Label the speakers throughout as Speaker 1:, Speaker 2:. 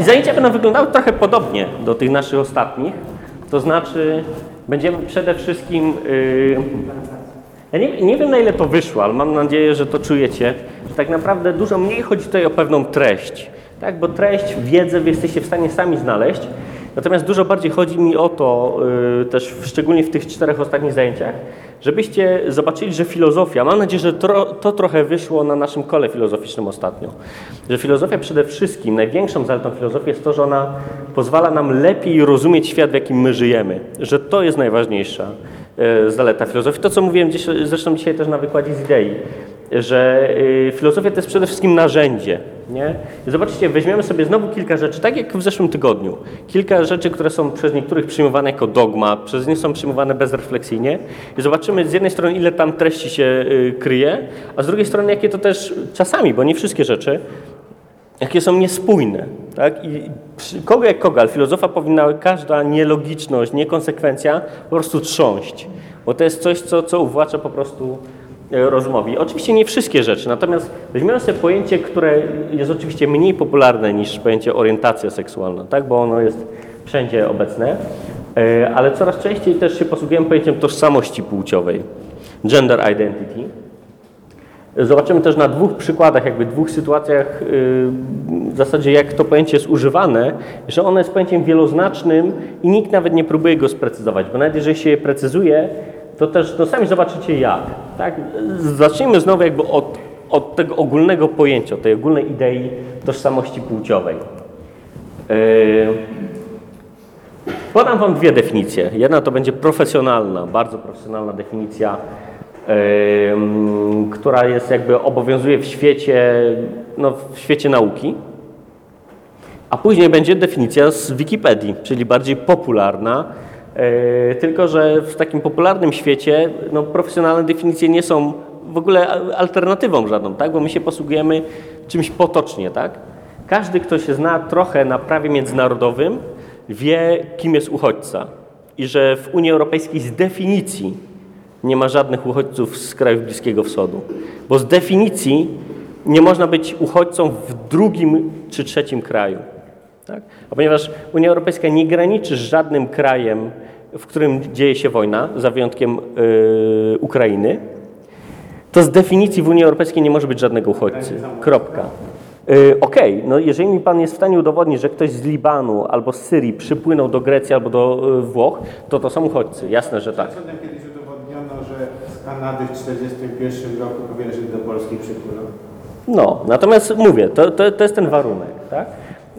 Speaker 1: Zajęcia będą wyglądały trochę podobnie do tych naszych ostatnich. To znaczy, będziemy przede wszystkim. Yy, ja nie, nie wiem na ile to wyszło, ale mam nadzieję, że to czujecie, że tak naprawdę dużo mniej chodzi tutaj o pewną treść. Tak, bo treść, wiedzę wy jesteście w stanie sami znaleźć. Natomiast dużo bardziej chodzi mi o to, yy, też szczególnie w tych czterech ostatnich zajęciach, żebyście zobaczyli, że filozofia, mam nadzieję, że tro, to trochę wyszło na naszym kole filozoficznym ostatnio, że filozofia przede wszystkim, największą zaletą filozofii jest to, że ona pozwala nam lepiej rozumieć świat, w jakim my żyjemy, że to jest najważniejsza e, zaleta filozofii. To, co mówiłem dziś, zresztą dzisiaj też na wykładzie z idei, że y, filozofia to jest przede wszystkim narzędzie. Nie? I zobaczcie, weźmiemy sobie znowu kilka rzeczy, tak jak w zeszłym tygodniu. Kilka rzeczy, które są przez niektórych przyjmowane jako dogma, przez innych są przyjmowane bezrefleksyjnie. I zobaczymy z jednej strony, ile tam treści się y, kryje, a z drugiej strony, jakie to też czasami, bo nie wszystkie rzeczy, jakie są niespójne. Tak? I kogo jak kogo, ale filozofa powinna każda nielogiczność, niekonsekwencja po prostu trząść. Bo to jest coś, co, co uwłacza po prostu rozmowie. Oczywiście nie wszystkie rzeczy, natomiast weźmiemy sobie pojęcie, które jest oczywiście mniej popularne niż pojęcie orientacja seksualna, tak? bo ono jest wszędzie obecne, e, ale coraz częściej też się posługujemy pojęciem tożsamości płciowej, gender identity. Zobaczymy też na dwóch przykładach, jakby dwóch sytuacjach, yy, w zasadzie jak to pojęcie jest używane, że ono jest pojęciem wieloznacznym i nikt nawet nie próbuje go sprecyzować, bo nawet jeżeli się je precyzuje, to też to sami zobaczycie jak. Tak? Zacznijmy znowu jakby od, od tego ogólnego pojęcia, tej ogólnej idei tożsamości płciowej. Yy, podam Wam dwie definicje. Jedna to będzie profesjonalna, bardzo profesjonalna definicja która jest jakby obowiązuje w świecie, no, w świecie nauki. A później będzie definicja z Wikipedii, czyli bardziej popularna, tylko że w takim popularnym świecie no, profesjonalne definicje nie są w ogóle alternatywą żadną, tak? bo my się posługujemy czymś potocznie. Tak? Każdy, kto się zna trochę na prawie międzynarodowym, wie, kim jest uchodźca i że w Unii Europejskiej z definicji nie ma żadnych uchodźców z krajów Bliskiego Wschodu. Bo z definicji nie można być uchodźcą w drugim czy trzecim kraju. Tak? A ponieważ Unia Europejska nie graniczy z żadnym krajem, w którym dzieje się wojna, za wyjątkiem yy, Ukrainy, to z definicji w Unii Europejskiej nie może być żadnego uchodźcy. Kropka. Yy, Okej, okay. no jeżeli mi Pan jest w stanie udowodnić, że ktoś z Libanu albo z Syrii przypłynął do Grecji albo do yy, Włoch, to to są uchodźcy. Jasne, że tak.
Speaker 2: Kanady w 1941 roku powinien Żyd do Polski przypłynął.
Speaker 1: No, natomiast mówię, to, to, to jest ten warunek, tak?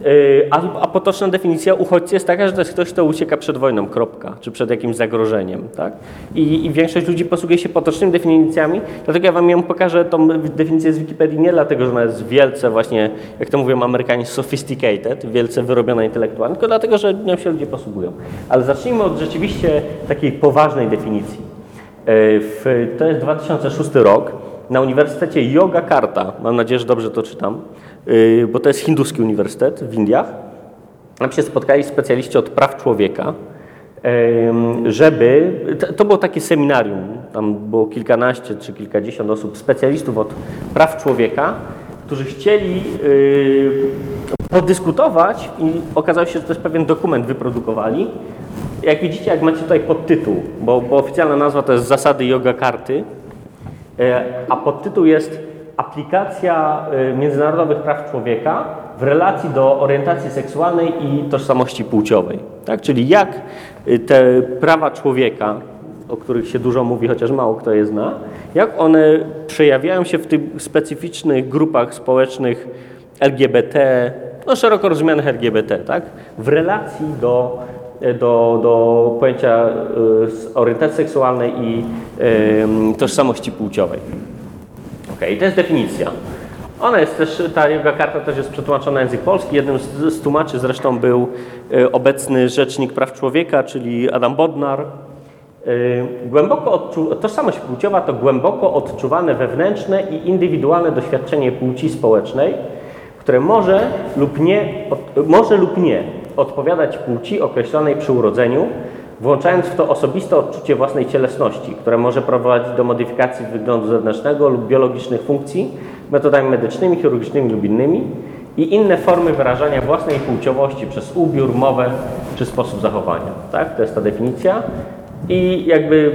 Speaker 1: Yy, a, a potoczna definicja uchodźcy jest taka, że to jest ktoś, kto ucieka przed wojną, kropka, czy przed jakimś zagrożeniem, tak? I, I, większość ludzi posługuje się potocznymi definicjami, dlatego ja Wam ją pokażę, tą definicję z Wikipedii, nie dlatego, że ona jest wielce właśnie, jak to mówią Amerykanie, sophisticated, wielce wyrobiona intelektualnie, tylko dlatego, że nią się ludzie posługują. Ale zacznijmy od rzeczywiście takiej poważnej definicji. E, w, to jest 2006 rok. Na Uniwersytecie Yogyakarta, mam nadzieję, że dobrze to czytam, bo to jest hinduski uniwersytet w Indiach. Tam się spotkali specjaliści od praw człowieka, żeby. To było takie seminarium, tam było kilkanaście czy kilkadziesiąt osób, specjalistów od praw człowieka, którzy chcieli podyskutować i okazało się, że jest pewien dokument wyprodukowali, jak widzicie, jak macie tutaj podtytuł, bo, bo oficjalna nazwa to jest Zasady Yoga Karty, e, a podtytuł jest Aplikacja e, międzynarodowych praw człowieka w relacji do orientacji seksualnej i tożsamości płciowej. Tak? Czyli jak e, te prawa człowieka, o których się dużo mówi, chociaż mało kto je zna, jak one przejawiają się w tych specyficznych grupach społecznych LGBT, no szeroko rozumianych LGBT, tak? w relacji do do, do pojęcia y, orientacji seksualnej i tożsamości płciowej. Ok, to jest definicja. Ona jest też, ta jego karta też jest przetłumaczona na język polski. Jednym z, z tłumaczy zresztą był y, obecny Rzecznik Praw Człowieka, czyli Adam Bodnar. Y, głęboko odczu... Tożsamość płciowa to głęboko odczuwane wewnętrzne i indywidualne doświadczenie płci społecznej, które może lub nie, może lub nie odpowiadać płci określonej przy urodzeniu, włączając w to osobiste odczucie własnej cielesności, które może prowadzić do modyfikacji wyglądu zewnętrznego lub biologicznych funkcji metodami medycznymi, chirurgicznymi lub innymi i inne formy wyrażania własnej płciowości przez ubiór, mowę czy sposób zachowania. Tak? To jest ta definicja. I jakby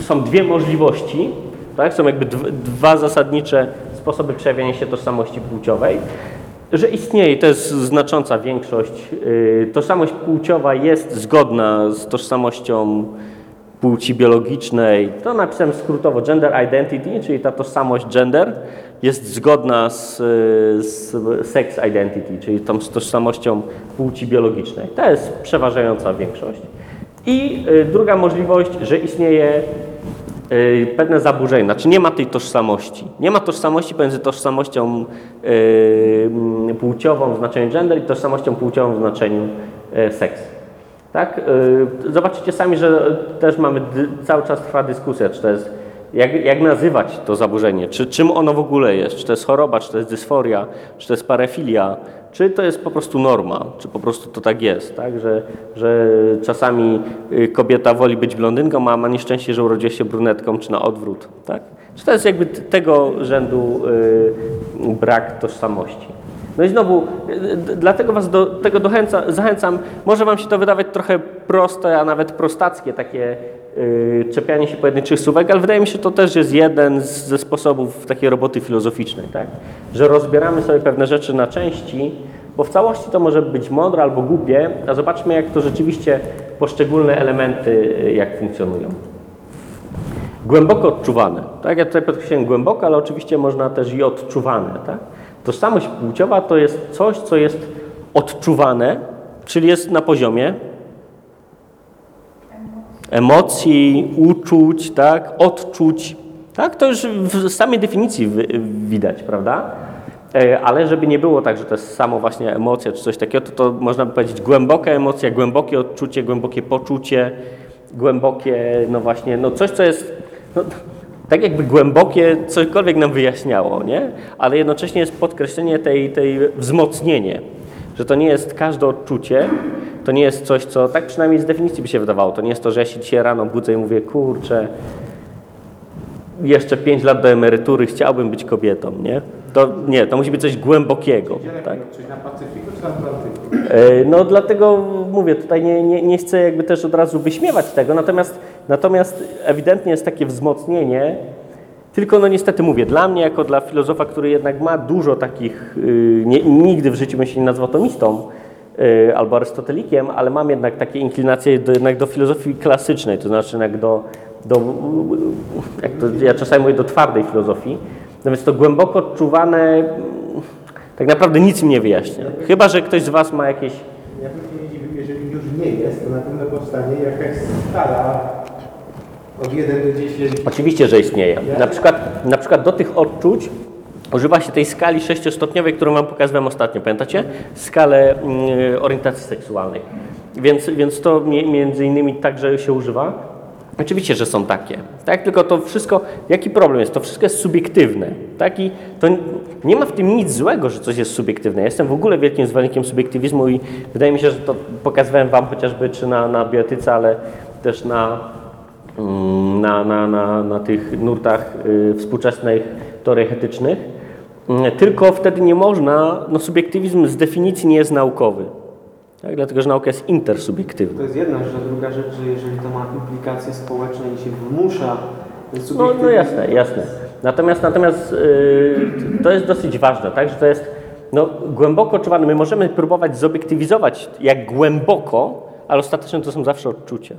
Speaker 1: są dwie możliwości, tak? są jakby dw- dwa zasadnicze sposoby przejawiania się tożsamości płciowej. Że istnieje, to jest znacząca większość. Yy, tożsamość płciowa jest zgodna z tożsamością płci biologicznej. To napisałem skrótowo gender identity, czyli ta tożsamość gender jest zgodna z, z sex identity, czyli tą z tożsamością płci biologicznej. To jest przeważająca większość. I y, druga możliwość, że istnieje y, pewne zaburzenie, znaczy nie ma tej tożsamości. Nie ma tożsamości pomiędzy tożsamością y, mm, płciową w znaczeniu gender i tożsamością płciową w znaczeniu y, seks. Tak? Zobaczycie sami, że też mamy, cały czas trwa dyskusja, czy to jest, jak, jak nazywać to zaburzenie, czy czym ono w ogóle jest, czy to jest choroba, czy to jest dysforia, czy to jest parefilia, czy to jest po prostu norma, czy po prostu to tak jest, tak? Że, że czasami y, kobieta woli być blondynką, a ma nieszczęście, że urodziła się brunetką, czy na odwrót. Tak? Czy to jest jakby tego rzędu y, brak tożsamości. No i znowu, y, d- dlatego Was do tego zachęcam. Może Wam się to wydawać trochę proste, a nawet prostackie, takie y, czepianie się pojedynczych słówek, ale wydaje mi się, że to też jest jeden z, ze sposobów takiej roboty filozoficznej, tak? że rozbieramy sobie pewne rzeczy na części, bo w całości to może być mądre albo głupie, a zobaczmy, jak to rzeczywiście poszczególne elementy y, jak funkcjonują. Głęboko odczuwane. Tak? Ja tutaj podkreśliłem głęboko, ale oczywiście można też i odczuwane. Tak? Tożsamość płciowa to jest coś, co jest odczuwane, czyli jest na poziomie emocji, uczuć, tak? odczuć. Tak? To już w samej definicji widać, prawda? E, Ale żeby nie było tak, że to jest samo właśnie emocja czy coś takiego, to, to można by powiedzieć głęboka emocja, głębokie odczucie, głębokie poczucie, głębokie, no właśnie, no coś, co jest, no, tak jakby głębokie cokolwiek nam wyjaśniało, nie? Ale jednocześnie jest podkreślenie tej, tej wzmocnienie, że to nie jest każde odczucie, to nie jest coś, co, tak przynajmniej z definicji by się wydawało, to nie jest to, że ja się dzisiaj rano budzę i mówię, kurczę, jeszcze 5 lat do emerytury chciałbym być kobietą, nie? To nie, to musi być coś głębokiego, tak?
Speaker 2: Coś na Pacyfiku czy na Atlantyku?
Speaker 1: E, No dlatego mówię, tutaj nie, nie, nie chcę jakby też od razu wyśmiewać tego, natomiast, natomiast ewidentnie jest takie wzmocnienie, tylko no niestety mówię, dla mnie jako dla filozofa, który jednak ma dużo takich, y, nie, nigdy w życiu bym się nie nazwał tomistą, y, albo arystotelikiem, ale mam jednak takie inklinacje do, jednak do filozofii klasycznej, to znaczy jednak do, do jak to, ja czasami mówię do twardej filozofii, natomiast to głęboko odczuwane tak naprawdę nic mi nie wyjaśnia. Chyba, że ktoś z Was ma jakieś
Speaker 2: Ja bym się nie dziwił, jeżeli już nie jest, to na pewno powstanie jakaś skala od 1 do 10.
Speaker 1: Oczywiście, że istnieje. Na przykład, na przykład do tych odczuć używa się tej skali sześciostopniowej, którą Wam pokazywałem ostatnio. Pamiętacie? Skalę mm, orientacji seksualnej. Więc, więc to mi- między innymi także się używa. Oczywiście, że są takie. Tak? Tylko to wszystko, jaki problem jest? To wszystko jest subiektywne. Tak? I to nie ma w tym nic złego, że coś jest subiektywne. Ja jestem w ogóle wielkim zwolennikiem subiektywizmu i wydaje mi się, że to pokazywałem Wam chociażby czy na, na bioetyce, ale też na, na, na, na, na tych nurtach y, współczesnych teorii etycznych. Mm, Tylko wtedy nie można, no subiektywizm z definicji nie jest naukowy. Tak? Dlatego, że nauka jest intersubiektywna.
Speaker 3: To jest jedna rzecz, a druga rzecz, że jeżeli to ma implikacje społeczne i się wymusza
Speaker 1: No, no jasne, jasne. Natomiast, natomiast yy, to jest dosyć ważne, tak, że to jest no, głęboko odczuwane. My możemy próbować zobiektywizować jak głęboko, ale ostatecznie to są zawsze odczucia.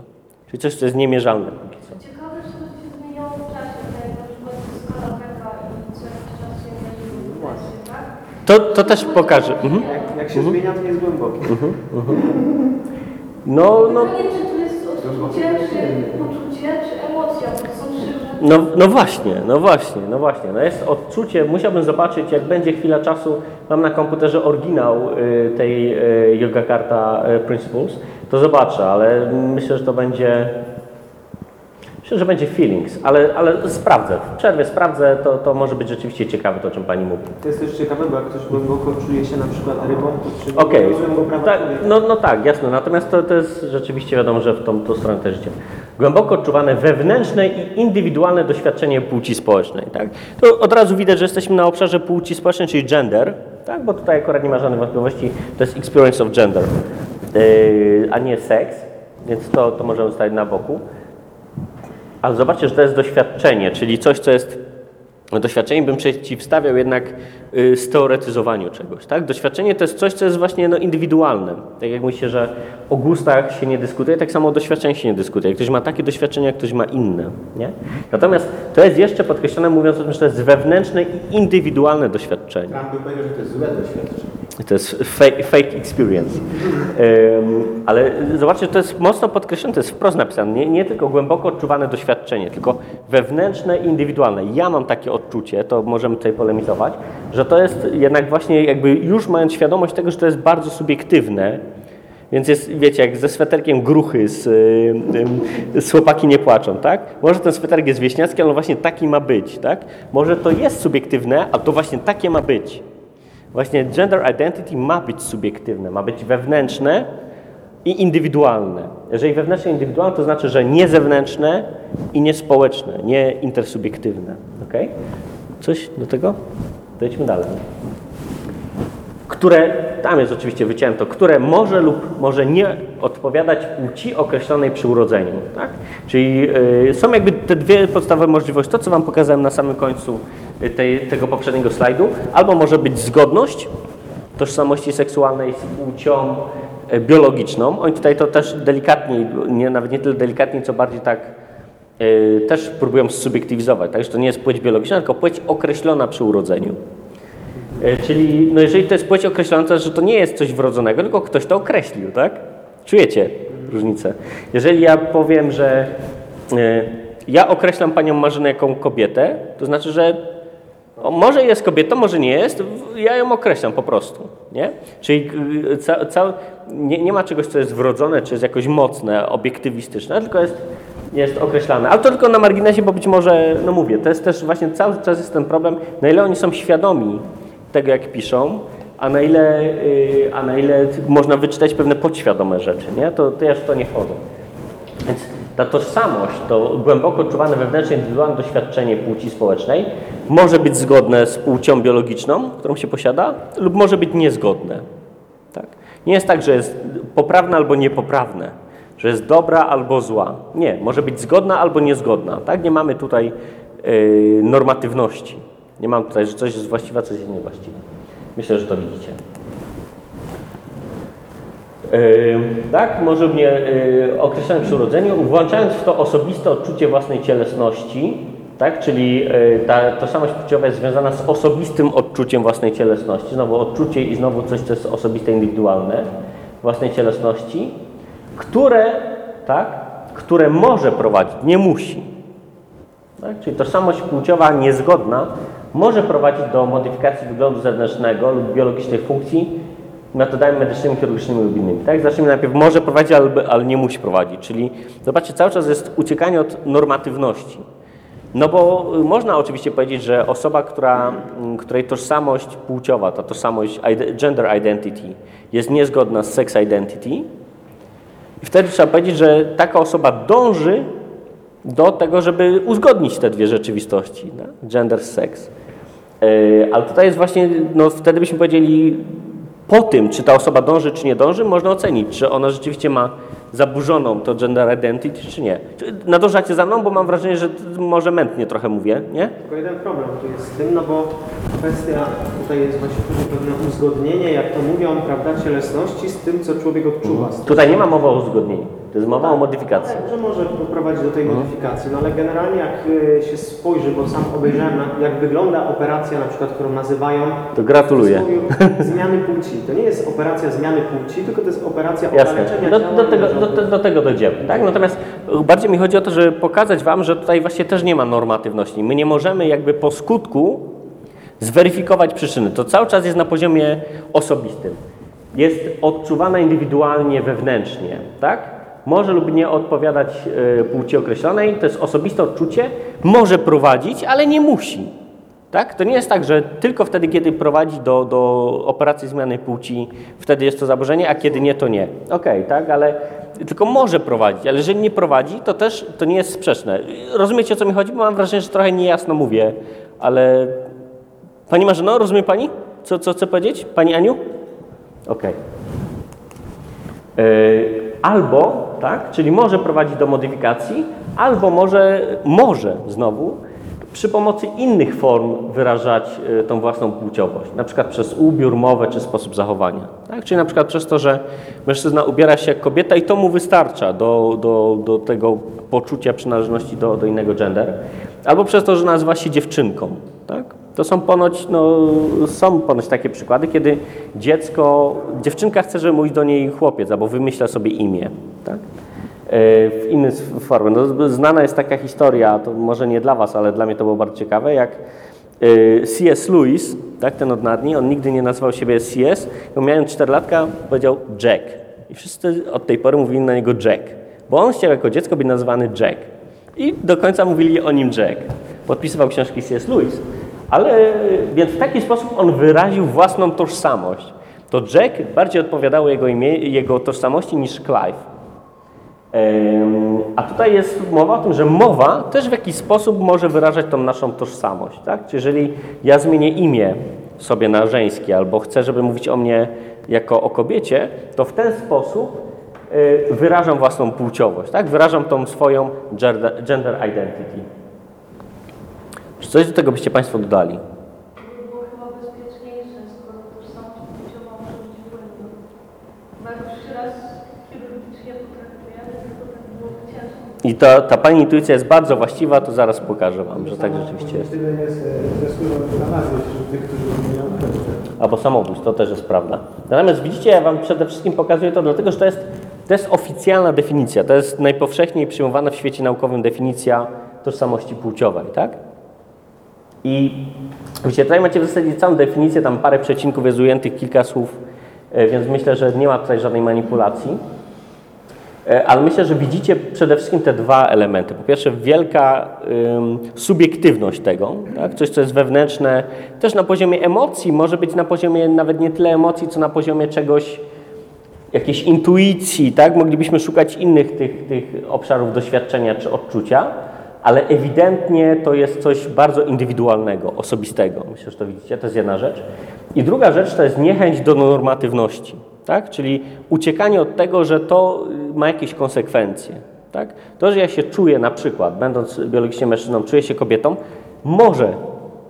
Speaker 1: Czyli coś, co jest niemierzalne. póki co.
Speaker 4: Ciekawe, że to się zmieniało w czasie, tak jak na przykład skala Becka i co jakiś czas się mierzy w czasie, tak?
Speaker 1: To, to też pokaże. Mhm.
Speaker 3: jak, jak się zmienia, to jest głębokie.
Speaker 1: No, no,
Speaker 4: Pytanie, czy to jest odczucie, czy poczucie, czy emocja, bo to są trzy różne
Speaker 1: No, no właśnie, no właśnie, no właśnie. No jest odczucie, musiałbym zobaczyć, jak będzie chwila czasu. Mam na komputerze oryginał y, tej y, Yoga Karta y, Principles, to zobaczę, ale myślę, że to będzie. Myślę, że będzie feelings, ale, ale sprawdzę. W przerwie sprawdzę, to, to może być rzeczywiście ciekawe to, o czym Pani mówi.
Speaker 3: To jest też ciekawe, bo jak ktoś głęboko czuje się na przykład rybą, to go prawa
Speaker 1: tak, no, no tak, jasne. Natomiast to, to jest rzeczywiście wiadomo, że w tą, tą stronę też idzie. Głęboko odczuwane wewnętrzne i indywidualne doświadczenie płci społecznej. Tak? To od razu widać, że jesteśmy na obszarze płci społecznej, czyli gender. tak? bo tutaj akurat nie ma żadnych wątpliwości, to jest experience of gender, yy, a nie seks, więc to, to możemy ustawić na boku. Ale zobaczcie, że to jest doświadczenie, czyli coś, co jest doświadczeniem, bym przeciwstawiał jednak y, steoretyzowaniu czegoś. Tak? Doświadczenie to jest coś, co jest właśnie no, indywidualne. Tak jak mówi się, że o gustach się nie dyskutuje, tak samo o doświadczeniach się nie dyskutuje. Ktoś ma takie doświadczenia, ktoś ma inne. Nie? Natomiast to jest jeszcze podkreślone, mówiąc o tym, że to jest wewnętrzne i indywidualne doświadczenie.
Speaker 2: Trump by powiedział, że to jest złe doświadczenie.
Speaker 1: To jest fake, fake experience. Ym, ale zobaczcie, to jest mocno podkreślone, to jest wprost napisane. Nie, nie tylko głęboko odczuwane doświadczenie, tylko wewnętrzne indywidualne. Ja mam takie odczucie, to możemy tutaj polemizować, że to jest jednak właśnie jakby już mając świadomość tego, że to jest bardzo subiektywne, więc jest, wiecie, jak ze sweterkiem gruchy z, y, z chłopaki nie płaczą, tak? Może ten sweterek jest wieśniacki, ale on właśnie taki ma być, tak? Może to jest subiektywne, a to właśnie takie ma być. Właśnie gender identity ma być subiektywne, ma być wewnętrzne i indywidualne. Jeżeli wewnętrzne i indywidualne, to znaczy, że nie zewnętrzne i nie społeczne, nie intersubiektywne. Ok? Coś do tego? Dojdźmy dalej. Które, tam jest oczywiście wycięto, które może lub może nie odpowiadać płci określonej przy urodzeniu. Tak? Czyli y, są jakby te dwie podstawowe możliwości. To, co Wam pokazałem na samym końcu tej, tego poprzedniego slajdu. Albo może być zgodność tożsamości seksualnej z płcią y, biologiczną. Oni tutaj to też delikatniej, nie, nawet nie tyle delikatniej, co bardziej tak y, też próbują subiektywizować. Tak? Że to nie jest płeć biologiczna, tylko płeć określona przy urodzeniu. E, Czyli no jeżeli to jest płeć określona, to że to nie jest coś wrodzonego, tylko ktoś to określił, tak? Czujecie różnicę? Jeżeli ja powiem, że e, ja określam panią Marzenę jako kobietę, to znaczy, że o, może jest kobietą, może nie jest, ja ją określam po prostu, nie? Czyli y, ca, ca, nie, nie ma czegoś, co jest wrodzone, czy jest jakoś mocne, obiektywistyczne, tylko jest, jest określane. Ale to tylko na marginesie, bo być może, no mówię, to jest też właśnie cały czas jest ten problem, na ile oni są świadomi tego, jak piszą, a na ile, y, a na ile można wyczytać pewne podświadome rzeczy, nie? To, to ja w to nie wchodzę. Więc ta tożsamość, to głęboko odczuwane wewnętrzne, indywidualne doświadczenie płci społecznej może być zgodne z płcią biologiczną, którą się posiada, lub może być niezgodne. Tak? Nie jest tak, że jest poprawne albo niepoprawne, że jest dobra albo zła. Nie, może być zgodna albo niezgodna. Tak? Nie mamy tutaj yy, normatywności. Nie mam tutaj, że coś jest właściwe, a coś jest niewłaściwe. Myślę, że to widzicie. Tak, może mnie yy, określone przy urodzeniu, włączając w to osobiste odczucie własnej cielesności, tak, czyli yy, ta tożsamość płciowa jest związana z osobistym odczuciem własnej cielesności, znowu odczucie i znowu coś, co jest osobiste, indywidualne własnej cielesności, które, tak, które może prowadzić, nie musi. Tak? Czyli tożsamość płciowa niezgodna może prowadzić do modyfikacji wyglądu zewnętrznego lub biologicznej funkcji metodami medycznymi, chirurgicznymi lub innymi. Tak? Zacznijmy najpierw może prowadzić, ale, ale nie musi prowadzić. Czyli zobaczcie, cały czas jest uciekanie od normatywności. No bo y, można oczywiście powiedzieć, że osoba, która, m, której tożsamość płciowa, ta tożsamość gender identity jest niezgodna z sex identity, i wtedy trzeba powiedzieć, że taka osoba dąży do tego, żeby uzgodnić te dwie rzeczywistości, no? gender, seks. Yy, ale tutaj jest właśnie, no wtedy byśmy powiedzieli, po tym, czy ta osoba dąży, czy nie dąży, można ocenić, czy ona rzeczywiście ma zaburzoną to gender identity, czy nie. Nadążacie za mną, bo mam wrażenie, że może mętnie trochę mówię, nie?
Speaker 3: Tylko jeden problem tu jest z tym, no bo kwestia tutaj jest właśnie pewne uzgodnienie, jak to mówią, prawda, cielesności z tym, co człowiek odczuwa.
Speaker 1: Tutaj nie ma mowy o uzgodnieniu, to jest mowa o modyfikacji.
Speaker 3: Tak, że może doprowadzić do tej modyfikacji, no ale generalnie jak y, się spojrzy, bo sam obejrzałem, jak wygląda operacja na przykład, którą nazywają
Speaker 1: To gratuluję.
Speaker 3: zmiany płci. To nie jest operacja zmiany płci, tylko to jest operacja
Speaker 1: Jasne.
Speaker 3: okaleczenia
Speaker 1: Do,
Speaker 3: ciała
Speaker 1: do, tego,
Speaker 3: należącego.
Speaker 1: do, do tego dojdziemy. Tak? Natomiast bardziej mi chodzi o to, żeby pokazać Wam, że tutaj właśnie też nie ma normatywności. My nie możemy jakby po skutku zweryfikować przyczyny. To cały czas jest na poziomie osobistym. Jest odczuwana indywidualnie, wewnętrznie. Tak? Może lub nie odpowiadać e, płci określonej. To jest osobiste odczucie. Może prowadzić, ale nie musi. Tak? To nie jest tak, że tylko wtedy, kiedy prowadzi do, do operacji zmiany płci, wtedy jest to zaburzenie, a kiedy nie, to nie. Okej, tak, ale tylko może prowadzić, ale jeżeli nie prowadzi, to też to nie jest sprzeczne. Rozumiecie, o co mi chodzi? Bo mam wrażenie, że trochę niejasno mówię, ale Pani Marzeno, rozumie Pani? Co, co chcę powiedzieć? Pani Aniu? Okej. Yy, Albo, tak, czyli może prowadzić do modyfikacji, albo może, może znowu przy pomocy innych form wyrażać y, tą własną płciowość, na przykład przez ubiór, mowę czy sposób zachowania. Tak? Czyli na przykład przez to, że mężczyzna ubiera się jak kobieta i to mu wystarcza do, do, do tego poczucia przynależności do, do innego gender, albo przez to, że nazywa się dziewczynką. Tak? To są ponoć, no, są ponoć takie przykłady, kiedy dziecko, dziewczynka chce, żeby mówić do niej chłopiec, albo wymyśla sobie imię. Tak? E, w innej formie. No, znana jest taka historia, to może nie dla Was, ale dla mnie to było bardzo ciekawe, jak e, C.S. Lewis, tak, ten od nadni, on nigdy nie nazywał siebie C.S., bo miałem 4 latka, powiedział Jack. I wszyscy od tej pory mówili na niego Jack, bo on chciał jako dziecko być nazywany Jack. I do końca mówili o nim Jack. Podpisywał książki C.S. Lewis, ale więc w taki sposób on wyraził własną tożsamość. To Jack bardziej odpowiadało jego, imię, jego tożsamości niż Clive. A tutaj jest mowa o tym, że mowa też w jakiś sposób może wyrażać tą naszą tożsamość. Tak? Czyli jeżeli ja zmienię imię sobie na żeńskie, albo chcę, żeby mówić o mnie jako o kobiecie, to w ten sposób y, wyrażam własną płciowość, tak? wyrażam tą swoją gender identity. Czy coś do tego byście Państwo dodali? I ta, ta Pani intuicja jest bardzo właściwa, to zaraz pokażę Wam, że tak rzeczywiście jest.
Speaker 2: Tyle jest e, umieją
Speaker 1: Albo samobójstw, to też jest prawda. Natomiast widzicie, ja Wam przede wszystkim pokazuję to dlatego, że to jest, to jest oficjalna definicja, to jest najpowszechniej przyjmowana w świecie naukowym definicja tożsamości płciowej, tak? I widzicie, tutaj macie w zasadzie całą definicję, tam parę przecinków jest ujętych, kilka słów, e, więc myślę, że nie ma tutaj żadnej manipulacji. E, Ale myślę, że widzicie przede wszystkim te dwa elementy. Po pierwsze, wielka ym, subiektywność tego, tak? coś, co jest wewnętrzne, też na poziomie emocji, może być na poziomie nawet nie tyle emocji, co na poziomie czegoś, jakiejś intuicji, tak? Moglibyśmy szukać innych tych, tych obszarów doświadczenia czy odczucia, ale ewidentnie to jest coś bardzo indywidualnego, osobistego. Myślę, że to widzicie, to jest jedna rzecz. I druga rzecz to jest niechęć do normatywności, tak? czyli uciekanie od tego, że to y, ma jakieś konsekwencje. Tak? To, że ja się czuję na przykład, będąc biologicznie mężczyzną, czuję się kobietą, może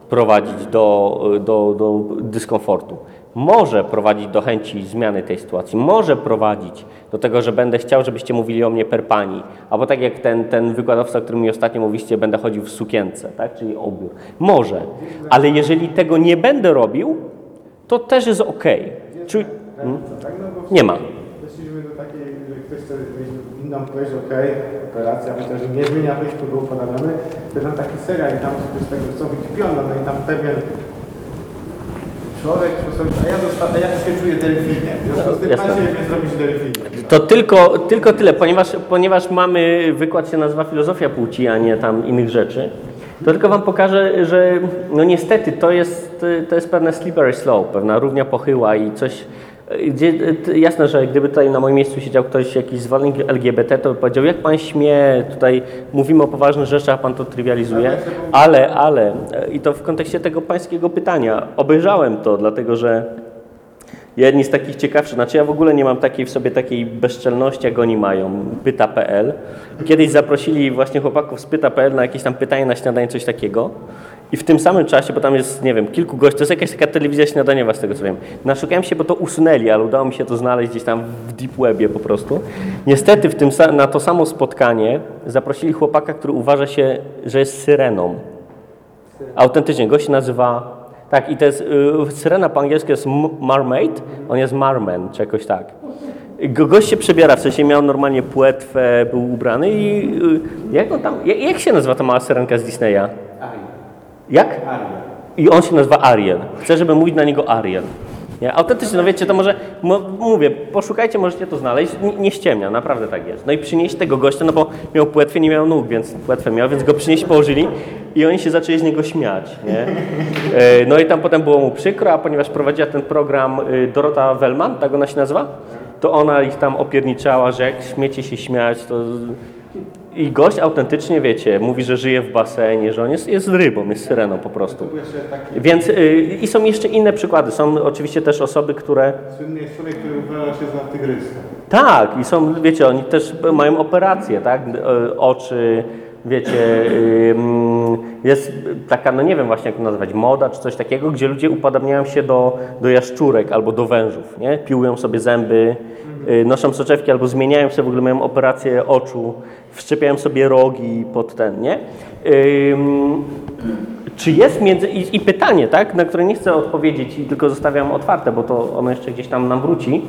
Speaker 1: prowadzić do, do, do dyskomfortu. Może prowadzić do chęci zmiany tej sytuacji. Może prowadzić do tego, że będę chciał, żebyście mówili o mnie per pani. Albo tak jak ten, ten wykładowca, o którym mi ostatnio mówiliście, będę chodził w sukience, tak? czyli obiór. Może. Ale jeżeli tego nie będę robił, to też jest ok. Czyli, Hmm? Nie ma.
Speaker 2: Doszliśmy ktoś chce inną płeć, okej, operacja, myślę, że nie zmienia to był podawiony. To tam taki serial i tam z tego być piona, no i tam pewien człowiek, a ja, zosta- a ja się czuję delfinem. W związku z tym
Speaker 1: Jasne.
Speaker 2: macie mnie zrobić delfinem.
Speaker 1: To tylko, tylko tyle, ponieważ, ponieważ mamy, wykład się nazywa filozofia płci, a nie tam innych rzeczy, to tylko Wam pokażę, że no niestety to jest, to jest pewne slippery slope, pewna równia pochyła i coś, gdzie, jasne, że gdyby tutaj na moim miejscu siedział ktoś, jakiś zwolennik LGBT, to by powiedział, jak Pan śmie, tutaj mówimy o poważnych rzeczach, a Pan to trywializuje, ale, ale, i to w kontekście tego Pańskiego pytania, obejrzałem to, dlatego że Jedni z takich ciekawszych, znaczy ja w ogóle nie mam takiej w sobie takiej bezczelności, jak oni mają, pyta.pl. Kiedyś zaprosili właśnie chłopaków z pyta.pl na jakieś tam pytanie na śniadanie, coś takiego. I w tym samym czasie, bo tam jest, nie wiem, kilku gości, to jest jakaś taka telewizja śniadaniowa z tego co wiem. Naszukałem się, bo to usunęli, ale udało mi się to znaleźć gdzieś tam w deep webie po prostu. Niestety w tym, na to samo spotkanie zaprosili chłopaka, który uważa się, że jest syreną. Autentycznie, gość się nazywa. Tak, i to jest. Y, syrena po angielsku jest marmaid, on jest marman, czy jakoś tak. Go, gość się przebiera, w sensie miał normalnie płetwę, był ubrany i. Y, jak on tam. Jak, jak się nazywa ta mała syrenka z Disneya? Jak? I on się nazywa Ariel. Chcę, żeby mówić na niego Ariel. Nie? Autentycznie, no wiecie, to może, mo, mówię, poszukajcie, możecie to znaleźć, nie, nie ściemnia, naprawdę tak jest. No i przynieść tego gościa, no bo miał płetwę, nie miał nóg, więc płetwę miał, więc go przynieść położyli i oni się zaczęli z niego śmiać, nie? E, No i tam potem było mu przykro, a ponieważ prowadziła ten program y, Dorota Wellman, tak ona się nazywa, to ona ich tam opierniczała, że jak śmiecie się śmiać, to I gość autentycznie, wiecie, mówi, że żyje w basenie, że on jest, jest rybą, jest syreną po prostu.
Speaker 2: Taki
Speaker 1: Więc y, i są jeszcze inne przykłady. Są oczywiście też osoby, które
Speaker 2: słynny jest człowiek, który uważa się za tygrysa.
Speaker 1: tak, i są, wiecie, oni też mają operacje, tak? E, Oczy, wiecie, ym, jest taka, no nie wiem właśnie jak to nazwać, moda czy coś takiego, gdzie ludzie upodabniają się do, do jaszczurek albo do wężów, nie? Piłują sobie zęby, y, noszą soczewki albo zmieniają sobie, w ogóle mają operację oczu, wszczepiają sobie rogi pod ten, nie? Czy jest między. I pytanie, tak, na które nie chcę odpowiedzieć i tylko zostawiam otwarte, bo to ono jeszcze gdzieś tam nam wróci.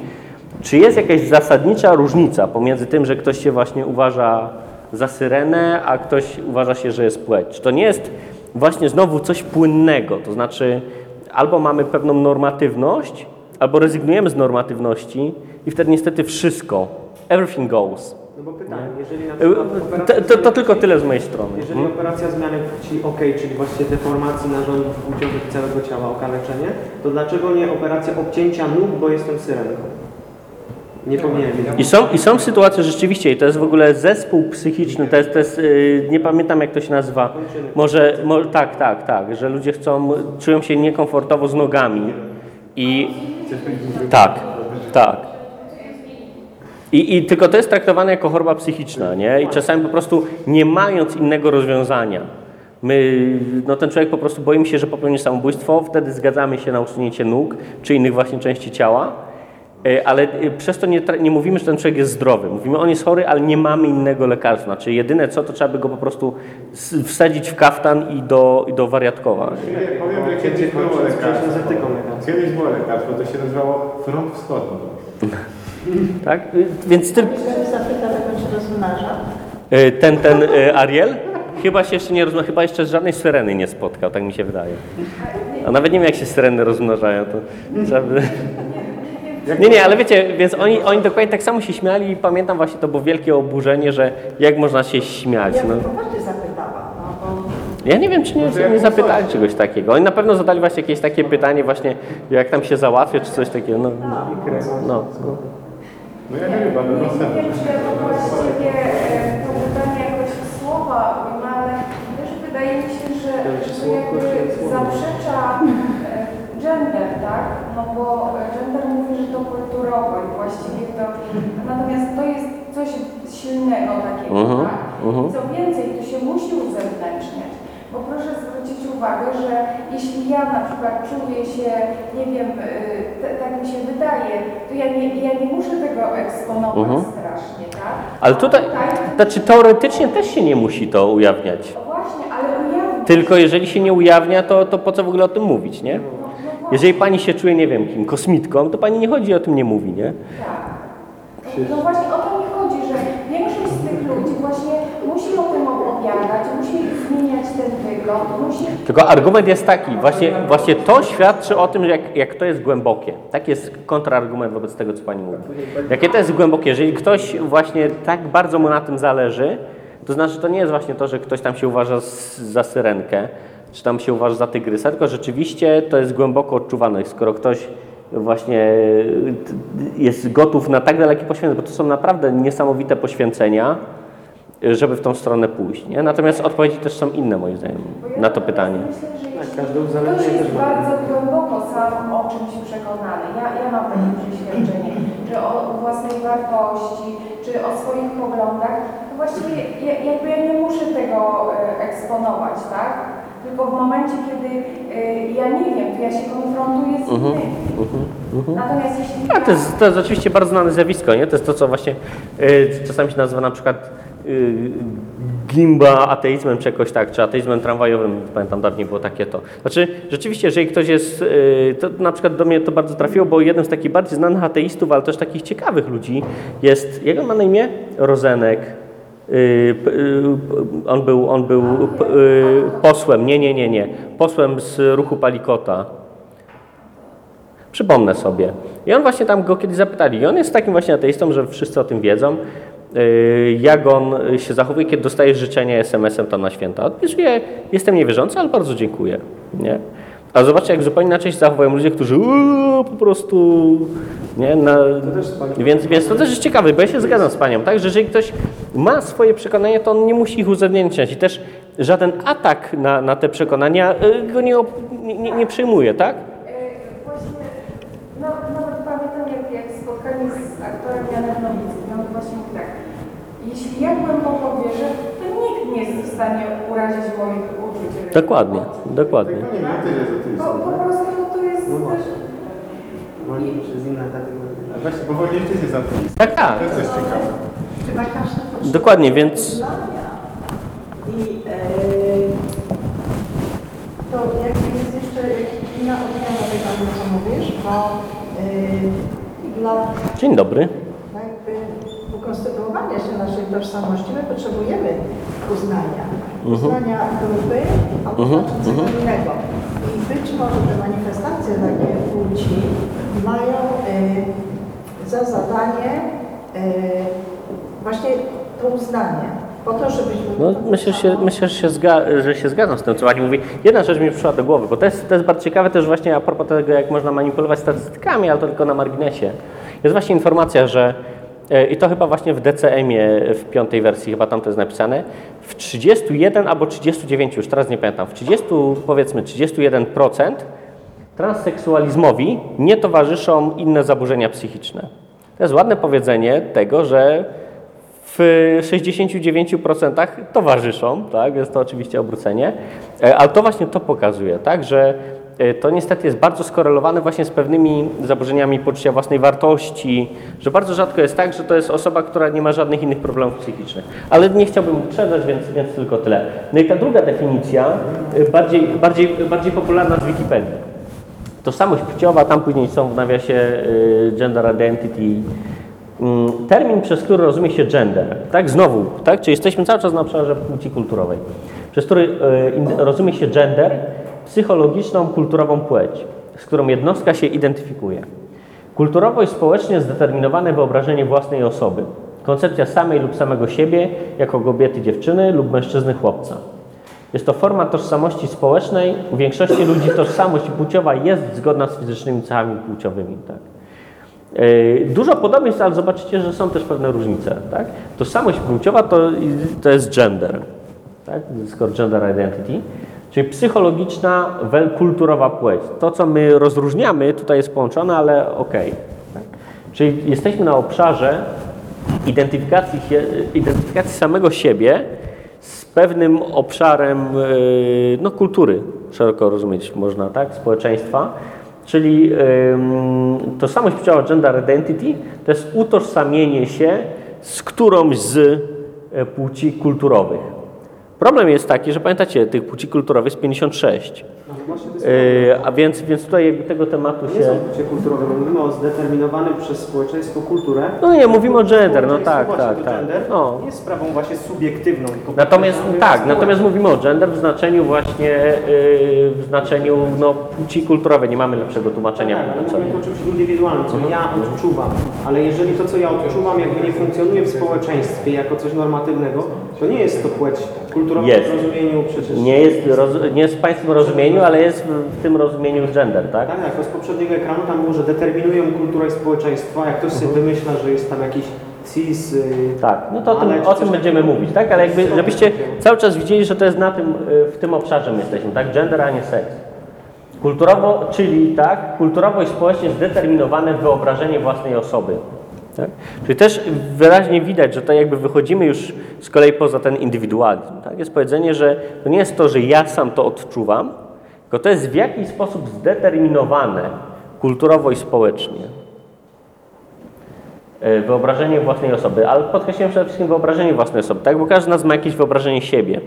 Speaker 1: Czy jest jakaś zasadnicza różnica pomiędzy tym, że ktoś się właśnie uważa za syrenę, a ktoś uważa się, że jest płeć? Czy to nie jest właśnie znowu coś płynnego? To znaczy, albo mamy pewną normatywność, albo rezygnujemy z normatywności i wtedy niestety wszystko, everything goes.
Speaker 3: No bo pytanie, jeżeli na
Speaker 1: Y,
Speaker 3: przykład
Speaker 1: To, to, to tylko tyle z mojej strony.
Speaker 3: Jeżeli
Speaker 1: Mhm.
Speaker 3: operacja zmiany płci ok, czyli właśnie deformacji narządów płciowych całego ciała, okaleczenie, to dlaczego nie operacja obcięcia nóg, bo jestem syrenką? Nie powinien być.
Speaker 1: I są, I są sytuacje rzeczywiście, i to jest w ogóle zespół psychiczny, to jest, to jest yy, nie pamiętam jak to się nazywa, może, może tak, tak, tak, że ludzie chcą, czują się niekomfortowo z nogami i tak, tak. I, I tylko to jest traktowane jako choroba psychiczna, nie? I czasami po prostu nie mając innego rozwiązania, my, no ten człowiek po prostu boimy się, że popełni samobójstwo, wtedy zgadzamy się na usunięcie nóg czy innych właśnie części ciała, ale e, przez to nie, nie mówimy, że ten człowiek jest zdrowy. Mówimy, on jest chory, ale nie mamy innego lekarstwa. Znaczy jedyne co, to trzeba by go po prostu wsadzić w kaftan i do, i do wariatkowa.
Speaker 2: Ja powiem, że
Speaker 3: Kiedy
Speaker 2: kiedyś było
Speaker 3: z
Speaker 2: lekarstwo.
Speaker 3: z.
Speaker 2: Kiedyś było lekarstwo, to się nazywało front wschodni.
Speaker 1: Tak? Y, Więc ty,
Speaker 5: jak on się rozmnaża,
Speaker 1: y, ten, ten Ariel chyba się jeszcze nie rozmnaża, chyba jeszcze żadnej syreny nie spotkał, tak mi się wydaje. A nawet nie wiem, jak się syreny rozmnażają. To trzeba by... Nie, nie, ale wiecie, więc oni, oni dokładnie tak samo się śmiali i pamiętam właśnie to było wielkie oburzenie, że jak można się śmiać.
Speaker 5: ja
Speaker 1: No.
Speaker 5: bym poważnie zapytała, no bo
Speaker 1: Ja nie wiem, czy nie, czy nie zapytali czegoś takiego. Oni na pewno zadali właśnie jakieś takie pytanie właśnie, jak tam się załatwia, czy coś takiego. No, no.
Speaker 2: No jak ryba, no
Speaker 6: Nie
Speaker 2: następnie.
Speaker 6: wiem, czy ja właściwie e, to pytanie jakoś w słowa, no ale też wydaje mi się, że że jakby zaprzecza gender, tak? No bo gender mówi, że to kulturowo i właściwie to... Natomiast to jest coś silnego takiego,
Speaker 1: Mhm,
Speaker 6: tak?
Speaker 1: mhm.
Speaker 6: Co więcej, to się musi uzewnętrzniać. Bo proszę zwrócić uwagę, że jeśli ja na przykład czuję się, nie wiem, t- tak mi się wydaje, to ja nie, ja nie muszę tego eksponować
Speaker 1: Mhm.
Speaker 6: strasznie, tak?
Speaker 1: Ale tutaj,
Speaker 6: A
Speaker 1: znaczy teoretycznie też się nie musi to ujawniać.
Speaker 6: O właśnie, ale ujawniać.
Speaker 1: Tylko jeżeli się nie ujawnia, to, to po co w ogóle o tym mówić, nie? Jeżeli pani się czuje, nie wiem, kim, kosmitką, to pani nie chodzi o tym nie mówi, nie?
Speaker 6: tak. No właśnie o to mi chodzi, że większość z tych ludzi właśnie musi o tym opowiadać, musi zmieniać ten wygląd, musi...
Speaker 1: Tylko argument jest taki, właśnie, właśnie to świadczy o tym, jak, jak to jest głębokie. Tak jest kontrargument wobec tego, co pani mówi. Jakie to jest głębokie, jeżeli ktoś właśnie tak bardzo mu na tym zależy, to znaczy to nie jest właśnie to, że ktoś tam się uważa za syrenkę, czy tam się uważa za tygrysa, tylko rzeczywiście to jest głęboko odczuwane. Skoro ktoś właśnie t- jest gotów na tak dalekie poświęcenie, bo to są naprawdę niesamowite poświęcenia, żeby w tą stronę pójść. Nie? Natomiast odpowiedzi też są inne moim zdaniem
Speaker 6: ja
Speaker 1: na to pytanie.
Speaker 6: Myślę, że
Speaker 3: Tak,
Speaker 6: jeśli ktoś jest
Speaker 3: też ma.
Speaker 6: bardzo głęboko sam o czymś przekonany, ja, ja mam takie przeświadczenie, że o własnej wartości, czy o swoich poglądach, to właściwie ja, jakby ja nie muszę tego e, eksponować, tak? Tylko w momencie, kiedy e, ja nie wiem, to ja się konfrontuję z
Speaker 1: Mhm,
Speaker 6: innymi. Natomiast jeśli
Speaker 1: A, to, jest, to jest oczywiście bardzo znane zjawisko, nie? To jest to, co właśnie y, czasami się nazywa na przykład y, gimba ateizmem, czy jakoś tak, czy ateizmem tramwajowym, pamiętam dawniej było takie to. Znaczy, rzeczywiście, jeżeli ktoś jest, y, to na przykład do mnie to bardzo trafiło, bo jednym z takich bardziej znanych ateistów, ale też takich ciekawych ludzi jest, jak on ma na imię? Rozenek. Y, y, on był, on był y, posłem, nie, nie, nie, nie, posłem z ruchu Palikota. Przypomnę sobie. I on właśnie tam go kiedyś zapytali. I on jest takim właśnie ateistą, że wszyscy o tym wiedzą. Jak on się zachowuje, kiedy dostaje życzenie SMS-em tam na święta. Odpisuje, jestem niewierzący, ale bardzo dziękuję. Nie? A zobaczcie, jak zupełnie inaczej się zachowują ludzie, którzy uuu, po prostu. Nie, na,
Speaker 3: panią-
Speaker 1: więc, więc to też jest ciekawe, bo ja się zgadzam z panią, tak? Że jeżeli ktoś ma swoje przekonania, to on nie musi ich uzewnętrzniać. I też żaden atak na, na te przekonania y, go nie, op- nie, nie, nie przyjmuje, tak?
Speaker 6: E, Właśnie, no, nawet pamiętam jak, jak spotkanie z aktorem Janem Nowickim, on właśnie mówi tak, jeśli ja głęboko wierzę, to nikt nie jest w stanie urazić moich
Speaker 1: Dokładnie, dokładnie.
Speaker 2: Tylko nie wiem, ty jest
Speaker 6: Bo po prostu to jest
Speaker 3: kategorie.
Speaker 2: A Właśnie, bo jest.
Speaker 1: Tak, tak.
Speaker 2: To jest ciekawe.
Speaker 1: Dokładnie, więc.
Speaker 5: I to jakby jest jeszcze inna odmiana tego, mówisz, bo
Speaker 1: dzień dobry.
Speaker 5: Jakby ukonstytuowania się naszej tożsamości my potrzebujemy uznania. Uznania grupy albo znaczącego innego. I być może te manifestacje takie płci mają y, za zadanie y, właśnie to uznanie. Po to, żebyśmy...
Speaker 1: No, myślę, że się, myślę że, się zga, że się zgadzam z tym, co Pani mówi. Jedna rzecz mi przyszła do głowy, bo to jest, to jest bardzo ciekawe też właśnie a propos tego, jak można manipulować statystykami, ale to tylko na marginesie. Jest właśnie informacja, że i to chyba właśnie w DCM-ie w piątej wersji, chyba tam to jest napisane, w 31 albo 39, już teraz nie pamiętam, w 30 powiedzmy 31% transseksualizmowi nie towarzyszą inne zaburzenia psychiczne. To jest ładne powiedzenie tego, że w 69% towarzyszą, tak, jest to oczywiście obrócenie, e, ale to właśnie to pokazuje, tak, że to niestety jest bardzo skorelowane właśnie z pewnymi zaburzeniami poczucia własnej wartości, że bardzo rzadko jest tak, że to jest osoba, która nie ma żadnych innych problemów psychicznych. Ale nie chciałbym uprzedzać, więc, więc tylko tyle. No i ta druga definicja, e, bardziej, bardziej, bardziej popularna z Wikipedii. Tożsamość płciowa, tam później są w nawiasie gender identity. Mm, Termin, przez który rozumie się gender, tak? Znowu, tak? Czyli jesteśmy cały czas na obszarze płci kulturowej. Przez który in- rozumie się gender, psychologiczną, kulturową płeć, z którą jednostka się identyfikuje. Kulturowo i społecznie zdeterminowane wyobrażenie własnej osoby. Koncepcja samej lub samego siebie jako kobiety, dziewczyny lub mężczyzny, chłopca. Jest to forma tożsamości społecznej. U większości ludzi tożsamość płciowa jest zgodna z fizycznymi cechami płciowymi. Tak? Yy, Dużo podobieństw, ale zobaczycie, że są też pewne różnice. Tak? Tożsamość płciowa to, to jest gender, tak? skoro gender identity, czyli psychologiczna, kulturowa płeć. To, co my rozróżniamy, tutaj jest połączone, ale okej. tak? Czyli jesteśmy na obszarze identyfikacji, identyfikacji samego siebie z pewnym obszarem yy, no, kultury, szeroko rozumieć można, tak, społeczeństwa. Czyli tożsamość płciowa gender identity to jest utożsamienie się z którąś z e, płci kulturowych. Problem jest taki, że pamiętacie, tych płci kulturowych jest 56.
Speaker 3: No, jest
Speaker 1: Yy, a więc, więc tutaj tego tematu
Speaker 3: Nie
Speaker 1: się...
Speaker 3: są płcie kulturowe, bo mówimy o zdeterminowanym przez społeczeństwo kulturę.
Speaker 1: No nie, mówimy o gender, no tak, tak, tak.
Speaker 3: Gender
Speaker 1: No.
Speaker 3: jest sprawą właśnie subiektywną.
Speaker 1: Natomiast tak, natomiast mówimy o gender w znaczeniu właśnie yy, w znaczeniu no, płci kulturowej. Nie mamy lepszego tłumaczenia
Speaker 3: Tak, ale
Speaker 1: na co.
Speaker 3: mówimy o czymś indywidualnym, co ja odczuwam, ale jeżeli to, co ja odczuwam, jakby nie funkcjonuje w społeczeństwie jako coś normatywnego, to nie jest to płeć kulturowa
Speaker 1: Jest.
Speaker 3: w rozumieniu przecież.
Speaker 1: Nie jest, roz, nie jest w Państwowym rozumieniu, ale jest w, tym rozumieniu gender, tak?
Speaker 3: Tak, tak, z poprzedniego ekranu tam było, że determinują kulturę i społeczeństwo, a jak ktoś sobie wymyśla, że jest tam jakiś cis, yy,
Speaker 1: Tak, no to o tym,
Speaker 3: Ale czy
Speaker 1: o
Speaker 3: coś
Speaker 1: tym będziemy
Speaker 3: takiego-
Speaker 1: mówić, tak? Ale jakby, żebyście cały czas widzieli, że to jest na tym, y, w tym obszarze my jesteśmy, tak? Gender, a nie seks. Kulturowo, czyli tak, kulturowo i społecznie zdeterminowane wyobrażenie własnej osoby. Tak? Czyli też wyraźnie widać, że to jakby wychodzimy już z kolei poza ten indywidualizm. Tak? Jest powiedzenie, że to nie jest to, że ja sam to odczuwam, tylko to jest w jakiś sposób zdeterminowane kulturowo i społecznie. E, Wyobrażenie własnej osoby, ale podkreślam przede wszystkim wyobrażenie własnej osoby, tak? Bo każdy z nas ma jakieś wyobrażenie siebie.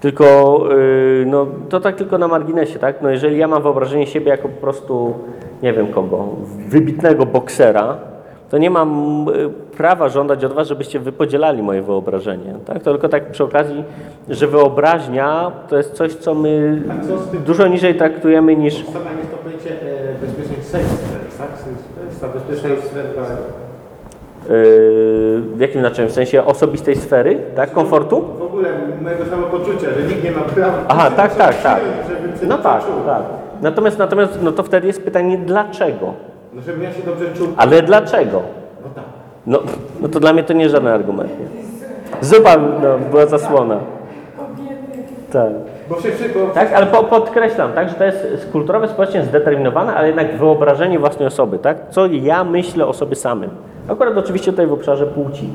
Speaker 1: Tylko, yy, no, to tak tylko na marginesie, tak? No, jeżeli ja mam wyobrażenie siebie jako po prostu, nie wiem kogo, wybitnego boksera, to nie mam y, prawa żądać od Was, żebyście wy podzielali moje wyobrażenie, tak? To tylko tak przy okazji, że wyobraźnia to jest coś, co my
Speaker 2: co
Speaker 1: dużo niżej traktujemy niż...
Speaker 2: Jest to pojęcie e, bezpieczeństwa tak? To jest ta bezpieczeństwa sfer.
Speaker 1: Yy, w jakim znaczeniu? W sensie osobistej sfery, tak? Komfortu?
Speaker 2: W ogóle mojego samopoczucia, że nikt nie ma prawa.
Speaker 1: Aha, tak, tak, tak. No tak, tak. Natomiast, natomiast no to wtedy jest pytanie, dlaczego?
Speaker 2: No żebym ja się dobrze czuł.
Speaker 1: Ale dlaczego?
Speaker 2: No tak.
Speaker 1: No, no to dla mnie to nie żaden argument. Nie? Zupa no, była zasłona. Tak.
Speaker 2: Bo się szybko...
Speaker 1: Tak, ale po, podkreślam, tak, że to jest kulturowe, społecznie zdeterminowane, ale jednak wyobrażenie własnej osoby, tak? Co ja myślę o sobie samym. Akurat oczywiście tutaj w obszarze płci.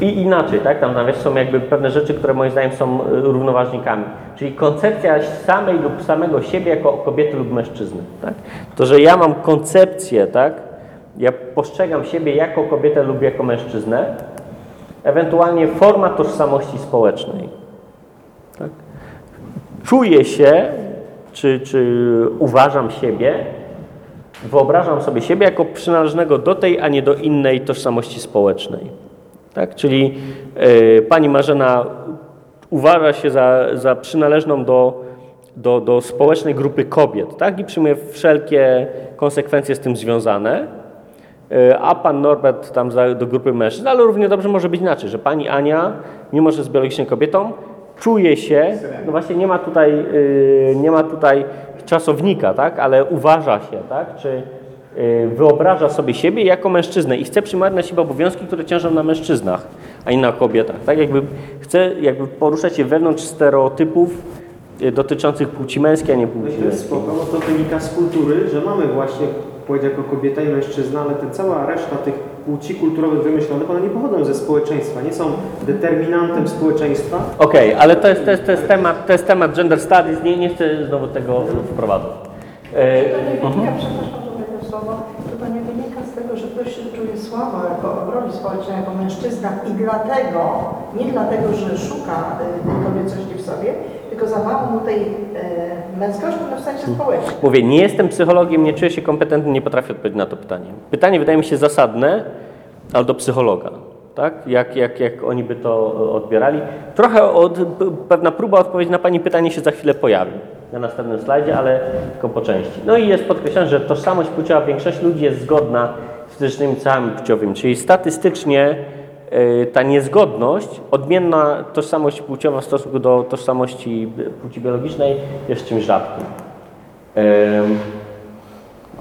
Speaker 1: I inaczej, tak? Tam nawet są jakby pewne rzeczy, które moim zdaniem są y, równoważnikami. Czyli koncepcja samej lub samego siebie jako kobiety lub mężczyzny, tak? To, że ja mam koncepcję, tak? Ja postrzegam siebie jako kobietę lub jako mężczyznę, ewentualnie forma tożsamości społecznej. Tak? Czuję się, czy, czy uważam siebie, wyobrażam sobie siebie jako przynależnego do tej, a nie do innej tożsamości społecznej. Tak? Czyli e, pani Marzena uważa się za, za przynależną do, do, do społecznej grupy kobiet tak? i przyjmuje wszelkie konsekwencje z tym związane. E, A pan Norbert tam za, do grupy mężczyzn, ale równie dobrze może być inaczej, że pani Ania, mimo że jest biologicznie kobietą, czuje się, no właśnie nie ma tutaj, y, nie ma tutaj czasownika, tak, ale uważa się, tak, czy y, wyobraża sobie siebie jako mężczyznę i chce przyjmować na siebie obowiązki, które ciężą na mężczyznach, a nie na kobietach, tak, jakby chce jakby poruszać się wewnątrz stereotypów y, dotyczących płci męskiej, a nie płci
Speaker 3: to jest
Speaker 1: męskiej.
Speaker 3: spoko, no to wynika z kultury, że mamy właśnie płeć jako kobieta i mężczyzna, ale ta cała reszta tych płci kulturowych wymyślonych, one nie pochodzą ze społeczeństwa, nie są determinantem społeczeństwa.
Speaker 1: Okej, ale to jest, to, jest, to, jest temat, to jest temat gender studies, nie, nie chcę znowu tego wprowadzać. E,
Speaker 5: To słowo, to nie wynika z tego, że ktoś się czuje słabo jako roli społecznej, jako mężczyzna i dlatego, nie dlatego, że szuka y, kobiecości w sobie, tylko za mało mu tej y, męskości no w sensie społecznym.
Speaker 1: Mówię, nie jestem psychologiem, nie czuję się kompetentny, nie potrafię odpowiedzieć na to pytanie. Pytanie wydaje mi się zasadne, ale do psychologa. Tak? Jak, jak, jak oni by to odbierali. Trochę od, pewna próba odpowiedzi na Pani pytanie się za chwilę pojawi na następnym slajdzie, ale tylko po części. No i jest podkreślone, że tożsamość płciowa większość ludzi jest zgodna z fizycznymi cechami płciowymi, czyli statystycznie e, ta niezgodność, odmienna tożsamość płciowa w stosunku do tożsamości płci biologicznej jest czymś rzadkim.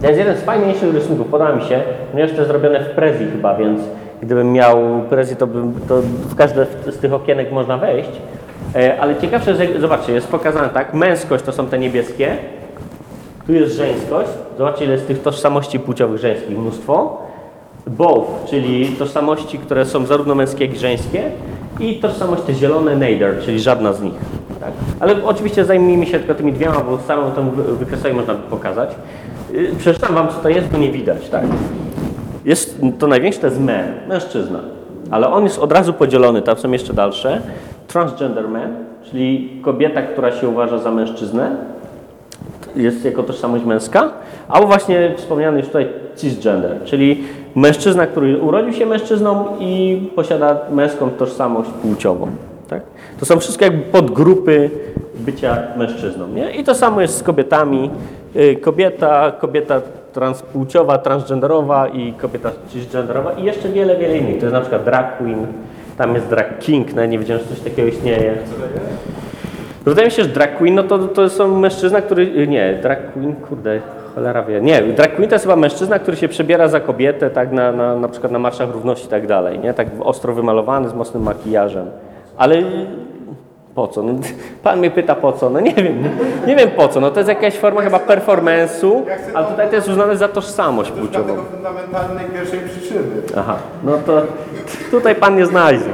Speaker 1: To jest jeden z fajniejszych rysunków, podoba mi się, to jest zrobione w prezji chyba, więc gdybym miał prezję, to, bym, to w każde z tych okienek można wejść. E, Ale ciekawsze jak- zobaczcie, jest pokazane tak, męskość to są te niebieskie, tu jest żeńskość, zobaczcie ile jest tych tożsamości płciowych żeńskich, mnóstwo. Both, czyli tożsamości, które są zarówno męskie, jak i żeńskie i tożsamość te zielone neither, czyli żadna z nich. Tak? Ale oczywiście zajmijmy się tylko tymi dwiema, bo samą tą wy- wykresową można by pokazać. Yy, Przeczytam wam, co to jest, bo nie widać. Tak? Jest, to największe jest man, mężczyzna, ale on jest od razu podzielony, tam są jeszcze dalsze. Transgender man, czyli kobieta, która się uważa za mężczyznę, jest jako tożsamość męska, albo właśnie wspomniany już tutaj cisgender, czyli mężczyzna, który urodził się mężczyzną i posiada męską tożsamość płciową. Tak? To są wszystkie jakby podgrupy bycia mężczyzną. Nie? I to samo jest z kobietami. Y, Kobieta, kobieta transpłciowa, transgenderowa i kobieta cisgenderowa i jeszcze wiele, wiele innych. To jest na przykład drag queen, tam jest drag king, no nie wiedziałem, że coś takiego istnieje. No Wydaje mi się, że drag queen no to, to są mężczyzna, który... Nie, drag queen, kurde, cholera wie. Nie, drag queen to jest chyba mężczyzna, który się przebiera za kobietę, tak na, na, na przykład na marszach równości i tak dalej, nie? Tak ostro wymalowany, z mocnym makijażem. Ale po co? No, pan mnie pyta po co? No nie wiem, nie wiem po co. No to jest jakaś forma chyba performance'u, ale tutaj to jest uznane za tożsamość
Speaker 2: To
Speaker 1: płciową.
Speaker 2: dlatego fundamentalnej pierwszej przyczyny.
Speaker 1: Aha, no to tutaj pan nie znajdzie.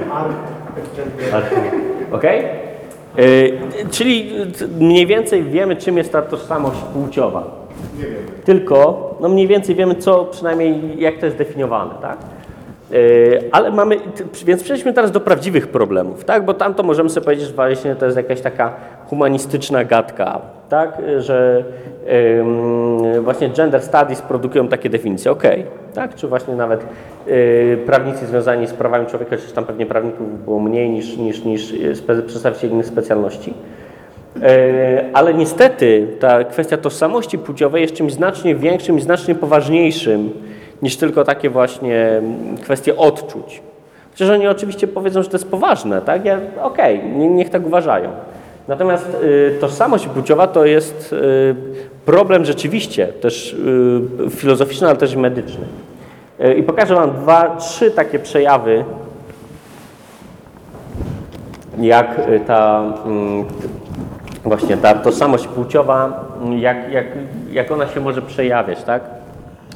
Speaker 1: Okej? Y, Czyli mniej więcej wiemy, czym jest ta tożsamość płciowa.
Speaker 2: Nie wiem.
Speaker 1: Tylko, no mniej więcej wiemy, co przynajmniej, jak to jest definiowane, tak? Y, Ale mamy, więc przejdźmy teraz do prawdziwych problemów, tak? Bo tam to możemy sobie powiedzieć, że właśnie to jest jakaś taka humanistyczna gadka, tak? Że ym, właśnie gender studies produkują takie definicje, okej, tak? Czy właśnie nawet y, prawnicy związani z prawami człowieka, chociaż tam pewnie prawników było mniej niż, niż, niż y, spe, przedstawicieli innych specjalności. Ale niestety ta kwestia tożsamości płciowej jest czymś znacznie większym znacznie poważniejszym niż tylko takie właśnie mm, kwestie odczuć. Chociaż oni oczywiście powiedzą, że to jest poważne, tak? Ja, Okej, nie- niech tak uważają. Natomiast y, tożsamość płciowa to jest y, problem rzeczywiście też y, filozoficzny, ale też medyczny. Y, I pokażę Wam dwa, trzy takie przejawy, jak y, ta mm, właśnie ta tożsamość płciowa, mm, jak, jak, jak ona się może przejawiać, tak?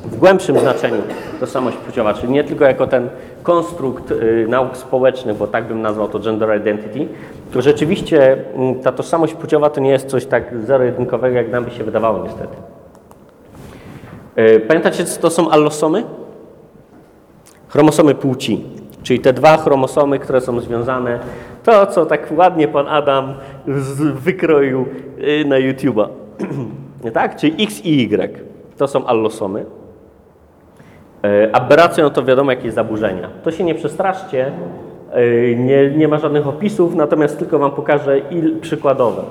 Speaker 1: W głębszym znaczeniu tożsamość płciowa, czyli nie tylko jako ten konstrukt y, nauk społecznych, bo tak bym nazwał to gender identity, to rzeczywiście mm, ta tożsamość płciowa to nie jest coś tak zero-jedynkowego, jak nam by się wydawało niestety. Y, Pamiętacie, co to są allosomy? Chromosomy płci, czyli te dwa chromosomy, które są związane, to co tak ładnie pan Adam wykroił y, na YouTube'a. tak? Czyli X i Y to są allosomy. E, Aberracją to wiadomo jakieś zaburzenia. To się nie przestraszcie, e, nie, nie ma żadnych opisów, natomiast tylko Wam pokażę il, przykładowe.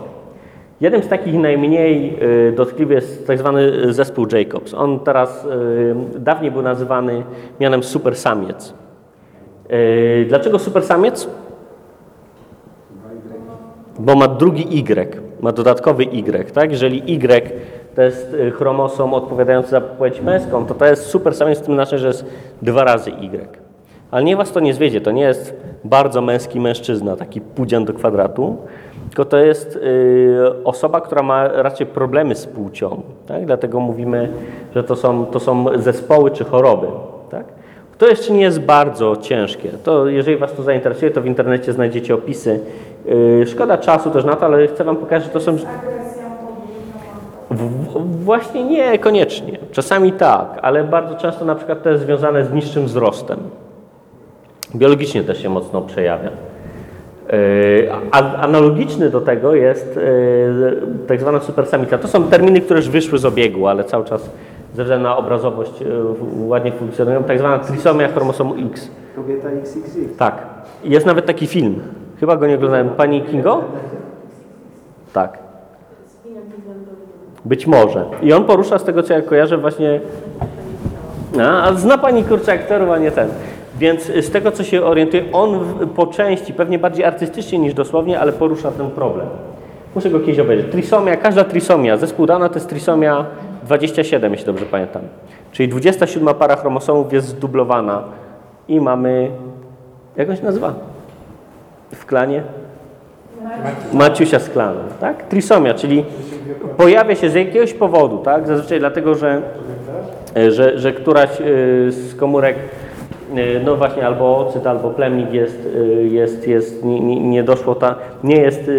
Speaker 1: Jednym z takich najmniej e, dotkliwych jest tak zwany zespół Jacobs. On teraz dawniej był nazywany mianem supersamiec. E, Dlaczego supersamiec? Bo ma drugi Y, ma dodatkowy Y, tak? Jeżeli Y to jest y, chromosom odpowiadający za płeć męską, to to jest super samiec w tym znaczeniu, że jest dwa razy Y. Ale nie was to nie zwiedzie, to nie jest bardzo męski mężczyzna, taki pudzian do kwadratu, tylko to jest y, osoba, która ma raczej problemy z płcią. Tak? Dlatego mówimy, że to są, to są zespoły czy choroby. Tak? To jeszcze nie jest bardzo ciężkie. To jeżeli Was to zainteresuje, to w internecie znajdziecie opisy. Yy, szkoda czasu też na to, ale chcę Wam pokazać, że to są... W, właśnie nie koniecznie. Czasami tak, ale bardzo często na przykład to jest związane z niższym wzrostem. Biologicznie też się mocno przejawia. Yy, analogiczny do tego jest yy, tak zwana supersamica. To są terminy, które już wyszły z obiegu, ale cały czas ze względu na obrazowość yy, ładnie funkcjonują. Tak zwana trisomia chromosomu X.
Speaker 3: Kobieta XXX.
Speaker 1: Tak. Jest nawet taki film. Chyba go nie oglądałem. Pani Kingo? Tak. Być może. I on porusza z tego, co ja kojarzę, właśnie. A, a zna pani kurczę aktorów, a nie ten. Więc z tego, co się orientuje, on po części, pewnie bardziej artystycznie niż dosłownie, ale porusza ten problem. Muszę go kiedyś obejrzeć. Trisomia, każda trisomia, zespół Dana to jest trisomia 27, jeśli dobrze pamiętam. Czyli 27 para chromosomów jest zdublowana i mamy, jak on się nazywa? W klanie? Maciusia z klanu, tak? Trisomia, czyli pojawia się z jakiegoś powodu, tak? Zazwyczaj dlatego, że, e, że, że któraś e, z komórek, e, no właśnie albo ocyt, albo plemnik jest, jest, jest nie, nie, doszło ta, nie jest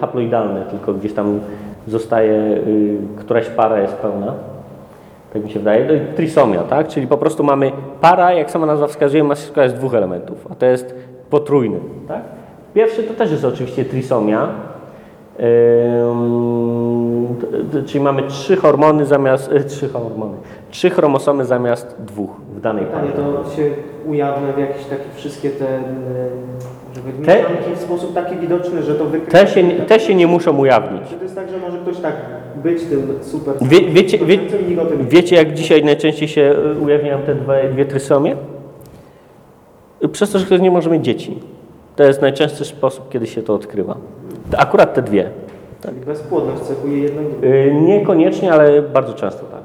Speaker 1: haploidalne, tylko gdzieś tam zostaje, któraś para jest pełna. Tak mi się wydaje. No i Trisomia, tak? Czyli po prostu mamy para, jak sama nazwa wskazuje, ma się składać z dwóch elementów, a to jest potrójny, tak? Pierwszy to też jest oczywiście trisomia, czyli mamy trzy hormony zamiast, e, trzy hormony, trzy chromosomy zamiast dwóch w danej parze.
Speaker 3: to się ujawnia w jakieś takie wszystkie te, żeby
Speaker 1: Te-
Speaker 3: w sposób taki widoczny, że to wykrywa.
Speaker 1: Te się, nie- te się nie muszą ujawnić.
Speaker 3: To jest tak, że może ktoś tak być tym super...
Speaker 1: Wie, wiecie, wie, wiecie, jak dzisiaj najczęściej się e, ujawniają te dwie, dwie trysomie? Przez to, że ktoś nie może mieć dzieci. To jest najczęstszy sposób, kiedy się to odkrywa. Akurat te dwie.
Speaker 3: Czyli bezpłodność cechuje jedno i drugie.
Speaker 1: Y, Niekoniecznie, ale bardzo często tak.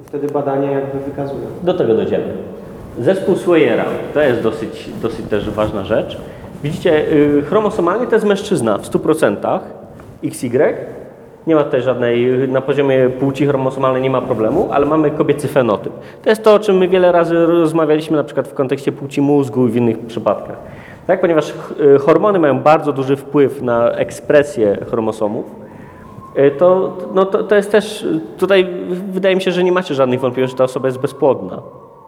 Speaker 3: I wtedy badania jakby wykazują.
Speaker 1: Do tego dojdziemy. Zespół Swayera to jest dosyć, dosyć też ważna rzecz. Widzicie, y, chromosomalnie to jest mężczyzna w 100%, XY. Nie ma tutaj żadnej, na poziomie płci chromosomalnej nie ma problemu, ale mamy kobiecy fenotyp. To jest to, o czym my wiele razy rozmawialiśmy na przykład w kontekście płci mózgu i w innych przypadkach. Tak, ponieważ y, hormony mają bardzo duży wpływ na ekspresję chromosomów, Y, to, no to, to jest też, tutaj wydaje mi się, że nie macie żadnych wątpliwości, że ta osoba jest bezpłodna.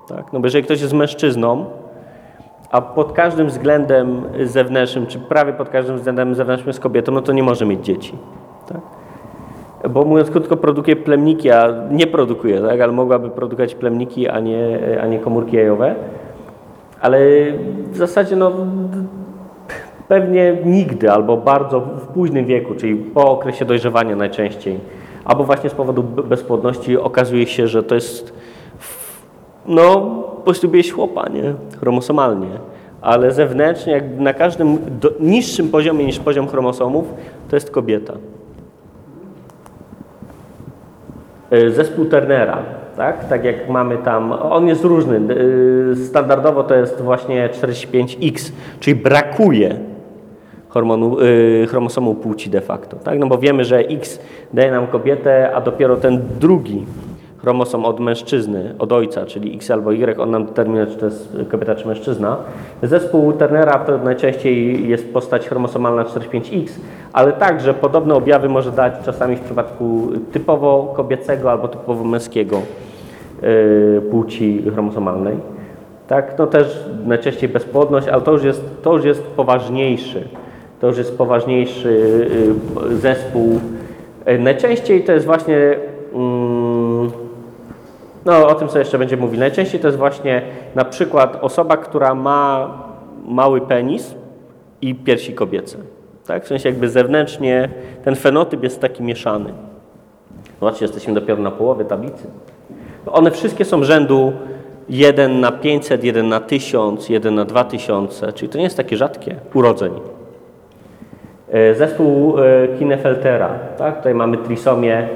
Speaker 1: Tak? No bo jeżeli ktoś jest mężczyzną, a pod każdym względem zewnętrznym, czy prawie pod każdym względem zewnętrznym jest kobietą, no to nie może mieć dzieci. Tak? Bo mówiąc krótko, produkuje plemniki, a nie produkuje, tak? ale mogłaby produkować plemniki, a nie, a nie komórki jajowe. Ale w zasadzie no, Pewnie nigdy, albo bardzo w późnym wieku, czyli po okresie dojrzewania najczęściej, albo właśnie z powodu be- bezpłodności okazuje się, że to jest, no, poślubiłeś chłopa, nie? Chromosomalnie. ale zewnętrznie, jak na każdym do, niższym poziomie niż poziom chromosomów, to jest kobieta. Y, Zespół Turnera, tak? tak jak mamy tam, on jest różny. Y, Standardowo to jest właśnie 45X, czyli brakuje hormonu, y, chromosomu płci de facto. Tak? No bo wiemy, że X daje nam kobietę, a dopiero ten drugi chromosom od mężczyzny, od ojca, czyli X albo Y, on nam determinuje, czy to jest kobieta, czy mężczyzna. Zespół Turnera to najczęściej jest postać chromosomalna 45X, ale także podobne objawy może dać czasami w przypadku typowo kobiecego albo typowo męskiego y, płci chromosomalnej. Tak, no też najczęściej bezpłodność, ale to już jest, to już jest poważniejszy, to już jest poważniejszy y, zespół. Y, Najczęściej to jest właśnie, mm, no o tym sobie jeszcze będziemy mówili, najczęściej to jest właśnie na przykład osoba, która ma mały penis i piersi kobiece. Tak? W sensie jakby zewnętrznie ten fenotyp jest taki mieszany. Zobaczcie, jesteśmy dopiero na połowie tablicy. One wszystkie są rzędu 1 na 500, 1 na 1000, 1 na 2000, czyli to nie jest takie rzadkie urodzeń. E, Zespół e, Klinefeltera, tak? Tutaj mamy trisomię,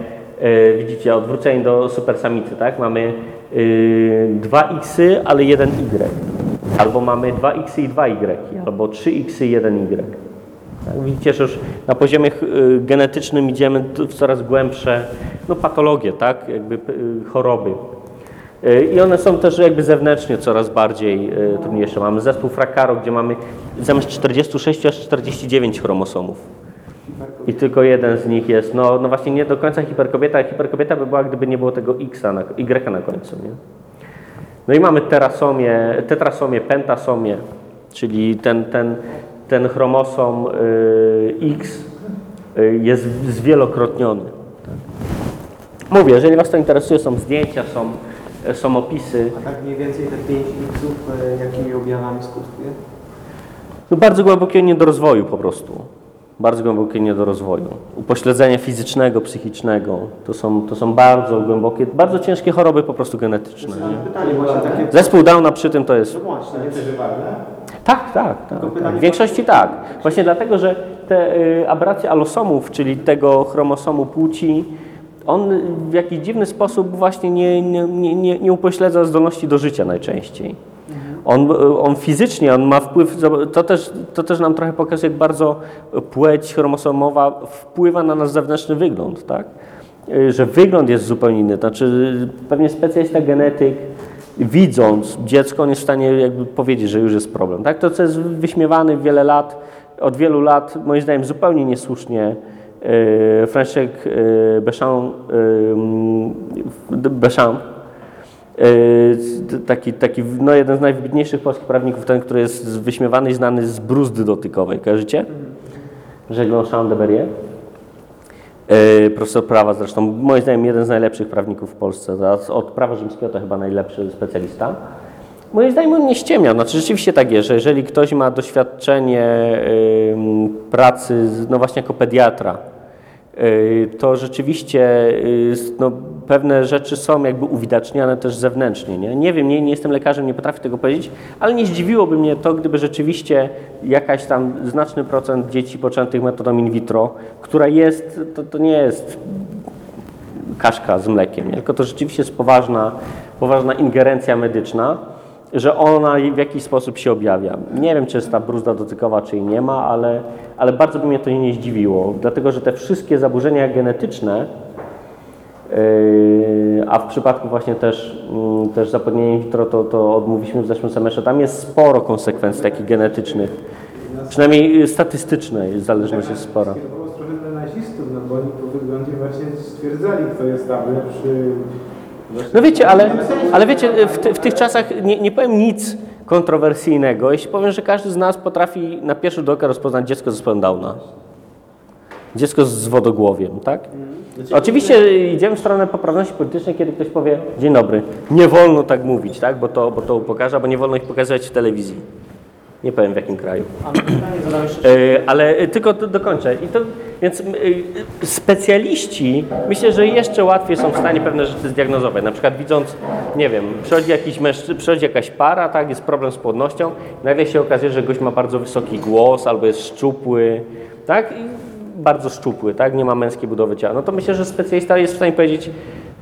Speaker 1: widzicie, odwrócenie do supersamicy, tak? Mamy y, 2x, ale 1y. Albo mamy 2x i 2y, albo 3x i 1y. Tak? Widzicie, że już na poziomie y, genetycznym idziemy w coraz głębsze no, patologie, tak? Jakby y, choroby. Y, I one są też jakby zewnętrznie coraz bardziej y, trudniejsze. Mamy zespół Fracaro, gdzie mamy zamiast 46 aż 49 chromosomów. I tylko jeden z nich jest, no, no właśnie nie do końca hiperkobieta, a hiperkobieta by była, gdyby nie było tego X na, Y na końcu. Nie? No i mamy terasomię, tetrasomię, pentasomię, czyli ten, ten, ten chromosom y, X y, jest zwielokrotniony. Tak? Mówię, jeżeli Was to interesuje, są zdjęcia, są, są opisy.
Speaker 3: A tak mniej więcej te 5 X-ów e, jakimi objawami skutkuje?
Speaker 1: No bardzo głębokie niedorozwoju po prostu. Bardzo głębokie niedorozwoju. Upośledzenia fizycznego, psychicznego. To są, to są bardzo głębokie, bardzo ciężkie choroby po prostu genetyczne. Nie?
Speaker 3: Pytanie właśnie takie...
Speaker 1: Zespół Downa przy tym to jest
Speaker 3: No właśnie?
Speaker 1: Tak, tak, tak, tak. W większości tak. Właśnie dlatego, że te y, aberracje alosomów, czyli tego chromosomu płci, on w jakiś dziwny sposób właśnie nie, nie, nie, nie, nie upośledza zdolności do życia najczęściej. On, y, on fizycznie, on ma wpływ, to też, to też nam trochę pokazuje, jak bardzo płeć chromosomowa wpływa na nasz zewnętrzny wygląd, tak? Y, Że wygląd jest zupełnie inny. Znaczy, pewnie specjalista genetyk, widząc dziecko, on jest w stanie jakby powiedzieć, że już jest problem. Tak? To, co jest wyśmiewany wiele lat, od wielu lat, moim zdaniem zupełnie niesłusznie, yy, Franciszek yy, taki, taki no, jeden z najwybitniejszych polskich prawników, ten, który jest wyśmiewany i znany z bruzdy dotykowej. Kojarzycie? Żeglon Jean de Berrier. Yy, profesor prawa zresztą, moim zdaniem jeden z najlepszych prawników w Polsce. Od prawa rzymskiego to chyba najlepszy specjalista. Moim zdaniem on nie ściemnia. Znaczy rzeczywiście tak jest, że jeżeli ktoś ma doświadczenie ym, pracy, no właśnie jako pediatra, yy, to rzeczywiście yy, no, pewne rzeczy są jakby uwidaczniane też zewnętrznie. Nie, nie wiem, nie, nie jestem lekarzem, nie potrafię tego powiedzieć, ale nie zdziwiłoby mnie to, gdyby rzeczywiście jakaś tam znaczny procent dzieci poczętych metodą in vitro, która jest, to, to nie jest kaszka z mlekiem, nie? tylko to rzeczywiście jest poważna, poważna ingerencja medyczna, że ona w jakiś sposób się objawia. Nie wiem, czy jest ta bruzda dotykowa, czy jej nie ma, ale, ale bardzo by mnie to nie zdziwiło, dlatego że te wszystkie zaburzenia genetyczne, a w przypadku właśnie też, mm, też zapłodnienia in vitro, to, to odmówiliśmy w zeszłym semestrze, tam jest sporo konsekwencji takich genetycznych, przynajmniej yy, statystycznej zależność jest spora.
Speaker 2: No bo oni po wyglądzie właśnie stwierdzali, kto jest.
Speaker 1: No wiecie, ale, ale wiecie, w, ty, w tych czasach nie, nie powiem nic kontrowersyjnego, jeśli powiem, że każdy z nas potrafi na pierwszy rzut oka rozpoznać dziecko ze zespołem Downa. Dziecko z wodogłowiem, tak? Oczywiście idziemy w stronę poprawności politycznej, kiedy ktoś powie, dzień dobry, nie wolno tak mówić, tak? Bo to, bo to upokarza, bo nie wolno ich pokazywać w telewizji. Nie powiem w jakim kraju. E, Ale tylko do, dokończę. I to Więc y, specjaliści myślę, że jeszcze łatwiej są w stanie pewne rzeczy zdiagnozować. Na przykład widząc, nie wiem, przychodzi, jakiś mężczy, przychodzi jakaś para, tak, jest problem z płodnością, nagle się okazuje, że gość ma bardzo wysoki głos albo jest szczupły, tak, i bardzo szczupły, tak, nie ma męskiej budowy ciała. No to myślę, że specjalista jest w stanie powiedzieć,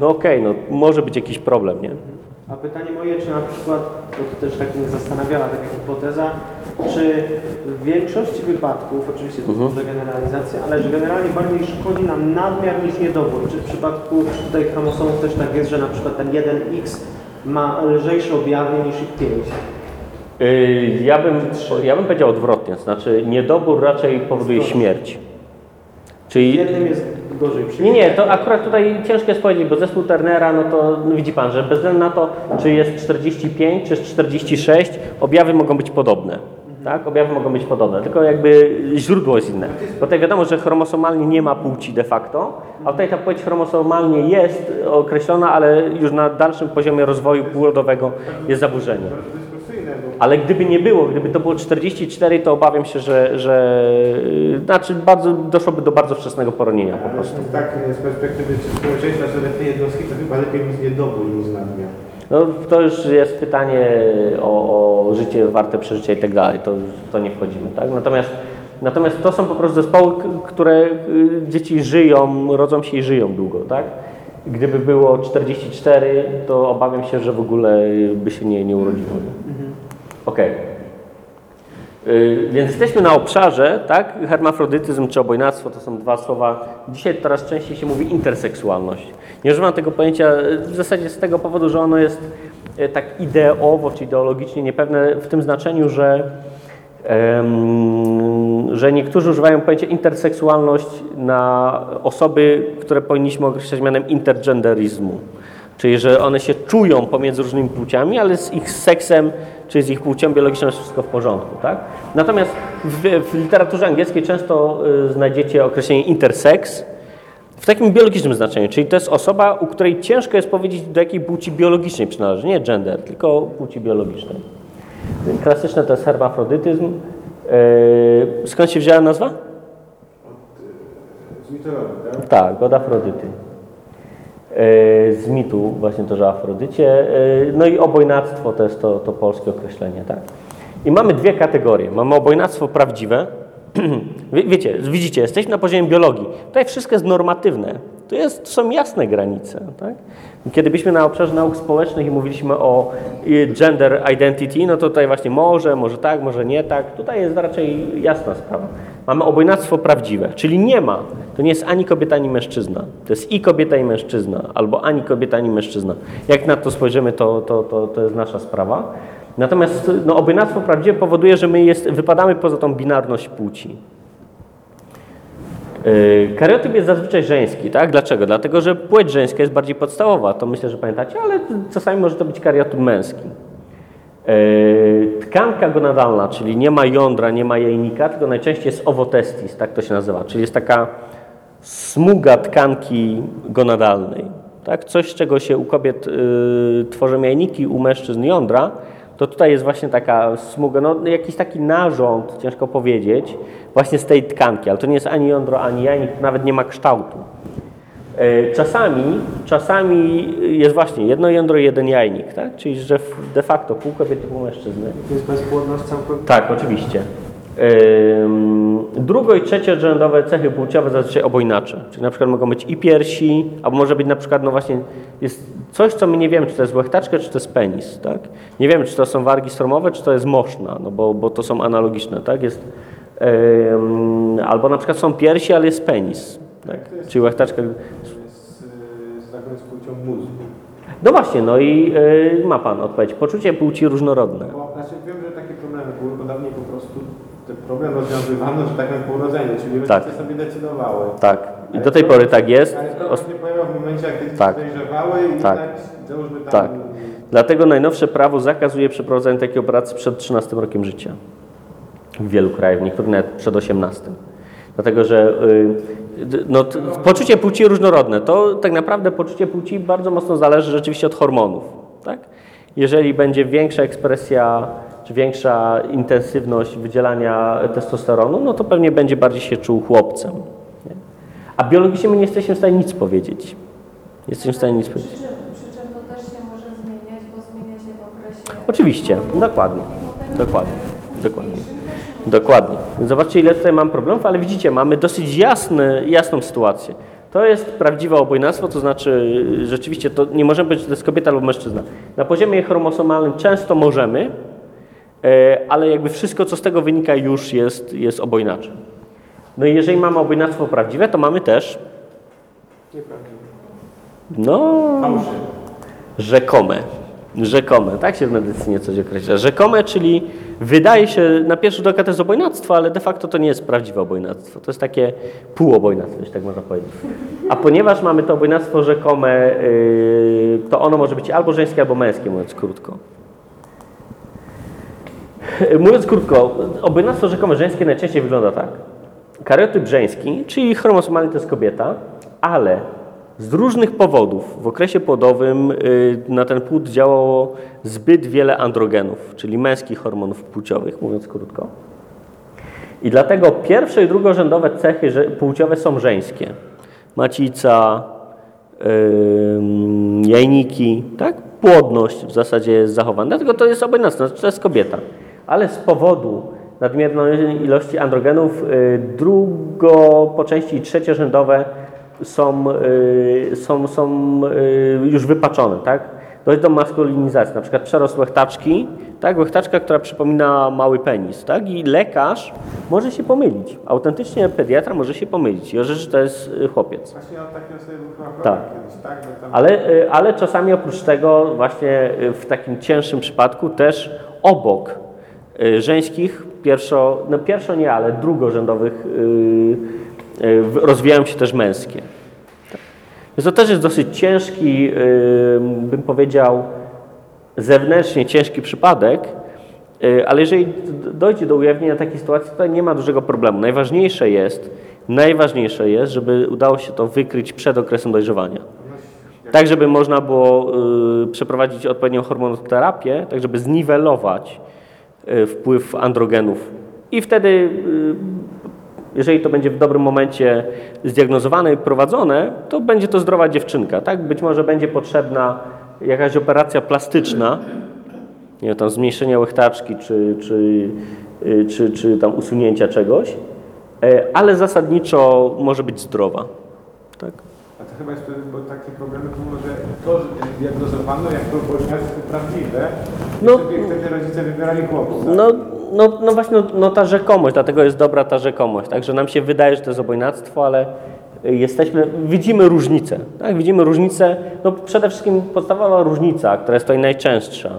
Speaker 1: no okej, no może być jakiś problem, nie?
Speaker 3: A pytanie moje, czy na przykład, bo to też tak mnie zastanawiała taka hipoteza, czy w większości wypadków, oczywiście to jest mhm. generalizacja, ale że generalnie bardziej szkodzi nam nadmiar niż niedobór. Czy w przypadku tutaj chromosomów też tak jest, że na przykład ten 1X ma lżejsze objawy niż ich 5?
Speaker 1: Yy, Ja bym, ja bym powiedział odwrotnie, znaczy niedobór raczej powoduje śmierć. Czyli
Speaker 3: jednym jest gorzej
Speaker 1: Nie,
Speaker 3: przyjęty.
Speaker 1: nie, to akurat tutaj ciężko jest powiedzieć, bo zespół Turnera, no to no widzi Pan, że bez względu na to, czy jest 45, czy jest 46, objawy mogą być podobne. Tak, objawy mogą być podobne, tylko jakby źródło jest inne. Bo tutaj wiadomo, że chromosomalnie nie ma płci de facto, a tutaj ta płeć chromosomalnie jest określona, ale już na dalszym poziomie rozwoju płodowego jest zaburzenie. Ale gdyby nie było, gdyby to było 44, to obawiam się, że, że yy, znaczy bardzo, doszłoby do bardzo wczesnego poronienia po prostu.
Speaker 2: tak z perspektywy czy społeczeństwa, że lepiej jednostki, to chyba lepiej mieć niedobór niż nadmiar.
Speaker 1: No, to już jest pytanie o, o życie warte przeżycia i tak dalej, to, to nie wchodzimy, tak? Natomiast, natomiast to są po prostu zespoły, które y, dzieci żyją, rodzą się i żyją długo, tak? Gdyby było 44, to obawiam się, że w ogóle by się nie, nie urodziło. Y, Więc jesteśmy na obszarze, tak? Hermafrodytyzm czy obojnactwo to są dwa słowa. Dzisiaj coraz częściej się mówi interseksualność. Nie używam tego pojęcia w zasadzie z tego powodu, że ono jest y, tak ideowo czy ideologicznie niepewne w tym znaczeniu, że, że niektórzy używają pojęcia interseksualność na osoby, które powinniśmy określać mianem intergenderizmu. Czyli, że one się czują pomiędzy różnymi płciami, ale z ich seksem czy z ich płcią biologiczną jest wszystko w porządku. Tak? Natomiast w, w literaturze angielskiej często y, znajdziecie określenie intersex w takim biologicznym znaczeniu, czyli to jest osoba, u której ciężko jest powiedzieć, do jakiej płci biologicznej przynależy. Nie gender, tylko płci biologicznej. Klasyczne to jest hermafrodytyzm. Yy, skąd się wzięła nazwa?
Speaker 2: Z mitologii, tak?
Speaker 1: Tak, od Afrodyty. E, Z mitu właśnie to, że Afrodycie. E, No i obojnactwo to jest to, to polskie określenie, tak. I mamy dwie kategorie. Mamy obojnactwo prawdziwe. Wie, wiecie, widzicie, jesteśmy na poziomie biologii. Tutaj wszystko jest normatywne. Tu jest, są jasne granice. Tak? Kiedy byliśmy na obszarze nauk społecznych i mówiliśmy o gender identity, no to tutaj właśnie może, może tak, może nie tak. Tutaj jest raczej jasna sprawa. Mamy obojnactwo prawdziwe, czyli nie ma. To nie jest ani kobieta, ani mężczyzna. To jest i kobieta, i mężczyzna, albo ani kobieta, ani mężczyzna. Jak na to spojrzymy, to, to, to, to jest nasza sprawa. Natomiast no, obojnactwo prawdziwe powoduje, że my jest, wypadamy poza tą binarność płci. Yy, Kariotyp jest zazwyczaj żeński, tak? Dlaczego? Dlatego, że płeć żeńska jest bardziej podstawowa, to myślę, że pamiętacie, ale czasami może to być kariotyp męski. Yy, Tkanka gonadalna, czyli nie ma jądra, nie ma jajnika, tylko najczęściej jest owotestis, tak to się nazywa, czyli jest taka smuga tkanki gonadalnej. Tak? Coś, z czego się u kobiet yy, tworzą jajniki, u mężczyzn jądra, to tutaj jest właśnie taka smuga, no jakiś taki narząd, ciężko powiedzieć, właśnie z tej tkanki, ale to nie jest ani jądro, ani jajnik, nawet nie ma kształtu. E, Czasami, czasami jest właśnie jedno jądro i jeden jajnik, tak? czyli że de facto pół kobiety, pół mężczyzny.
Speaker 3: To jest bezpłodność całkowicie.
Speaker 1: Tak, oczywiście. Drugo i trzeciorzędowe cechy płciowe zazwyczaj obojnacze, czyli na przykład mogą być i piersi, albo może być na przykład, no właśnie, jest coś, co my nie wiemy, czy to jest łechtaczka, czy to jest penis, tak? Nie wiemy, czy to są wargi stromowe, czy to jest moszna, no bo, bo to są analogiczne, tak? Jest, ym, albo na przykład są piersi, ale jest penis, tak? Czyli łechtaczka,
Speaker 2: To jest, płcią mózgu.
Speaker 1: no właśnie, no i y, ma Pan odpowiedź. Poczucie płci różnorodne.
Speaker 2: Bo, znaczy wiem, że takie problemy były, bo dawniej problemy rozwiązywano, że tak powiem, po urodzeniu, czyli rodzice
Speaker 1: Tak.
Speaker 2: sobie decydowały.
Speaker 1: Tak. I
Speaker 2: Ale
Speaker 1: do tej
Speaker 2: to-
Speaker 1: pory tak jest.
Speaker 2: Ale to się pojawia w momencie, jak dzieci
Speaker 1: Tak.
Speaker 2: dojrzewały i
Speaker 1: Tak.
Speaker 2: tak.
Speaker 1: Tak. Dlatego najnowsze prawo zakazuje przeprowadzania takiej operacji przed 13 rokiem życia. W wielu krajach, w niektórych nawet przed 18. Dlatego, że y, no, poczucie płci różnorodne, to tak naprawdę poczucie płci bardzo mocno zależy rzeczywiście od hormonów. Tak? Jeżeli będzie większa ekspresja czy większa intensywność wydzielania testosteronu, no to pewnie będzie bardziej się czuł chłopcem. Nie? A biologicznie my nie jesteśmy w stanie nic powiedzieć. Nie jesteśmy w stanie nic powiedzieć.
Speaker 6: przy czym to też się może zmieniać, bo zmienia się w okresie...
Speaker 1: Oczywiście, dokładnie. Dokładnie. Dokładnie. Dokładnie. Zobaczcie, ile tutaj mam problemów, ale widzicie, mamy dosyć jasny, jasną sytuację. To jest prawdziwe obojnactwo, to znaczy rzeczywiście to nie możemy że to jest kobieta lub mężczyzna. Na poziomie chromosomalnym często możemy, ale jakby wszystko, co z tego wynika, już jest, jest obojnacze. No i jeżeli mamy obojnactwo prawdziwe, to mamy też no, rzekome. Rzekome, tak się w medycynie coś określa. Rzekome, czyli wydaje się na pierwszy rzut oka to jest obojnactwo, ale de facto to nie jest prawdziwe obojnactwo. To jest takie półobojnactwo, jeśli tak można powiedzieć. A ponieważ mamy to obojnactwo rzekome, yy, to ono może być albo żeńskie, albo męskie, mówiąc krótko. Mówiąc krótko, obojnactwo rzekome żeńskie najczęściej wygląda tak. Kariotyp żeński, czyli chromosomalny to jest kobieta, ale z różnych powodów w okresie płodowym y, na ten płód działało zbyt wiele androgenów, czyli męskich hormonów płciowych, mówiąc krótko. I dlatego pierwsze i drugorzędowe cechy płciowe są żeńskie. Macica, jajniki, tak? Płodność w zasadzie jest zachowana. Dlatego to jest znaczy to jest kobieta. Ale z powodu nadmiernej ilości androgenów y, drugo, po części i trzeciorzędowe są, y, są, są y, już wypaczone, tak? Dojść do maskulinizacji, na przykład przerost łechtaczki, tak? Łechtaczka, która przypomina mały penis, tak? I lekarz może się pomylić. Autentycznie pediatra może się pomylić i orzec, że to jest chłopiec.
Speaker 2: Właśnie od takiego sobie był chyba
Speaker 1: Tak.
Speaker 2: kiedyś, tak? Tam
Speaker 1: Ale, ale czasami oprócz tego właśnie w takim cięższym przypadku też obok żeńskich, pierwszo, no pierwszo nie, ale drugorzędowych y, y, rozwijają się też męskie. Więc to też jest dosyć ciężki, y, bym powiedział, zewnętrznie ciężki przypadek, ale jeżeli dojdzie do ujawnienia takiej sytuacji, to nie ma dużego problemu. Najważniejsze jest, najważniejsze jest, żeby udało się to wykryć przed okresem dojrzewania. Tak, żeby można było przeprowadzić odpowiednią hormonoterapię, tak żeby zniwelować wpływ androgenów. I wtedy, y, jeżeli to będzie w dobrym momencie zdiagnozowane i prowadzone, to będzie to zdrowa dziewczynka. Tak? Być może będzie potrzebna jakaś operacja plastyczna, nie wiem, tam zmniejszenia łechtaczki, czy, czy, y, czy, czy tam usunięcia czegoś, e, ale zasadniczo może być zdrowa. Tak?
Speaker 2: Chyba jest wtedy, bo takie problemy było, że to że diagnozowano jako obojnactwo prawdziwe,
Speaker 1: No.
Speaker 2: no. wtedy rodzice wybierali chłopca.
Speaker 1: No, no, no właśnie, no, no ta rzekomość, dlatego jest dobra ta rzekomość. Także nam się wydaje, że to jest obojnactwo, ale jesteśmy, widzimy różnicę. Tak? Widzimy różnicę, no przede wszystkim podstawowa różnica, która jest tutaj najczęstsza.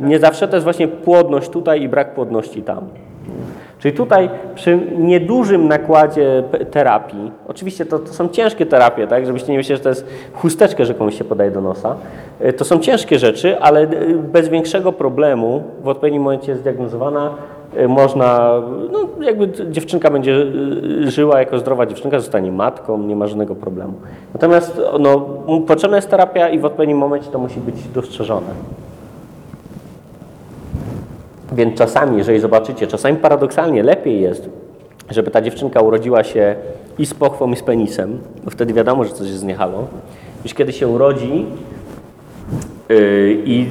Speaker 1: Nie zawsze to jest właśnie płodność tutaj i brak płodności tam. Czyli tutaj przy niedużym nakładzie terapii, oczywiście to, to są ciężkie terapie, tak, żebyście nie myśleli, że to jest chusteczkę, że komuś się podaje do nosa. Y, To są ciężkie rzeczy, ale y, bez większego problemu w odpowiednim momencie zdiagnozowana y, można, no jakby dziewczynka będzie żyła jako zdrowa dziewczynka, zostanie matką, nie ma żadnego problemu. Natomiast no, potrzebna jest terapia i w odpowiednim momencie to musi być dostrzeżone. Więc czasami, jeżeli zobaczycie, czasami paradoksalnie lepiej jest, żeby ta dziewczynka urodziła się i z pochwą, i z penisem, bo wtedy wiadomo, że coś jest zniechalo, niż kiedy się urodzi yy, i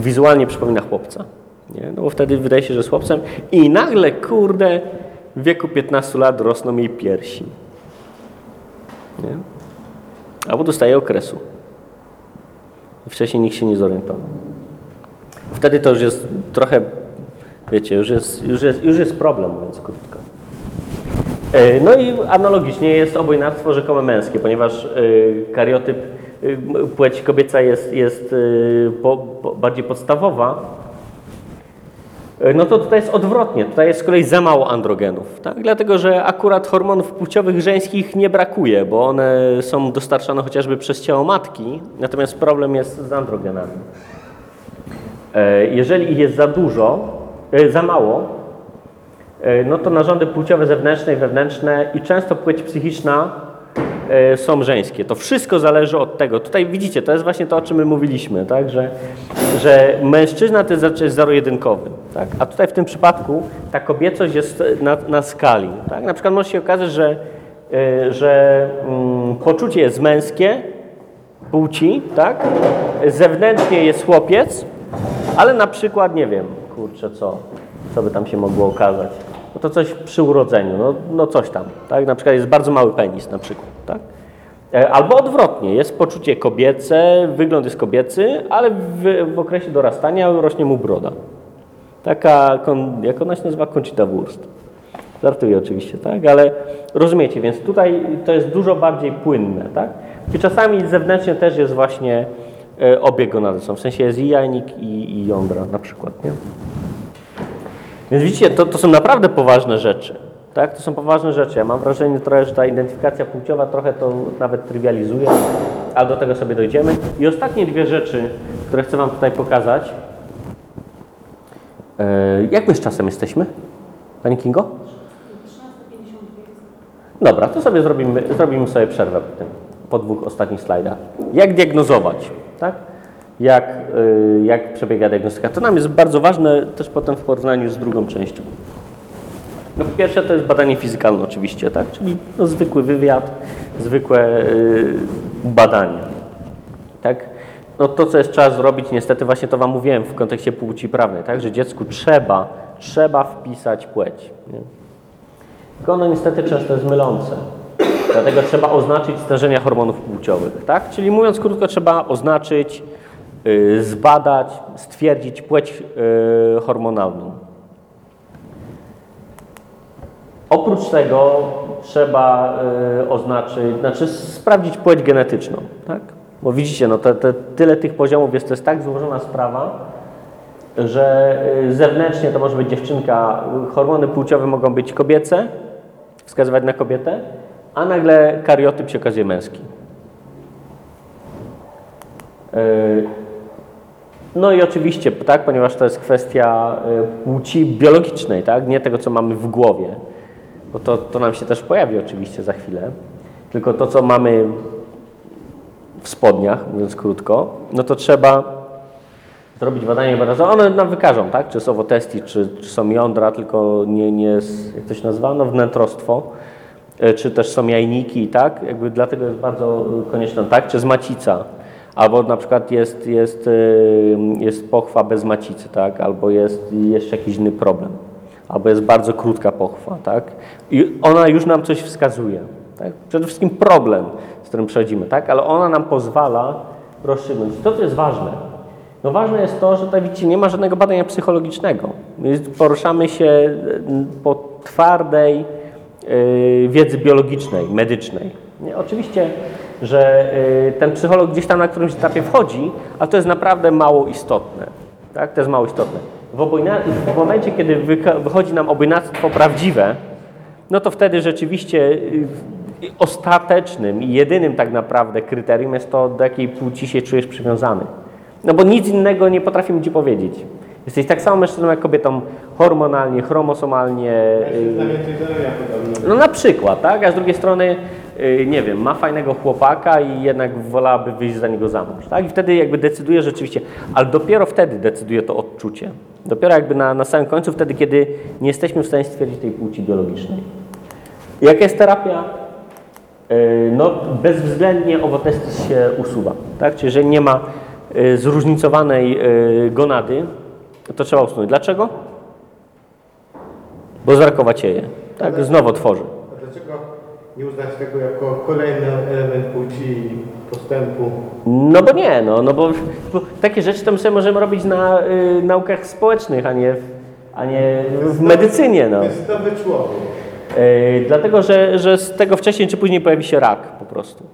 Speaker 1: wizualnie przypomina chłopca. Nie? No bo wtedy wydaje się, że jest chłopcem i nagle, kurde, w wieku 15 lat rosną jej piersi. Nie? Albo dostaje okresu. Wcześniej nikt się nie zorientował. Wtedy to już jest trochę, wiecie, już jest, już jest, już jest problem, mówiąc krótko. E, No i analogicznie jest obojnactwo rzekome męskie, ponieważ e, kariotyp, e, płeć kobieca jest, jest po, po, bardziej podstawowa, no to tutaj jest odwrotnie, tutaj jest z kolei za mało androgenów, tak? dlatego że akurat hormonów płciowych żeńskich nie brakuje, bo one są dostarczane chociażby przez ciało matki, natomiast problem jest z androgenami. E, Jeżeli ich jest za dużo, e, za mało, e, no to narządy płciowe zewnętrzne i wewnętrzne i często płeć psychiczna są żeńskie. To wszystko zależy od tego. Tutaj widzicie, to jest właśnie to, o czym my mówiliśmy, tak? że, że mężczyzna to jest zero-jedynkowy. Tak? A tutaj w tym przypadku ta kobiecość jest na, na skali. Tak? Na przykład może się okazać, że że mm, poczucie jest męskie, płci, tak? Zewnętrznie jest chłopiec, ale na przykład, nie wiem, kurczę, co, co by tam się mogło okazać? No to coś przy urodzeniu, no, no coś tam, tak? Na przykład jest bardzo mały penis na przykład, tak? E, Albo odwrotnie, jest poczucie kobiece, wygląd jest kobiecy, ale w, w okresie dorastania rośnie mu broda. Taka, jak ona się nazywa, Conchita Wurst. Żartuję oczywiście, tak? Ale rozumiecie, więc tutaj to jest dużo bardziej płynne, tak? I czasami zewnętrznie też jest właśnie obie gonady są, w sensie jest i jajnik i, i jądra na przykład, nie? Więc widzicie, to, to są naprawdę poważne rzeczy. Tak? To są poważne rzeczy. Ja mam wrażenie trochę, że ta identyfikacja płciowa trochę to nawet trywializuje, ale do tego sobie dojdziemy. I ostatnie dwie rzeczy, które chcę Wam tutaj pokazać. E, jak my z czasem jesteśmy? Pani Kingo? Dobra, to sobie zrobimy, zrobimy sobie przerwę po tym, po dwóch ostatnich slajdach. Jak diagnozować, tak? Jak, y, jak przebiega diagnostyka? To nam jest bardzo ważne też potem w porównaniu z drugą częścią. No, pierwsze to jest badanie fizykalne oczywiście, tak? Czyli no, zwykły wywiad, zwykłe y, badanie. Tak? No to, co jest trzeba zrobić, niestety właśnie to Wam mówiłem w kontekście płci prawnej, tak? że dziecku trzeba, trzeba wpisać płeć. Nie? Tylko ono niestety często jest mylące. Dlatego trzeba oznaczyć stężenia hormonów płciowych. Tak? Czyli mówiąc krótko, trzeba oznaczyć, y, zbadać, stwierdzić płeć y, hormonalną. Oprócz tego trzeba y, oznaczyć, znaczy sprawdzić płeć genetyczną, tak? Bo widzicie, no te, te, tyle tych poziomów jest, to jest tak złożona sprawa, że zewnętrznie to może być dziewczynka, hormony płciowe mogą być kobiece, wskazywać na kobietę, a nagle kariotyp się okazuje męski. Y, no i oczywiście, tak, ponieważ to jest kwestia y, płci biologicznej, tak, nie tego, co mamy w głowie, bo to, to nam się też pojawi oczywiście za chwilę, tylko to, co mamy w spodniach, mówiąc krótko, no to trzeba zrobić badanie obrazowe. One nam wykażą, tak, czy są testy, czy, czy są jądra, tylko nie, nie jest, jak to się nazywa, no wnętrostwo, e, czy też są jajniki, tak, jakby dlatego jest bardzo e, konieczne, tak, czy z macica, albo na przykład jest, jest, e, jest pochwa bez macicy, tak, albo jest jeszcze jakiś inny problem, albo jest bardzo krótka pochwa, tak, i ona już nam coś wskazuje, tak, przede wszystkim problem, z którym przechodzimy, tak, ale ona nam pozwala rozstrzygnąć. To, co jest ważne, no ważne jest to, że tutaj widzicie, nie ma żadnego badania psychologicznego. My poruszamy się po twardej wiedzy biologicznej, medycznej. Nie? Oczywiście, że y, ten psycholog gdzieś tam na którymś etapie wchodzi, ale to jest naprawdę mało istotne. Tak? To jest mało istotne. W, obojna- w momencie, kiedy wychodzi nam obojnactwo prawdziwe, no to wtedy rzeczywiście y, ostatecznym i jedynym tak naprawdę kryterium jest to, do jakiej płci się czujesz przywiązany. No bo nic innego nie potrafimy Ci powiedzieć. Jesteś tak samo mężczyzną jak kobietą hormonalnie, chromosomalnie. Y. No na przykład, tak? A z drugiej strony, y, nie wiem, ma fajnego chłopaka i jednak wolałaby wyjść za niego za mąż, tak? I wtedy jakby decyduje rzeczywiście, ale dopiero wtedy decyduje to odczucie. Dopiero jakby na, na samym końcu, wtedy, kiedy nie jesteśmy w stanie stwierdzić tej płci biologicznej. Jaka jest terapia? Y, No bezwzględnie owotestis się usuwa, tak? Czyli jeżeli nie ma zróżnicowanej gonady, to trzeba usunąć. Dlaczego? Bo zrakowacieje, tak? Znowu tworzy.
Speaker 2: A dlaczego nie uznać tego jako kolejny element płci i postępu?
Speaker 1: No bo nie, no, no bo, bo takie rzeczy to my sobie możemy robić na y, naukach społecznych, a nie, w, a nie w medycynie. No.
Speaker 2: To jest nowy człowiek.
Speaker 1: Y, dlatego, że, że z tego wcześniej czy później pojawi się rak po prostu.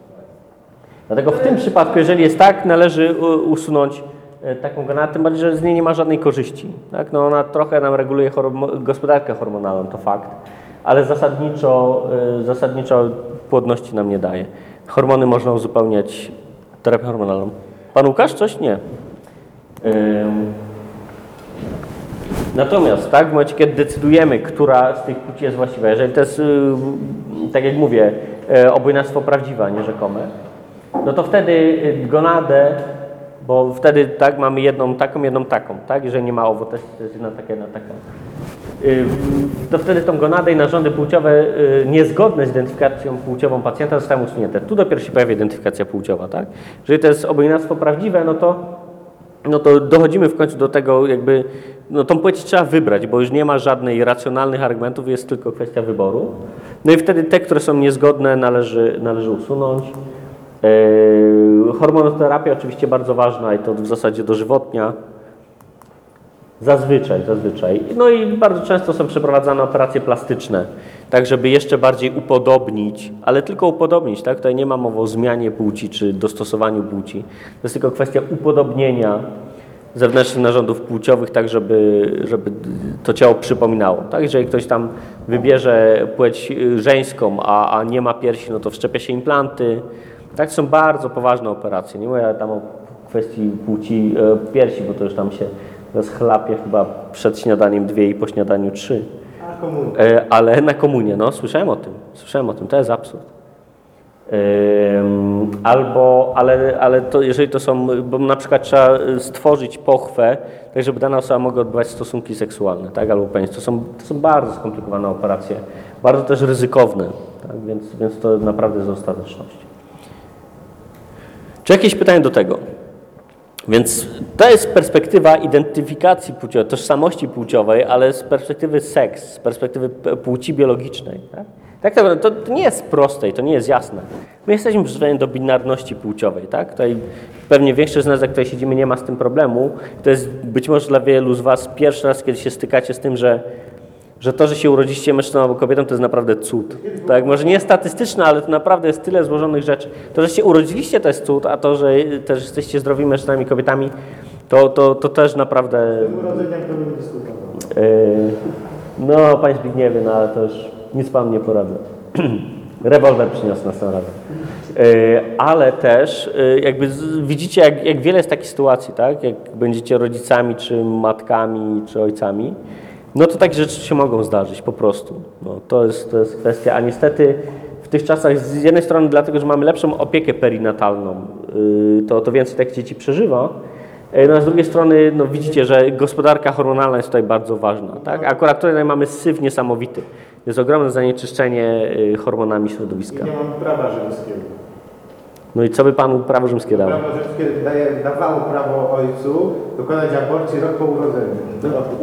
Speaker 1: Dlatego w tym przypadku, jeżeli jest tak, należy usunąć taką granatę, tym bardziej, że z niej nie ma żadnej korzyści. Tak? No ona trochę nam reguluje gospodarkę hormonalną, to fakt, ale zasadniczo, y, zasadniczo płodności nam nie daje. Hormony można uzupełniać terapią hormonalną. Pan Łukasz, coś? Nie. Natomiast tak, w momencie, kiedy decydujemy, która z tych płci jest właściwa, jeżeli to jest, y, tak jak mówię, y, obojnactwo prawdziwe, a nie rzekome, no to wtedy y, gonadę Bo wtedy tak mamy jedną taką, jedną taką, tak? Jeżeli nie ma owo, jest to jest jedna taka, jedna taka. Y, To wtedy tą gonadę i narządy płciowe y, niezgodne z identyfikacją płciową pacjenta zostają usunięte. Tu dopiero się pojawia identyfikacja płciowa, tak? Jeżeli to jest obojnactwo prawdziwe, no to no to dochodzimy w końcu do tego, jakby, no tą płeć trzeba wybrać, bo już nie ma żadnych racjonalnych argumentów, jest tylko kwestia wyboru. No i wtedy te, które są niezgodne, należy, należy usunąć. Yy, hormonoterapia oczywiście bardzo ważna i to w zasadzie dożywotnia. Zazwyczaj, zazwyczaj. No i bardzo często są przeprowadzane operacje plastyczne, tak żeby jeszcze bardziej upodobnić, ale tylko upodobnić, tak? Tutaj nie ma mowy o zmianie płci czy dostosowaniu płci. To jest tylko kwestia upodobnienia zewnętrznych narządów płciowych, tak żeby, żeby to ciało przypominało. Tak? Jeżeli ktoś tam wybierze płeć y, żeńską, a, a nie ma piersi, no to wszczepia się implanty. Tak, są bardzo poważne operacje. Nie mówię tam o kwestii płci e, piersi, bo to już tam się rozchlapie chyba przed śniadaniem dwie i po śniadaniu trzy. E, ale na komunię, no słyszałem o tym, słyszałem o tym, to jest absurd. Albo, ale, ale to jeżeli to są, bo na przykład trzeba stworzyć pochwę, tak żeby dana osoba mogła odbywać stosunki seksualne, tak, albo penis. To są, to są bardzo skomplikowane operacje, bardzo też ryzykowne, tak, więc, więc to naprawdę jest ostateczność. Czy jakieś pytania do tego? Więc to jest perspektywa identyfikacji płciowej, tożsamości płciowej, ale z perspektywy seks, z perspektywy płci biologicznej. Tak, tak naprawdę to, to nie jest proste i to nie jest jasne. My jesteśmy przyzwyczajeni do binarności płciowej. Tak? Tutaj pewnie większość z nas, jak tutaj siedzimy, nie ma z tym problemu. To jest być może dla wielu z Was pierwszy raz, kiedy się stykacie z tym, że że to, że się urodziliście mężczyzną albo kobietą, to jest naprawdę cud. Tak, może nie statystyczne, ale to naprawdę jest tyle złożonych rzeczy. To, że się urodziliście, to jest cud, a to, że też jesteście zdrowymi mężczyznami i kobietami, to, to, to też naprawdę...
Speaker 2: Tym urodzeniem to bym dyskutował.
Speaker 1: Yy, no, panie Zbigniewie, no ale to już nic pan nie poradzę. Rewolwer przyniosł nas razem. Yy, ale też yy, jakby z, widzicie, jak, jak wiele jest takich sytuacji, tak? Jak będziecie rodzicami, czy matkami, czy ojcami, no to takie rzeczy się mogą zdarzyć po prostu. No, to, jest, to jest kwestia, a niestety w tych czasach z jednej strony dlatego, że mamy lepszą opiekę perinatalną, yy, to, to więcej takich dzieci przeżywa, yy, no, a z drugiej strony no, widzicie, że gospodarka hormonalna jest tutaj bardzo ważna. Tak? Akurat tutaj mamy syf niesamowity. Jest ogromne zanieczyszczenie yy, hormonami środowiska.
Speaker 2: nie mam prawa rzymskiego.
Speaker 1: No i co by panu prawo rzymskie dało?
Speaker 2: Prawo rzymskie daje, dawało prawo ojcu dokonać aborcji rok po urodzeniu.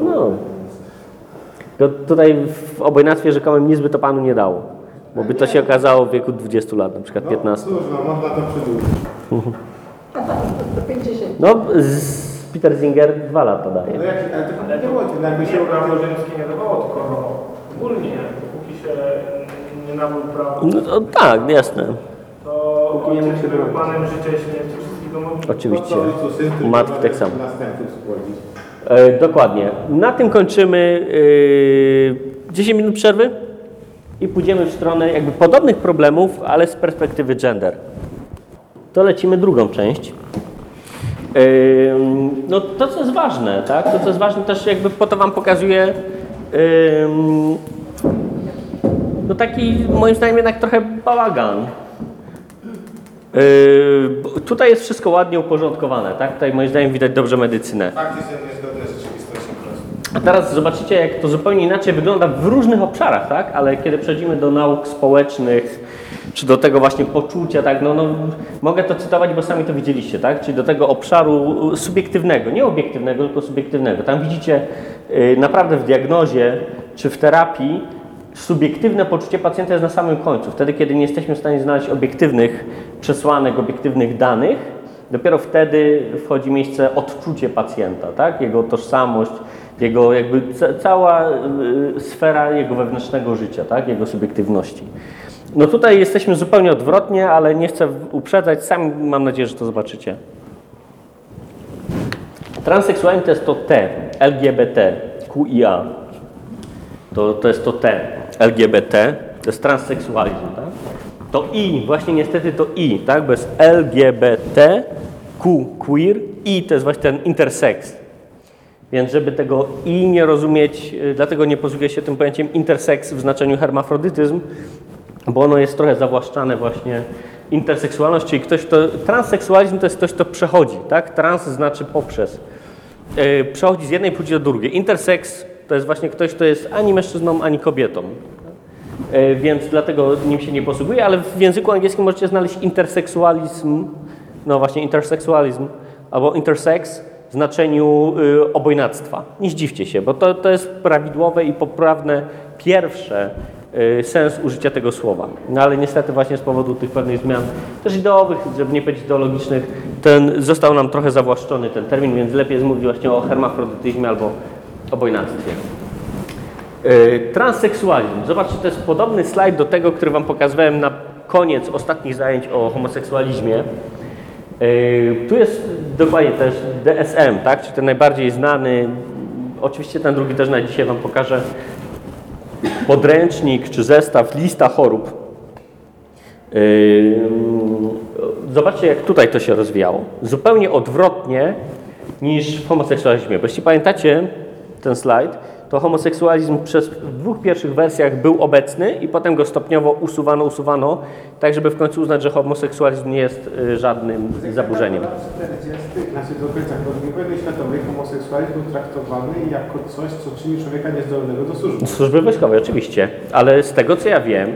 Speaker 1: No. To tutaj w obojnactwie rzekomym nic by to panu nie dało. Bo by to się okazało w wieku 20 lat, na przykład
Speaker 2: No,
Speaker 1: 15.
Speaker 2: cóż, no, można to przedłużyć.
Speaker 5: Do 50.
Speaker 1: No, z Peter Singer dwa lata
Speaker 2: No
Speaker 1: daje.
Speaker 2: jak, ale to nie było, jakby się
Speaker 7: Nie, prawo rzymskie nie dawało, tylko no, ogólnie, dopóki się nie nabył prawa,
Speaker 1: No, to, tak, jasne.
Speaker 7: to
Speaker 3: Póki nie mógł się bronić.
Speaker 7: panem życia i śmierci wszystkich domowników.
Speaker 1: Oczywiście. Matki tak samo.
Speaker 2: Następców spłodzić.
Speaker 1: E, dokładnie. Na tym kończymy. E, 10 minut przerwy i pójdziemy w stronę jakby podobnych problemów, ale z perspektywy gender. To lecimy drugą część. E, no to, co jest ważne, tak? To, co jest ważne też jakby po to Wam pokazuję e, no taki moim zdaniem jednak trochę bałagan. Yy, tutaj jest wszystko ładnie uporządkowane, tak? Tutaj moim zdaniem widać dobrze medycynę.
Speaker 2: Niezgodne z rzeczywistością.
Speaker 1: A teraz zobaczycie, jak to zupełnie inaczej wygląda w różnych obszarach, tak? Ale kiedy przejdziemy do nauk społecznych, czy do tego właśnie poczucia, tak? No, no, mogę to cytować, bo sami to widzieliście, tak? Czyli do tego obszaru subiektywnego, nie obiektywnego, tylko subiektywnego. Tam widzicie yy, naprawdę w diagnozie czy w terapii subiektywne poczucie pacjenta jest na samym końcu. Wtedy, kiedy nie jesteśmy w stanie znaleźć obiektywnych przesłanek, obiektywnych danych, dopiero wtedy wchodzi miejsce odczucie pacjenta, tak? jego tożsamość, jego jakby ca cała y, sfera jego wewnętrznego życia, tak? jego subiektywności. No tutaj jesteśmy zupełnie odwrotnie, ale nie chcę uprzedzać, sami mam nadzieję, że to zobaczycie. Transseksualny to jest to T, LGBT, QIA. To, to jest to T, LGBT, to jest transseksualizm, tak? To I, właśnie niestety to I, tak? Jest LGBT, Q, queer, I to jest właśnie ten intersex. Więc żeby tego I nie rozumieć, y, dlatego nie posługuję się tym pojęciem intersex w znaczeniu hermafrodytyzm, bo ono jest trochę zawłaszczane właśnie Interseksualność, czyli ktoś, kto... Transseksualizm to jest ktoś, kto przechodzi, tak? Trans znaczy poprzez. Yy, przechodzi z jednej płci do drugiej. Interseks to jest właśnie ktoś, kto jest ani mężczyzną, ani kobietą. Yy, więc dlatego nim się nie posługuje, ale w języku angielskim możecie znaleźć interseksualizm, no właśnie interseksualizm, albo intersex w znaczeniu y, obojnactwa. Nie zdziwcie się, bo to, to jest prawidłowe i poprawne pierwsze y, sens użycia tego słowa. No ale niestety właśnie z powodu tych pewnych zmian, też ideowych, żeby nie powiedzieć ideologicznych, ten został nam trochę zawłaszczony ten termin, więc lepiej jest mówić właśnie o hermafrodytyzmie albo obojnactwie. Y, Transseksualizm. Zobaczcie, to jest podobny slajd do tego, który Wam pokazywałem na koniec ostatnich zajęć o homoseksualizmie. Yy, Tu jest dokładnie też DSM, tak? czyli ten najbardziej znany, oczywiście ten drugi też na dzisiaj Wam pokażę, podręcznik czy zestaw, lista chorób. Yy, Zobaczcie, jak tutaj to się rozwijało. Zupełnie odwrotnie niż w homoseksualizmie. Bo jeśli pamiętacie ten slajd, to homoseksualizm przez w dwóch pierwszych wersjach był obecny i potem go stopniowo usuwano, usuwano, tak żeby w końcu uznać, że homoseksualizm nie jest y, żadnym zaburzeniem.
Speaker 2: W latach 40., znaczy do końca II wojny światowej homoseksualizm był traktowany jako coś, co czyni człowieka niezdolnego do służby.
Speaker 1: Służby wojskowej oczywiście, ale z tego co ja wiem,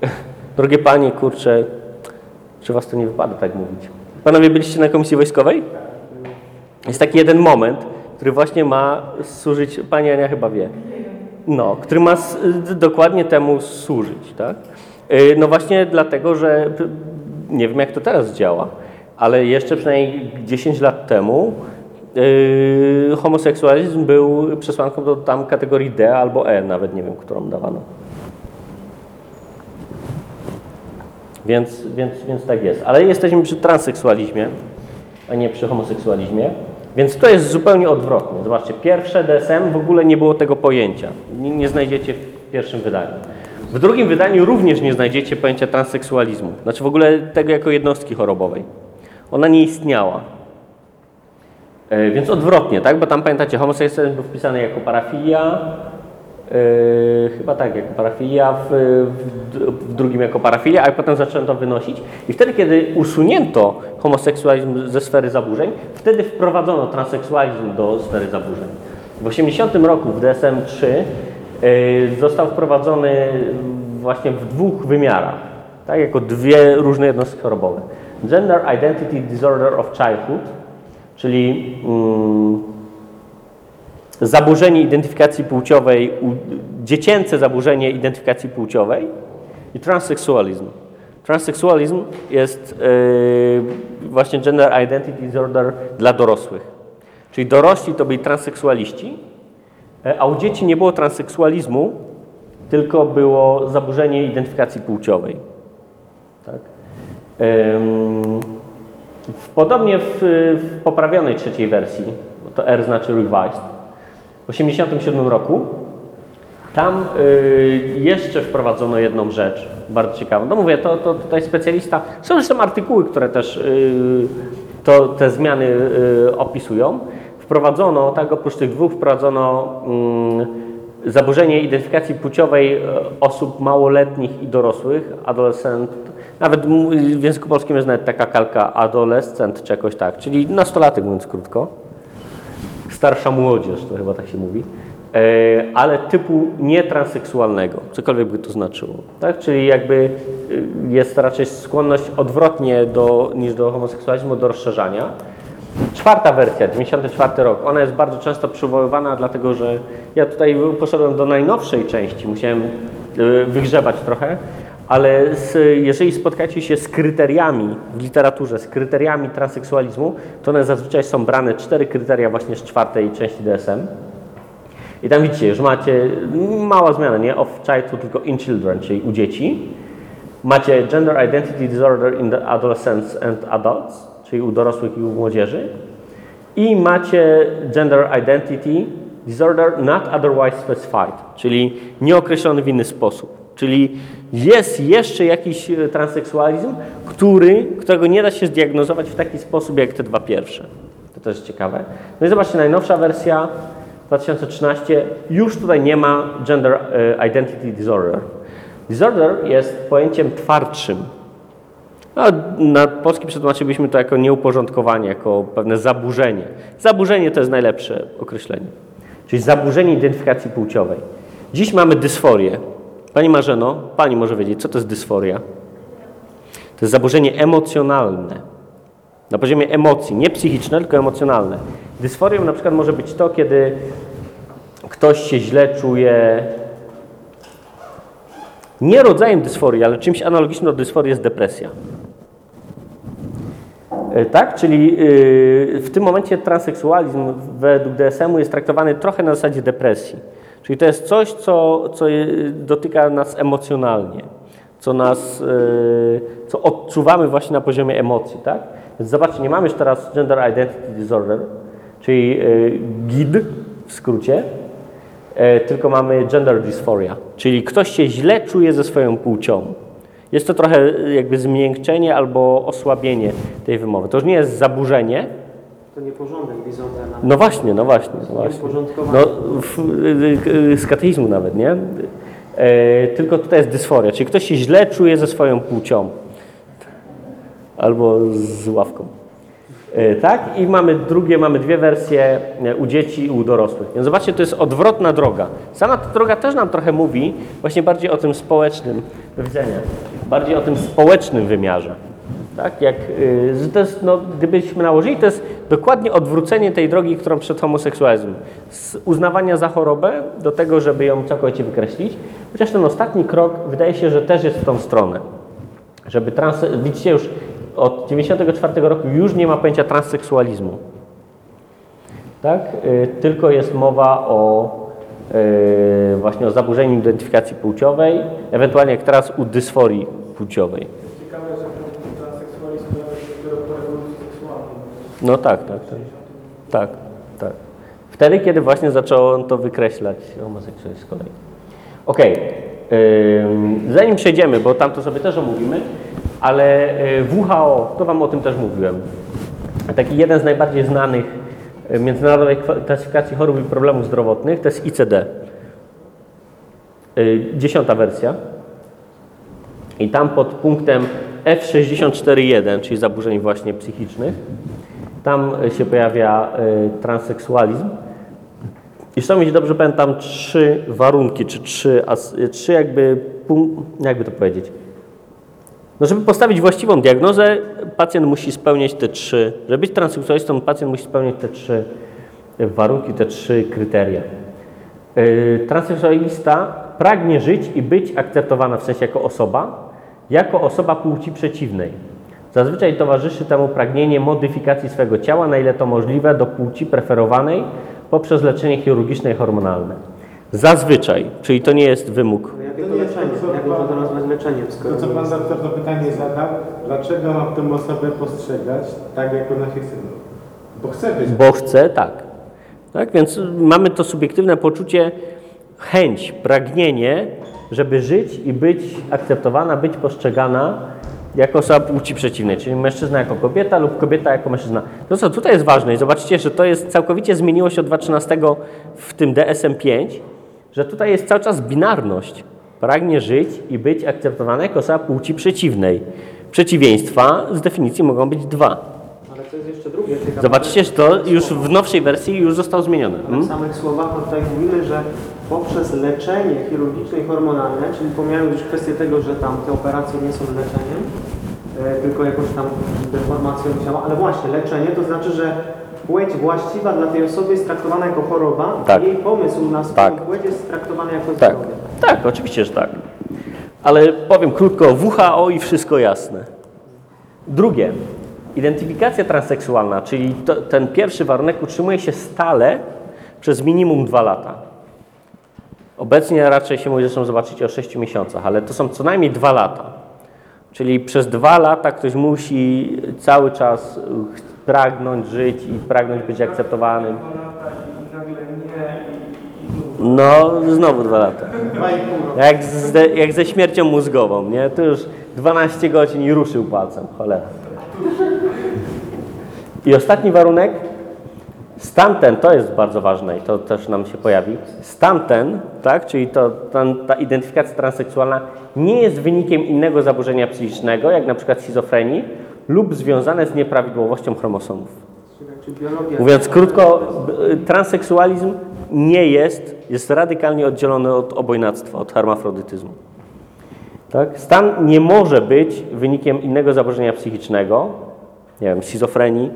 Speaker 1: drogie panie, kurczę, czy was to nie wypada tak mówić? Panowie byliście na komisji wojskowej? Jest taki jeden moment, który właśnie ma służyć, pani Ania chyba wie, no, który ma dokładnie temu służyć, tak? Y, No właśnie dlatego, że nie wiem jak to teraz działa, ale jeszcze przynajmniej 10 lat temu yy, homoseksualizm był przesłanką do tam kategorii D albo E, nawet nie wiem, którą dawano. Więc, więc, więc tak jest. Ale jesteśmy przy transseksualizmie, a nie przy homoseksualizmie. Więc to jest zupełnie odwrotnie. Zobaczcie, pierwsze DSM w ogóle nie było tego pojęcia. Nie, nie znajdziecie w pierwszym wydaniu. W drugim wydaniu również nie znajdziecie pojęcia transseksualizmu. Znaczy w ogóle tego jako jednostki chorobowej. Ona nie istniała. E, Więc odwrotnie, tak? Bo tam pamiętacie, homoseksualizm był wpisany jako parafilia, Yy, chyba tak, jako parafilia, w, w, w drugim jako parafilia, a potem zaczęto to wynosić. I wtedy, kiedy usunięto homoseksualizm ze sfery zaburzeń, wtedy wprowadzono transseksualizm do sfery zaburzeń. W 80 roku w DSM-3 yy, został wprowadzony właśnie w dwóch wymiarach, tak, jako dwie różne jednostki chorobowe. Gender Identity Disorder of Childhood, czyli mm, zaburzenie identyfikacji płciowej, dziecięce zaburzenie identyfikacji płciowej i transseksualizm. Transseksualizm jest yy, właśnie gender identity disorder dla dorosłych. Czyli dorośli to byli transseksualiści, e, a u dzieci nie było transseksualizmu, tylko było zaburzenie identyfikacji płciowej. Tak? W, podobnie w, w poprawionej trzeciej wersji, bo to R znaczy revised, w 1987 roku. Tam y, jeszcze wprowadzono jedną rzecz bardzo ciekawą. No mówię, to, to tutaj specjalista. Są zresztą artykuły, które też y, to, te zmiany y, opisują. Wprowadzono, tak, oprócz tych dwóch, wprowadzono mm, zaburzenie identyfikacji płciowej e, osób małoletnich i dorosłych, adolescent. Nawet w języku polskim jest nawet taka kalka adolescent czy jakoś tak, czyli nastolatek mówiąc krótko starsza młodzież, to chyba tak się mówi, e, ale typu nietransseksualnego, cokolwiek by to znaczyło. Tak? Czyli jakby y, jest raczej skłonność odwrotnie do, niż do homoseksualizmu, do rozszerzania. Czwarta wersja, 94 rok, ona jest bardzo często przywoływana, dlatego że ja tutaj poszedłem do najnowszej części, musiałem y, wygrzebać trochę, ale z, jeżeli spotkacie się z kryteriami w literaturze, z kryteriami transseksualizmu, to one zazwyczaj są brane cztery kryteria właśnie z czwartej części DSM. I tam widzicie, już macie mała zmiana, nie of childhood, tylko in children, czyli u dzieci. Macie gender identity disorder in the adolescents and adults, czyli u dorosłych i u młodzieży. I macie gender identity disorder not otherwise specified, czyli nieokreślony w inny sposób. Czyli jest jeszcze jakiś e, transseksualizm, który, którego nie da się zdiagnozować w taki sposób jak te dwa pierwsze. To też jest ciekawe. No i zobaczcie, najnowsza wersja 2013 już tutaj nie ma gender e, identity disorder. Disorder jest pojęciem twardszym. A na polski przetłumaczylibyśmy to jako nieuporządkowanie, jako pewne zaburzenie. Zaburzenie to jest najlepsze określenie. Czyli zaburzenie identyfikacji płciowej. Dziś mamy dysforię. Pani Marzeno, Pani może wiedzieć, co to jest dysforia? To jest zaburzenie emocjonalne. Na poziomie emocji, nie psychiczne, tylko emocjonalne. Dysforią na przykład może być to, kiedy ktoś się źle czuje. Nie rodzajem dysforii, ale czymś analogicznym do dysforii jest depresja. E, Tak, czyli yy, w tym momencie transseksualizm według DSM-u jest traktowany trochę na zasadzie depresji. Czyli to jest coś, co, co dotyka nas emocjonalnie, co nas, yy, co odczuwamy właśnie na poziomie emocji, tak? Więc zobaczcie, nie mamy już teraz Gender Identity Disorder, czyli yy, GID w skrócie, e, tylko mamy gender dysphoria, czyli ktoś się źle czuje ze swoją płcią. Jest to trochę e, jakby zmiękczenie albo osłabienie tej wymowy. To już nie jest zaburzenie.
Speaker 3: To nie porządek bizonterna.
Speaker 1: No właśnie, no właśnie. No właśnie. No, w, y, y, z kateizmu nawet, nie? E, tylko tutaj jest dysforia, czyli ktoś się źle czuje ze swoją płcią. Albo z ławką. E, tak? I mamy drugie, mamy dwie wersje e, u dzieci i u dorosłych. Więc zobaczcie, to jest odwrotna droga. Sama ta droga też nam trochę mówi właśnie bardziej o tym społecznym, do widzenia, bardziej o tym społecznym wymiarze. Tak? Jak, y, to jest, no, gdybyśmy nałożyli, to jest dokładnie odwrócenie tej drogi, którą przed homoseksualizmem. Z uznawania za chorobę do tego, żeby ją całkowicie wykreślić. Chociaż ten ostatni krok wydaje się, że też jest w tą stronę. Żeby trans... Widzicie już od 94 roku już nie ma pojęcia transseksualizmu. Tak? Y, Tylko jest mowa o y, właśnie o zaburzeniu identyfikacji płciowej, ewentualnie jak teraz u dysforii płciowej.
Speaker 7: Ciekawe, że ten transseksualizm pojawia się dopiero po rewolucji seksualnej.
Speaker 1: No tak, tak, tak. Tak, tak. Wtedy, kiedy właśnie zaczęło on to wykreślać homoseksualizm z kolei. Okej. ym, Zanim przejdziemy, bo tam to sobie też omówimy, ale y, WHO, to Wam o tym też mówiłem. Taki jeden z najbardziej znanych y, międzynarodowej klasyfikacji chorób i problemów zdrowotnych to jest ICD. Y, Dziesiąta wersja. I tam pod punktem F64.1, czyli zaburzeń właśnie psychicznych, tam y, się pojawia y, transseksualizm. I chcę mieć dobrze pamiętam trzy warunki, czy trzy, y, trzy jakby, jakby to powiedzieć. No, żeby postawić właściwą diagnozę, pacjent musi spełniać te trzy, żeby być transseksualistą, pacjent musi spełniać te trzy warunki, te trzy kryteria. Transseksualista pragnie żyć i być akceptowana w sensie jako osoba, jako osoba płci przeciwnej. Zazwyczaj towarzyszy temu pragnienie modyfikacji swego ciała, na ile to możliwe, do płci preferowanej poprzez leczenie chirurgiczne i hormonalne. Zazwyczaj, czyli to nie jest wymóg.
Speaker 3: Jakie to leczenie? Jak można to nazwać leczeniem, skoro
Speaker 2: To, co Pan doktor to pytanie zadał, dlaczego mam tę osobę postrzegać tak, jak ona się chce? Bo chce być.
Speaker 1: Bo chce, tak. tak. Więc mamy to subiektywne poczucie, chęć, pragnienie, żeby żyć i być akceptowana, być postrzegana jako osoba płci przeciwnej, czyli mężczyzna jako kobieta lub kobieta jako mężczyzna. To co tutaj jest ważne i zobaczcie, że to jest całkowicie zmieniło się od 2013 w tym DSM-5, że tutaj jest cały czas binarność. Pragnie żyć i być akceptowana jako osoba płci przeciwnej. Przeciwieństwa z definicji mogą być dwa.
Speaker 3: Ale to jest jeszcze drugie ciekawe.
Speaker 1: Zobaczcie, że to już w nowszej wersji już zostało zmienione.
Speaker 3: W
Speaker 1: Hmm?
Speaker 3: samych słowach tutaj mówimy, że poprzez leczenie chirurgiczne i hormonalne, czyli pomijając już kwestię tego, że tam te operacje nie są leczeniem, tylko jakąś tam deformacją ciała, ale właśnie leczenie to znaczy, że płeć właściwa dla tej osoby jest traktowana jako choroba,
Speaker 1: Tak.
Speaker 3: jej pomysł na swoją
Speaker 1: Tak.
Speaker 3: płeć jest traktowany jako
Speaker 1: Tak,
Speaker 3: zdrowie.
Speaker 1: tak, oczywiście, że tak. Ale powiem krótko, WHO i wszystko jasne. Drugie, identyfikacja transseksualna, czyli to, ten pierwszy warunek utrzymuje się stale przez minimum dwa lata. Obecnie raczej się mówi, zobaczycie o 6 miesiącach, ale to są co najmniej dwa lata. Czyli przez dwa lata ktoś musi cały czas pragnąć żyć i pragnąć być akceptowanym. No, znowu dwa lata. Jak, z, jak ze śmiercią mózgową, nie? To już 12 godzin i ruszył palcem, cholera. I ostatni warunek, Stan ten, to jest bardzo ważne i to też nam się pojawi. Stan ten, tak, czyli to, ten, ta identyfikacja transseksualna nie jest wynikiem innego zaburzenia psychicznego, jak na przykład schizofrenii, lub związane z nieprawidłowością chromosomów. Mówiąc krótko, transseksualizm nie jest, jest radykalnie oddzielony od obojnactwa, od hermafrodytyzmu. Tak? Stan nie może być wynikiem innego zaburzenia psychicznego, nie wiem, schizofrenii,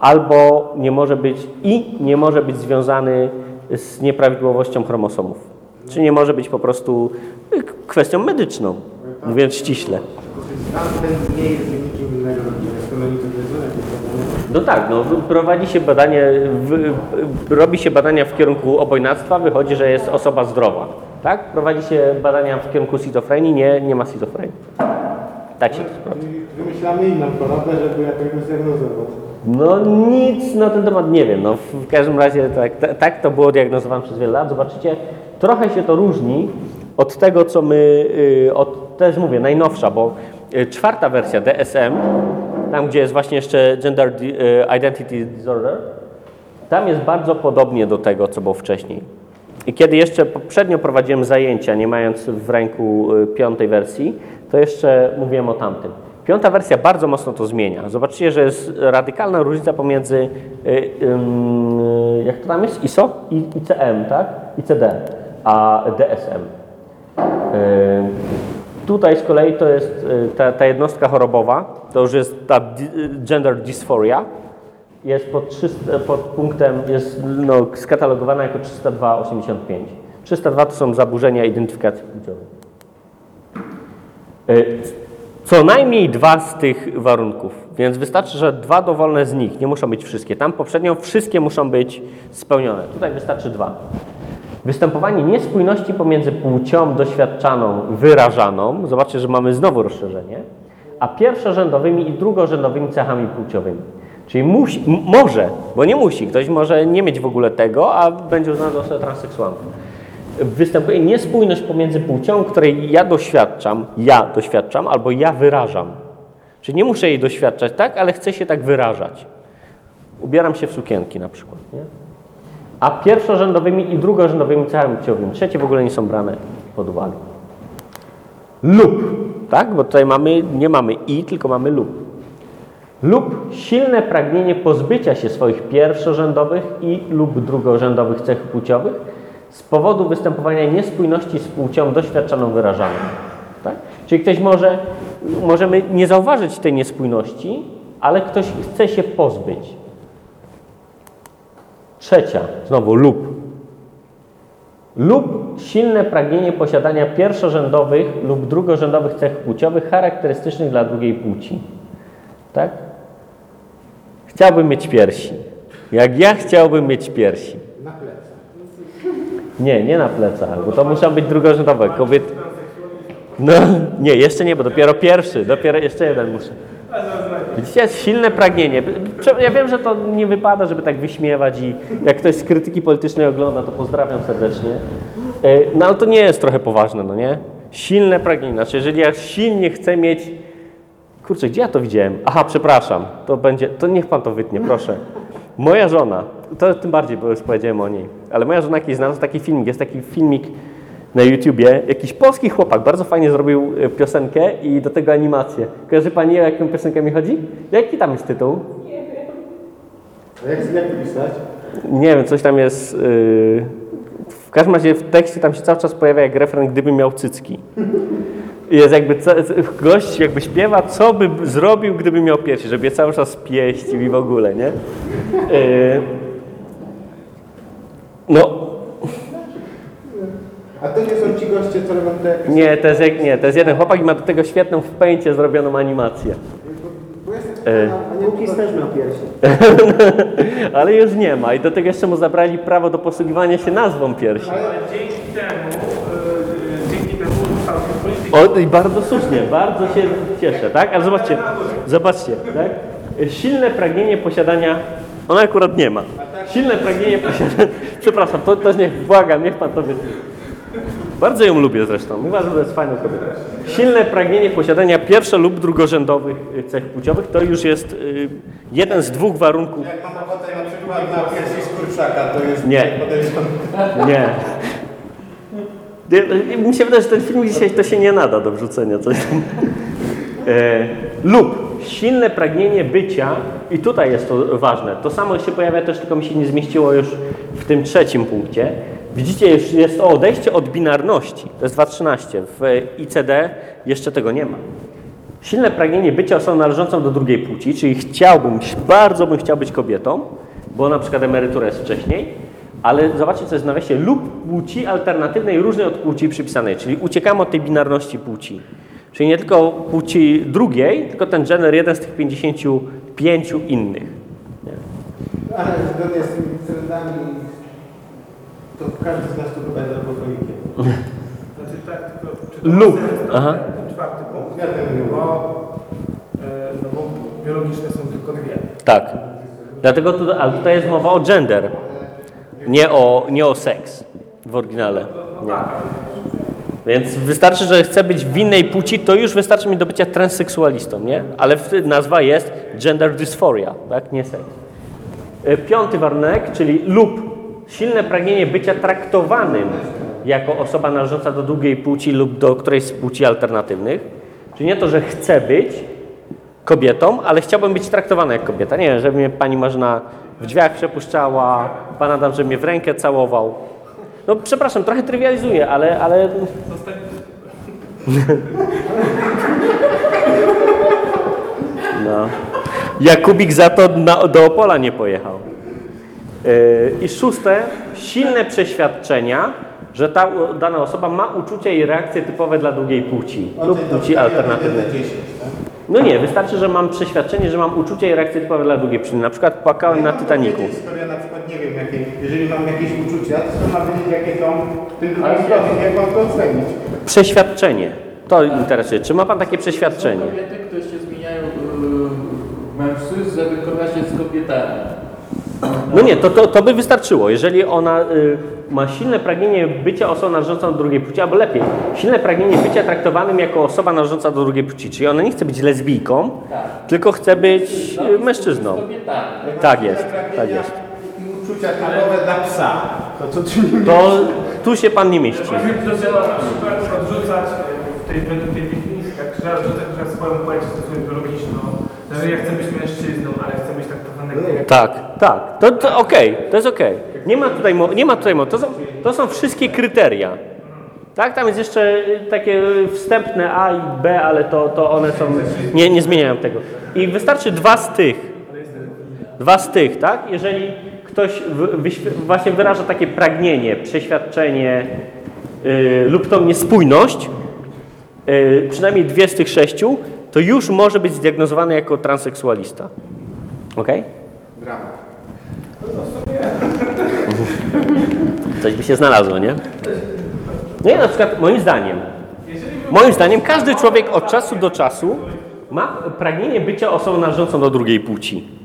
Speaker 1: albo nie może być i nie może być związany z nieprawidłowością chromosomów. Czy nie może być po prostu y, kwestią medyczną, mówiąc ściśle. No tak, no, prowadzi się badanie, w, robi się badania w kierunku obojnactwa, wychodzi, że jest osoba zdrowa. Tak? Prowadzi się badania w kierunku schizofrenii, nie, nie ma schizofrenii. Tak się to sprawdza.
Speaker 2: Wymyślamy inną chorobę, żeby jakoś zdiagnozować.
Speaker 1: No nic na ten temat nie wiem. No, w każdym razie tak, ta- tak to było diagnozowane przez wiele lat. Zobaczycie, trochę się to różni od tego, co my, y, od, jest mówię, najnowsza, bo y, czwarta wersja DSM, tam gdzie jest właśnie jeszcze Gender y, Identity Disorder, tam jest bardzo podobnie do tego, co było wcześniej. I kiedy jeszcze poprzednio prowadziłem zajęcia, nie mając w ręku piątej wersji, to jeszcze mówiłem o tamtym. Piąta wersja bardzo mocno to zmienia. Zobaczcie, że jest radykalna różnica pomiędzy, y, jak to tam jest, ISO ICM, tak? ICD, a DSM. Y, Tutaj z kolei to jest y, ta, ta jednostka chorobowa, to już jest ta gender dysphoria, jest pod, 300, pod punktem, jest no, skatalogowana jako 302,85. 302 to są zaburzenia identyfikacji płciowej. Co najmniej dwa z tych warunków, więc wystarczy, że dwa dowolne z nich, nie muszą być wszystkie. Tam poprzednio wszystkie muszą być spełnione. Tutaj wystarczy dwa. Występowanie niespójności pomiędzy płcią doświadczaną, wyrażaną, zobaczcie, że mamy znowu rozszerzenie, a pierwszorzędowymi i drugorzędowymi cechami płciowymi. Czyli musi, może, bo nie musi, ktoś może nie mieć w ogóle tego, a będzie uznany za osobę transseksualną. Występuje niespójność pomiędzy płcią, której ja doświadczam, ja doświadczam, albo ja wyrażam. Czyli nie muszę jej doświadczać tak, ale chcę się tak wyrażać. Ubieram się w sukienki na przykład, nie? a pierwszorzędowymi i drugorzędowymi cechami płciowymi. Trzecie w ogóle nie są brane pod uwagę. Lub, tak? Bo tutaj mamy, nie mamy i, tylko mamy lub. Lub silne pragnienie pozbycia się swoich pierwszorzędowych i lub drugorzędowych cech płciowych z powodu występowania niespójności z płcią doświadczaną wyrażaną. Tak? Czyli ktoś może, możemy nie zauważyć tej niespójności, ale ktoś chce się pozbyć. Trzecia, znowu lub. Lub silne pragnienie posiadania pierwszorzędowych lub drugorzędowych cech płciowych charakterystycznych dla drugiej płci. Tak? Chciałbym mieć piersi. Jak ja chciałbym mieć piersi. Nie, nie na plecach, bo to muszą być drugorzędowe. Kobiety. No, nie, jeszcze nie, bo dopiero pierwszy, dopiero jeszcze jeden muszę. Widzicie, silne pragnienie. Ja wiem, że to nie wypada, żeby tak wyśmiewać i jak ktoś z krytyki politycznej ogląda, to pozdrawiam serdecznie. E, No ale to nie jest trochę poważne, no nie? Silne pragnienie. Znaczy, jeżeli ja silnie chcę mieć... Kurczę, gdzie ja to widziałem? Aha, przepraszam, to będzie... To niech pan to wytnie, proszę. Moja żona, to tym bardziej, bo już powiedziałem o niej, ale moja żona kiedyś znalazła taki filmik, jest taki filmik na YouTubie, jakiś polski chłopak bardzo fajnie zrobił e, piosenkę i do tego animację. Kojarzy Pani, o jaką piosenkę mi chodzi? Jaki tam jest tytuł?
Speaker 2: A jak, jak to pisać?
Speaker 1: Nie wiem, coś tam jest... Yy... W każdym razie w tekście tam się cały czas pojawia jak refren, gdyby miał cycki. Jest jakby, gość jakby śpiewa, co by zrobił, gdyby miał piersi, żeby je cały czas pieścił i w ogóle, nie? Yy... No,
Speaker 2: A to nie są ci goście, co robią te...
Speaker 1: Nie, to jest, jak, nie, to jest jeden chłopak i ma do tego świetną w pęcie zrobioną animację.
Speaker 2: Bo jestem
Speaker 1: E.
Speaker 2: ciekawa, a nie
Speaker 3: Łukis też miał piersi.
Speaker 1: Ale już nie ma i do tego jeszcze mu zabrali prawo do posługiwania się nazwą piersi.
Speaker 7: Ale dzięki temu, e, dzięki temu został.
Speaker 1: O, i bardzo słusznie, bardzo się cieszę, tak? Ale zobaczcie, zobaczcie, tak? Silne pragnienie posiadania, ona akurat nie ma. Silne pragnienie posiadania, przepraszam, to też niech, błagam, niech pan to wytnie. Bardzo ją lubię zresztą. Uważam, że to jest fajna kobieta. Silne pragnienie posiadania pierwszo- lub drugorzędowych cech płciowych to już jest y, jeden z dwóch warunków.
Speaker 2: Jak mam ochotę na przykład na piersi z kurczaka, to jest.
Speaker 1: Nie. Nie, Mi się wydaje, że ten film dzisiaj to się nie nada do wrzucenia. Coś tam. E, lub silne pragnienie bycia, i tutaj jest to ważne, to samo się pojawia też, tylko mi się nie zmieściło już w tym trzecim punkcie. Widzicie, jest to odejście od binarności. To jest 2.13. W ICD jeszcze tego nie ma. Silne pragnienie bycia osobą należącą do drugiej płci, czyli chciałbym, bardzo bym chciał być kobietą, bo na przykład emerytura jest wcześniej, ale zobaczcie, co jest w nawiasie, lub płci alternatywnej różnej od płci przypisanej, czyli uciekamy od tej binarności płci. Czyli nie tylko płci drugiej, tylko ten gender jeden z tych 55 innych. Nie?
Speaker 2: Ale zgodnie z tymi trendami, to każdy z nas tu chyba jest alkoholikiem.
Speaker 7: Znaczy tak, tylko czy to
Speaker 1: Lub. Aha.
Speaker 7: ten czwarty punkt?
Speaker 2: Ja mówię.
Speaker 7: Bo, e, no bo biologiczne są tylko dwie.
Speaker 1: Tak. Dlatego tu, ale tutaj jest mowa o gender, nie o, nie o seks w oryginale. Nie. Więc wystarczy, że chcę być w innej płci, to już wystarczy mi do bycia transseksualistą, nie? Ale nazwa jest gender dysphoria, tak? Nie seks. E, Piąty warunek, czyli lub silne pragnienie bycia traktowanym jako osoba należąca do drugiej płci lub do którejś z płci alternatywnych. Czyli nie to, że chcę być kobietą, ale chciałbym być traktowany jak kobieta. Nie wiem, żeby mnie pani Marzena w drzwiach przepuszczała, pan Adam, żeby mnie w rękę całował. No przepraszam, trochę trywializuję, ale, ale No. Jakubik za to na, do Opola nie pojechał. Yy, I szóste, silne przeświadczenia, że ta dana osoba ma uczucia i reakcje typowe dla drugiej płci lub płci alternatywnej.
Speaker 2: 10?
Speaker 1: No nie, wystarczy, że mam przeświadczenie, że mam uczucia i reakcje typowe dla drugiej płci. Na przykład płakałem na
Speaker 2: Mam
Speaker 1: Titaniku.
Speaker 2: ja na przykład nie wiem, jakie, jeżeli mam jakieś uczucia, to mam wiedzieć, jakie są w tym drugim stopniu, jak mam to ocenić?
Speaker 1: Przeświadczenie. To interesuje. Czy ma pan takie przeświadczenie?
Speaker 8: Kobiety, które się zmieniają yy, mężczyzn, żeby kobieta się z kobietami.
Speaker 1: No nie, to, to, to by wystarczyło. Jeżeli ona y, ma silne pragnienie bycia osobą należącą do drugiej płci, albo lepiej, silne pragnienie bycia traktowanym jako osoba należąca do drugiej płci, czyli ona nie chce być lesbijką, tylko chce być y, mężczyzną.
Speaker 8: Kobietami.
Speaker 1: Tak jest, tak jest.
Speaker 2: I uczucia typowe dla psa. To co ty mi
Speaker 1: To tu się pan nie mieści.
Speaker 7: To trzeba na przykład odrzucać e, w tej, według tej definicji, tak trzeba odrzucać swoją płeć stosunek biologiczną, że ja chcę być mężczyzną, ale chcę być traktowany jak
Speaker 1: Tak, tak. To, to okej, to jest okej. Nie ma tutaj, nie ma tutaj to, są, to są wszystkie kryteria. Tak, tam jest jeszcze y, takie y, wstępne A i B, ale to, to one są, nie, nie zmieniają tego. I wystarczy dwa z tych. Dwa z tych, tak? Jeżeli ktoś właśnie wyraża takie pragnienie, przeświadczenie y, lub tą niespójność, y, przynajmniej dwie z tych sześciu, to już może być zdiagnozowany jako transseksualista. Okej?
Speaker 2: Dramat.
Speaker 1: Coś by się znalazło, nie? I na przykład moim zdaniem, moim zdaniem każdy człowiek od czasu do czasu ma pragnienie bycia osobą należącą do drugiej płci.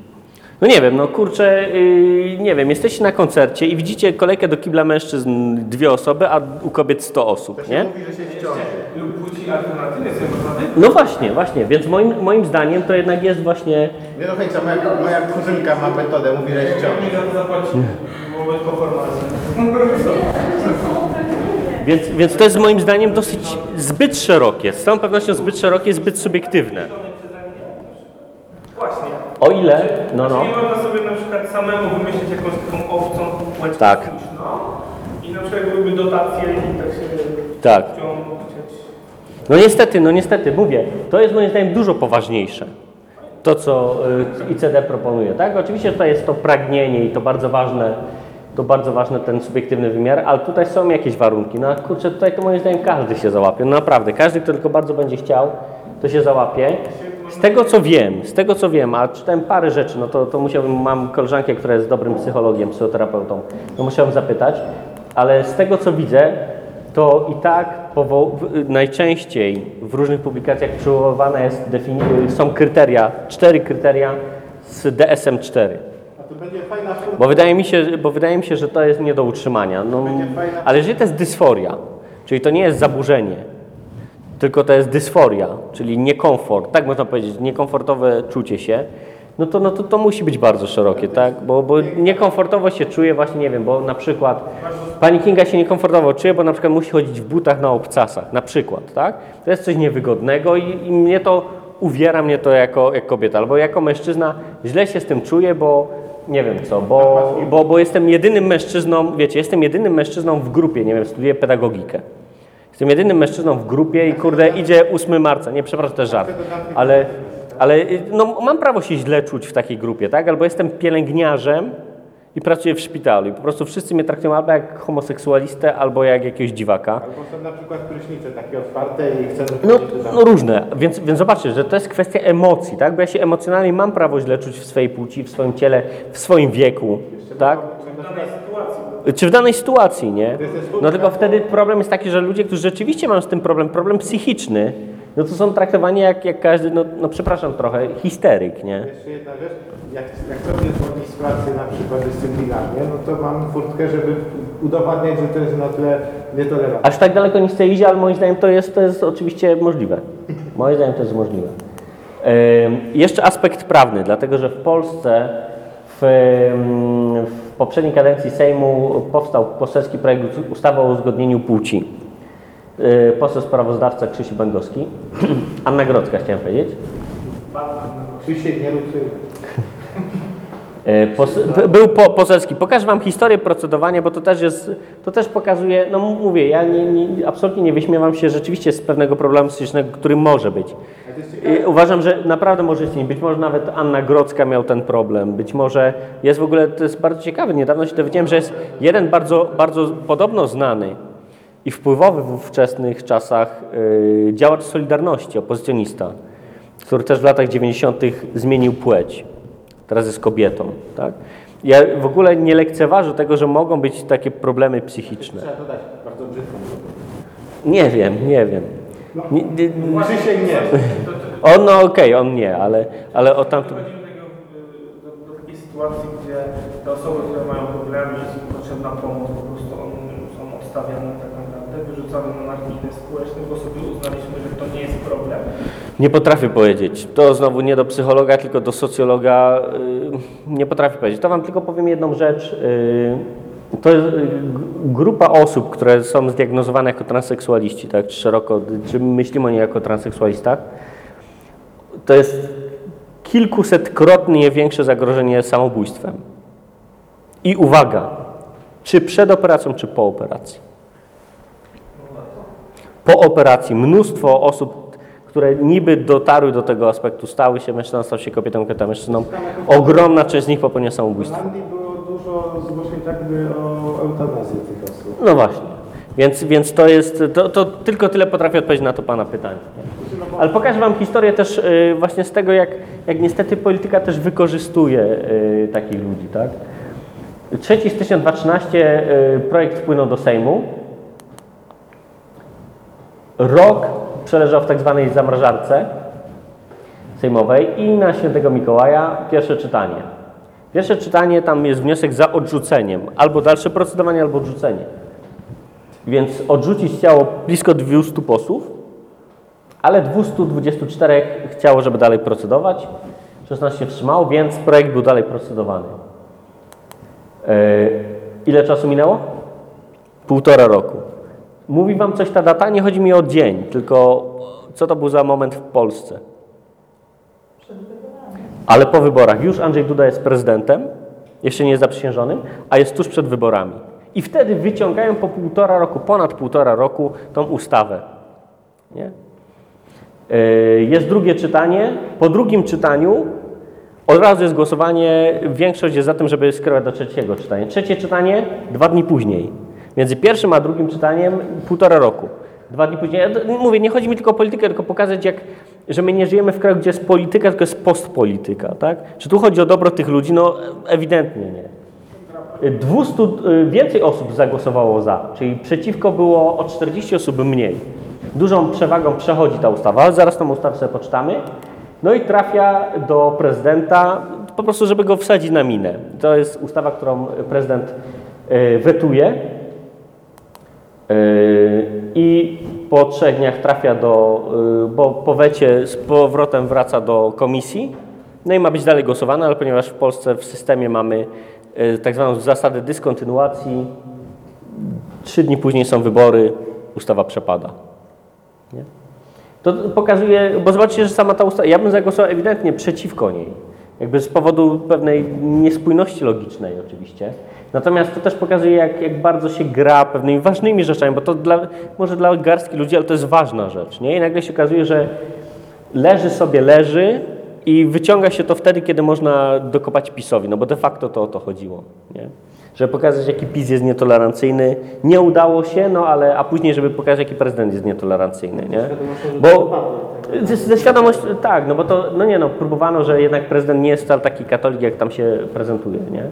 Speaker 1: No nie wiem, no kurczę, yy, nie wiem, jesteście na koncercie i widzicie kolejkę do kibla mężczyzn dwie osoby, a u kobiet 100 osób, nie?
Speaker 2: Mówi, że się wciąży.
Speaker 7: lub płci alternatywnej
Speaker 1: No właśnie, właśnie, więc moim, moim zdaniem to jednak jest właśnie,
Speaker 2: Nie do końca, moja, moja kuzynka ma metodę, mówi, że jest w ciąży.
Speaker 7: milion zapłacić, bo być konformacja.
Speaker 1: więc, więc to jest moim zdaniem dosyć zbyt szerokie, z całą pewnością zbyt szerokie, zbyt subiektywne. O ile, no no,
Speaker 7: Nie można sobie na przykład samemu wymyślić jakąś taką owcą płeć
Speaker 1: Tak.
Speaker 7: techniczną i na przykład byłyby dotacje i tak się
Speaker 1: tak. No niestety, no niestety, mówię, to jest moim zdaniem dużo poważniejsze. To, co y, ICD proponuje, tak? Oczywiście tutaj jest to pragnienie i to bardzo ważne, to bardzo ważny ten subiektywny wymiar, ale tutaj są jakieś warunki. No kurczę, tutaj to moim zdaniem każdy się załapie, no naprawdę, każdy, kto tylko bardzo będzie chciał, to się załapie. Z tego, co wiem, z tego, co wiem, a czytałem parę rzeczy, no to, to musiałbym, mam koleżankę, która jest dobrym psychologiem, psychoterapeutą, no musiałem zapytać, ale z tego, co widzę, to i tak najczęściej w różnych publikacjach przywoływane jest są kryteria, cztery kryteria z DSM-4.
Speaker 2: A to będzie fajna forma.
Speaker 1: Bo wydaje mi się, bo wydaje mi się że to jest nie do utrzymania. No, ale jeżeli to jest dysforia, czyli to nie jest zaburzenie, tylko to jest dysforia, czyli niekomfort, tak można powiedzieć, niekomfortowe czucie się, no to, no to, to musi być bardzo szerokie, tak? Bo, bo niekomfortowo się czuje właśnie, nie wiem, bo na przykład pani Kinga się niekomfortowo czuje, bo na przykład musi chodzić w butach na obcasach, na przykład, tak? To jest coś niewygodnego i, i mnie to uwiera mnie to jako, jako kobieta, albo jako mężczyzna źle się z tym czuję, bo nie wiem co, bo, bo, bo jestem jedynym mężczyzną, wiecie, jestem jedynym mężczyzną w grupie, nie wiem, studiuję pedagogikę. Jestem jedynym mężczyzną w grupie i kurde, idzie 8 marca. Nie, przepraszam, to jest żart. Ale, ale no, mam prawo się źle czuć w takiej grupie, tak? Albo jestem pielęgniarzem i pracuję w szpitalu i po prostu wszyscy mnie traktują albo jak homoseksualistę, albo jak jakiegoś dziwaka.
Speaker 2: Albo są na przykład prysznice takie otwarte i chcę
Speaker 1: No, no różne, więc, więc zobaczcie, że to jest kwestia emocji, tak? Bo ja się emocjonalnie mam prawo źle czuć w swojej płci, w swoim ciele, w swoim wieku, tak?
Speaker 7: Sytuacji.
Speaker 1: Czy w danej sytuacji, nie? No tylko wtedy problem jest taki, że ludzie, którzy rzeczywiście mają z tym problem, problem psychiczny, no to są traktowani jak, jak każdy, no, no przepraszam trochę, histeryk, nie?
Speaker 2: Jeszcze jedna rzecz, jak, jak chcę zwolnić z pracy na przykład dyscyplinarnie, no to mam furtkę, żeby udowadniać, że to jest na tyle nietolerancyjne.
Speaker 1: Aż tak daleko nie chcę iść, ale moim zdaniem to jest, to jest oczywiście możliwe. Moim zdaniem to jest możliwe. Ym, jeszcze aspekt prawny, dlatego że w Polsce w, w poprzedniej kadencji Sejmu powstał poselski projekt ustawy o uzgodnieniu płci. Yy, Poseł sprawozdawca Krzysiu Bęgowski. Anna Grodzka chciałem powiedzieć.
Speaker 2: Krzysiek nie rób
Speaker 1: b- był po, poselski. Pokażę Wam historię procedowania, bo to też jest, to też pokazuje, no mówię, ja nie, nie, absolutnie nie wyśmiewam się rzeczywiście z pewnego problemu psychicznego, który może być. I uważam, że naprawdę może istnieć. Być może nawet Anna Grodzka miał ten problem. Być może jest w ogóle, to jest bardzo ciekawe, niedawno się dowiedziałem, że jest jeden bardzo, bardzo podobno znany i wpływowy w ówczesnych czasach yy, działacz Solidarności, opozycjonista, który też w latach 90. zmienił płeć. Teraz jest kobietą. Tak? Ja w ogóle nie lekceważę tego, że mogą być takie problemy psychiczne.
Speaker 2: Trzeba dodać bardzo brzydką.
Speaker 1: Nie wiem, nie wiem. Nie, nie,
Speaker 2: Krzysiek nie.
Speaker 1: on, no okej, on nie, ale, ale o tamtym...
Speaker 7: Dochodzimy do, y, do, do takiej sytuacji, gdzie te osoby, które mają problemy i potrzebna pomoc, po prostu on, są odstawiane tak naprawdę, wyrzucane na margines społeczny, bo sobie uznaliśmy, że to nie jest problem.
Speaker 1: Nie potrafię powiedzieć. To znowu nie do psychologa, tylko do socjologa. Yy, Nie potrafię powiedzieć. To Wam tylko powiem jedną rzecz. To jest g- grupa osób, które są zdiagnozowane jako transseksualiści, tak szeroko, czy myślimy o nich jako transseksualistach. To jest kilkusetkrotnie większe zagrożenie samobójstwem. I uwaga, czy przed operacją, czy po operacji. Po operacji mnóstwo osób, które niby dotarły do tego aspektu, stały się mężczyzną, stał się kobietą, kobieta mężczyzną, ogromna część z nich popełnia samobójstwo.
Speaker 2: Zgłoszeń jakby o eutanazji tych osób.
Speaker 1: No właśnie. Więc, więc to jest, to, to tylko tyle potrafię odpowiedzieć na to Pana pytanie. Ale pokażę Wam historię też y, właśnie z tego, jak, jak niestety polityka też wykorzystuje y, takich ludzi, tak? 3 stycznia 2013 y, projekt wpłynął do Sejmu. Rok przeleżał w tak zwanej zamrażarce sejmowej i na świętego Mikołaja pierwsze czytanie. Pierwsze czytanie, tam jest wniosek za odrzuceniem. Albo dalsze procedowanie, albo odrzucenie. Więc odrzucić chciało blisko 200 posłów, ale 224 chciało, żeby dalej procedować. 16 się wstrzymało, więc projekt był dalej procedowany. Yy, ile czasu minęło? Półtora roku. Mówi Wam coś ta data? Nie chodzi mi o dzień, tylko co to był za moment w Polsce. Ale po wyborach. Już Andrzej Duda jest prezydentem, jeszcze nie jest zaprzysiężonym, a jest tuż przed wyborami. I wtedy wyciągają po półtora roku, ponad półtora roku tą ustawę. Nie? Yy, Jest drugie czytanie. Po drugim czytaniu od razu jest głosowanie. Większość jest za tym, żeby skierować do trzeciego czytania. Trzecie czytanie dwa dni później. Między pierwszym a drugim czytaniem półtora roku. Dwa dni później. Ja mówię, nie chodzi mi tylko o politykę, tylko pokazać, jak, że my nie żyjemy w kraju, gdzie jest polityka, tylko jest postpolityka. Tak? Czy tu chodzi o dobro tych ludzi? No ewidentnie nie. 200 y, więcej osób zagłosowało za, czyli przeciwko było o 40 osób mniej. Dużą przewagą przechodzi ta ustawa, ale zaraz tą ustawę sobie poczytamy. No i trafia do prezydenta, po prostu żeby go wsadzić na minę. To jest ustawa, którą prezydent y, wetuje. Yy, I po trzech dniach trafia do, yy, bo po wecie z powrotem wraca do komisji. No i ma być dalej głosowane, ale ponieważ w Polsce w systemie mamy yy, tak zwaną zasadę dyskontynuacji, trzy dni później są wybory, ustawa przepada. Nie? To pokazuje, bo zobaczcie, że sama ta ustawa, ja bym zagłosował ewidentnie przeciwko niej. Jakby z powodu pewnej niespójności logicznej oczywiście. Natomiast to też pokazuje, jak, jak bardzo się gra pewnymi ważnymi rzeczami, bo to dla, może dla garstki ludzi, ale to jest ważna rzecz. Nie? I nagle się okazuje, że leży sobie, leży i wyciąga się to wtedy, kiedy można dokopać PiSowi, no bo de facto to o to chodziło. Nie? Żeby pokazać, jaki PiS jest nietolerancyjny. Nie udało się, no ale, a później, żeby pokazać, jaki prezydent jest nietolerancyjny. Nie? Bo ze, ze świadomość, tak, no bo to, no nie no, próbowano, że jednak prezydent nie jest wcale taki katolik, jak tam się prezentuje, nie?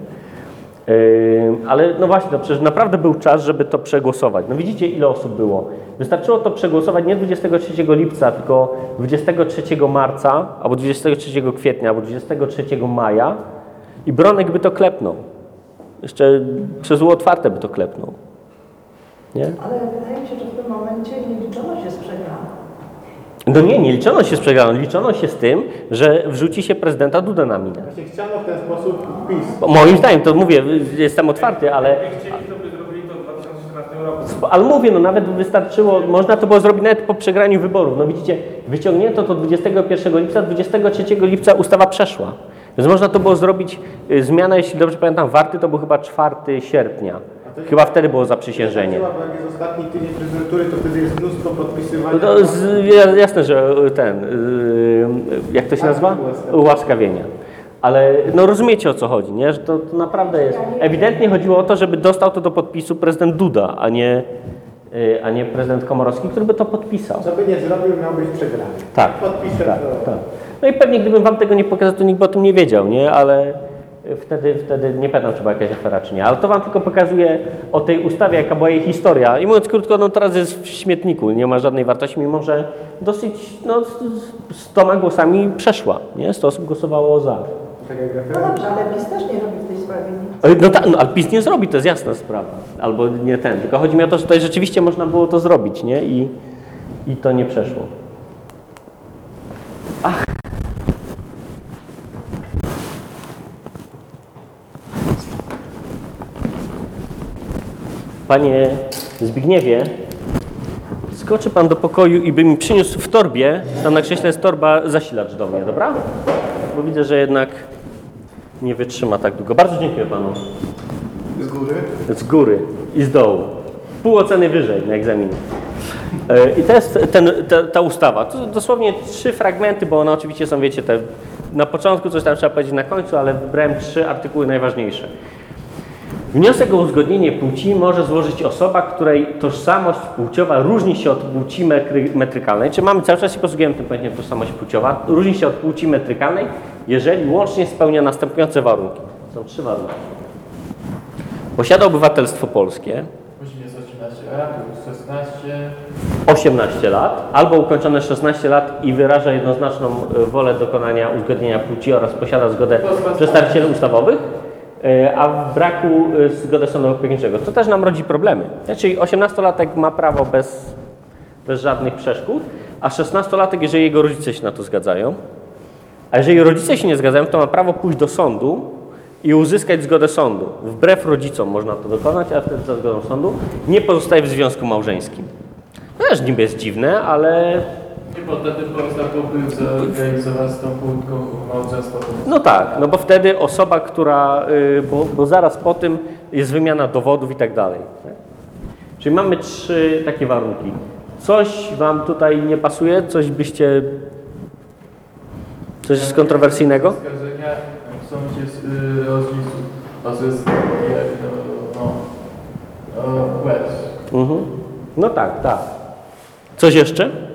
Speaker 1: Yy, ale no właśnie, no przecież naprawdę był czas, żeby to przegłosować. No widzicie, ile osób było. Wystarczyło to przegłosować nie 23 lipca, tylko 23 marca, albo 23 kwietnia, albo 23 maja i Bronek by to klepnął. Jeszcze przez otwarte by to klepnął. Nie?
Speaker 5: Ale wydaje mi się, że w tym momencie nieliczoność jest przegrana.
Speaker 1: No nie, nie liczono się z przegraną, liczono się z tym, że wrzuci się prezydenta Duda na minę.
Speaker 2: Właśnie chciano w ten sposób PiS.
Speaker 1: Moim zdaniem, to mówię, jestem otwarty, ale,
Speaker 7: Jak chcieli, to by zrobili to w 2014 roku.
Speaker 1: ale mówię, no nawet wystarczyło, można to było zrobić nawet po przegraniu wyborów. No widzicie, wyciągnięto to 21 lipca, 23 lipca ustawa przeszła. Więc można to było zrobić, y, zmiana, jeśli dobrze pamiętam, warty to był chyba 4 sierpnia. Chyba wtedy było zaprzysiężenie.
Speaker 2: Bo jak jest ostatni tydzień prezydentury, to wtedy jest mnóstwo podpisywania.
Speaker 1: No, z, jasne, że y, ten, y, jak to się nazywa? Ułaskawienia. Ale no rozumiecie o co chodzi, nie? Że to, to naprawdę jest. Ewidentnie chodziło o to, żeby dostał to do podpisu prezydent Duda, a nie, y, a nie prezydent Komorowski, który by to podpisał.
Speaker 2: Co by nie zrobił, miał być przegrany.
Speaker 1: Tak,
Speaker 2: Podpisem
Speaker 1: tak,
Speaker 2: to...
Speaker 1: tak. No i pewnie gdybym wam tego nie pokazał, to nikt by o tym nie wiedział, nie? Ale wtedy, wtedy nie pamiętam, czy była jakaś afera, czy nie. Ale to wam tylko pokazuje o tej ustawie, jaka była jej historia. I mówiąc krótko, no teraz jest w śmietniku, nie ma żadnej wartości, mimo że dosyć, no z, z- z toma głosami przeszła, nie? 100 osób głosowało za.
Speaker 2: Tak
Speaker 5: No dobrze, ale PiS też nie robi w tej sprawie nic.
Speaker 1: Oj, No tak, no, ale PiS nie zrobi, to jest jasna sprawa. Albo nie ten. Tylko chodzi mi o to, że tutaj rzeczywiście można było to zrobić, nie? I, i to nie przeszło. Panie Zbigniewie, skoczy pan do pokoju i by mi przyniósł w torbie, tam na krześle jest torba, zasilacz do mnie, dobra? Bo widzę, że jednak nie wytrzyma tak długo. Bardzo dziękuję panu.
Speaker 2: Z góry.
Speaker 1: Z góry i z dołu. Pół oceny wyżej na egzaminie. I to jest ten, ta, ta ustawa. To dosłownie trzy fragmenty, bo one oczywiście są, wiecie, te, na początku coś tam trzeba powiedzieć na końcu, ale wybrałem trzy artykuły najważniejsze. Wniosek o uzgodnienie płci może złożyć osoba, której tożsamość płciowa różni się od płci metry- metrykalnej. Czy mamy cały czas się posługujemy tym pojęciem tożsamość płciowa? Różni się od płci metrykalnej, jeżeli łącznie spełnia następujące warunki. Są trzy warunki. Posiada obywatelstwo polskie,
Speaker 8: Musi mieć 18 lat, 16.
Speaker 1: 18 lat, albo ukończone 16 lat i wyraża jednoznaczną wolę dokonania uzgodnienia płci oraz posiada zgodę przedstawicieli ustawowych, a w braku e, zgody sądu opiekuńczego. To też nam rodzi problemy. Czyli 18-latek ma prawo bez, bez żadnych przeszkód, a 16-latek, jeżeli jego rodzice się na to zgadzają, a jeżeli rodzice się nie zgadzają, to ma prawo pójść do sądu i uzyskać zgodę sądu. Wbrew rodzicom można to dokonać, a wtedy za zgodą sądu nie pozostaje w związku małżeńskim. To też niby jest dziwne, ale
Speaker 8: I potem Polska zorganizować z tą płótką małżeństwo.
Speaker 1: no tak, no bo wtedy osoba, która, y, bo, bo zaraz po tym jest wymiana dowodów i tak dalej. Czyli mamy trzy takie warunki. Coś Wam tutaj nie pasuje? Coś byście... Coś jest kontrowersyjnego?
Speaker 8: Oskarżenia chcą się y, odzyskać no, no, no.
Speaker 1: Mhm. No tak, tak. Coś jeszcze?
Speaker 3: To są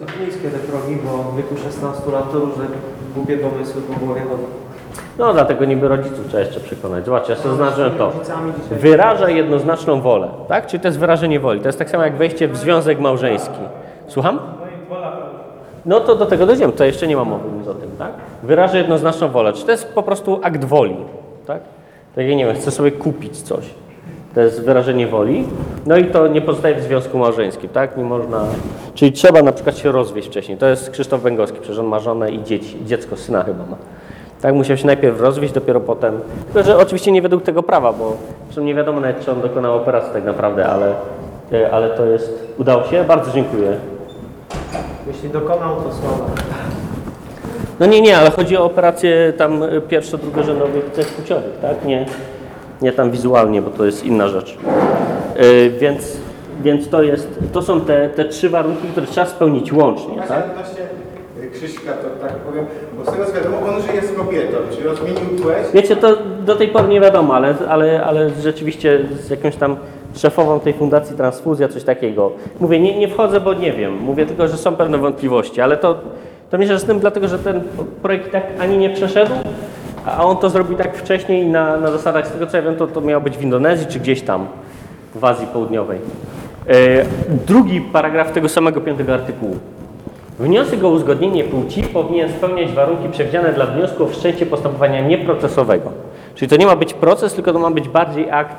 Speaker 3: niskie te progi, bo w wieku 16 lat to różne głupie pomysły po głowie chodzą.
Speaker 1: No dlatego niby rodziców trzeba jeszcze przekonać. Zobaczcie, ja sobie zaznaczyłem to. Wyraża jednoznaczną wolę, tak? Czyli to jest wyrażenie woli. To jest tak samo jak wejście w związek małżeński. Słucham? No to do tego dojdziemy, to jeszcze nie mam mowy o tym, tak? Wyraża jednoznaczną wolę. Czy to jest po prostu akt woli, tak? Tak jak nie wiem, chcę sobie kupić coś. To jest wyrażenie woli. No i to nie pozostaje w związku małżeńskim, tak? Nie można. Czyli trzeba na przykład się rozwieść wcześniej. To jest Krzysztof Węgowski, przecież on ma żonę i dzieci, dziecko, syna chyba ma. Tak, musiał się najpierw rozwieść, dopiero potem. Tylko, że oczywiście nie według tego prawa, bo zresztą nie wiadomo nawet, czy on dokonał operacji tak naprawdę, ale, e, ale to jest. Udało się? Bardzo dziękuję.
Speaker 3: Jeśli dokonał, to sława.
Speaker 1: No nie, nie, ale chodzi o operacje tam y, pierwszo, drugorzędowych cech płciowych, tak? Nie, nie tam wizualnie, bo to jest inna rzecz. Yy, więc, więc to jest, to są te, te trzy warunki, które trzeba spełnić łącznie,
Speaker 2: Właśnie
Speaker 1: tak?
Speaker 2: odnośnie y, Krzyśka, to tak powiem, bo z tego co wiadomo, on żyje z kobietą, czyli on zmienił płeć.
Speaker 1: Wiecie, to do tej pory nie wiadomo, ale, ale, ale rzeczywiście z jakąś tam szefową tej fundacji Transfuzja, coś takiego. Mówię, nie, nie wchodzę, bo nie wiem. Mówię tylko, że są pewne wątpliwości, ale to, to mniejsza z tym, dlatego że ten projekt tak ani nie przeszedł, a on to zrobił tak wcześniej na, na zasadach, z tego co ja wiem, to, to miało być w Indonezji czy gdzieś tam w Azji Południowej. E, drugi paragraf tego samego piątego artykułu. Wniosek o uzgodnienie płci powinien spełniać warunki przewidziane dla wniosku o wszczęcie postępowania nieprocesowego. Czyli to nie ma być proces, tylko to ma być bardziej akt.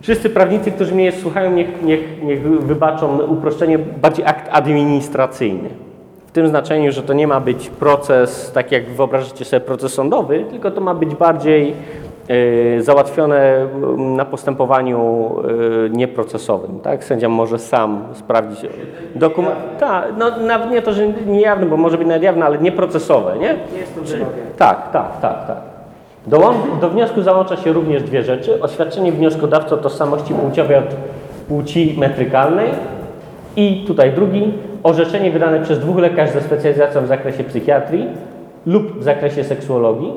Speaker 1: Wszyscy prawnicy, którzy mnie słuchają, niech, niech, niech wybaczą uproszczenie, bardziej akt administracyjny. W tym znaczeniu, że to nie ma być proces, tak jak wyobrażacie sobie proces sądowy, tylko to ma być bardziej e, załatwione m, na postępowaniu e, nieprocesowym. Tak? Sędzia może sam sprawdzić dokument. Tak, no nawet nie to, że niejawny, bo może być nawet jawny, ale nieprocesowe, nie?
Speaker 3: Jest to.
Speaker 1: Tak, tak, tak, tak. Do, do wniosku załącza się również dwie rzeczy. Oświadczenie wnioskodawcy o tożsamości płciowej od płci metrykalnej i tutaj drugi, orzeczenie wydane przez dwóch lekarzy ze specjalizacją w zakresie psychiatrii lub w zakresie seksuologii,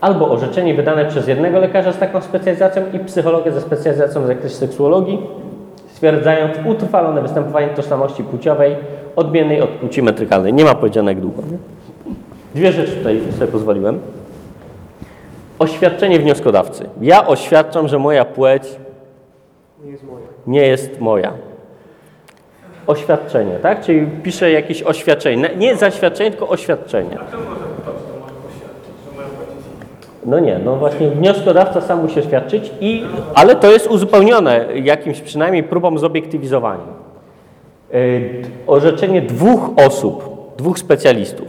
Speaker 1: albo orzeczenie wydane przez jednego lekarza z taką specjalizacją i psychologę ze specjalizacją w zakresie seksuologii, stwierdzając utrwalone występowanie tożsamości płciowej odmiennej od płci metrykalnej. Nie ma powiedziane jak długo. Nie? Dwie rzeczy tutaj sobie pozwoliłem. Oświadczenie wnioskodawcy. Ja oświadczam, że moja płeć
Speaker 3: Nie jest moje.
Speaker 1: nie jest moja. Oświadczenie, tak? Czyli piszę jakieś oświadczenie. Nie zaświadczenie, tylko oświadczenie. No nie, no właśnie wnioskodawca sam musi oświadczyć, i, ale to jest uzupełnione jakimś przynajmniej próbą zobiektywizowania. Yy, Orzeczenie dwóch osób, dwóch specjalistów.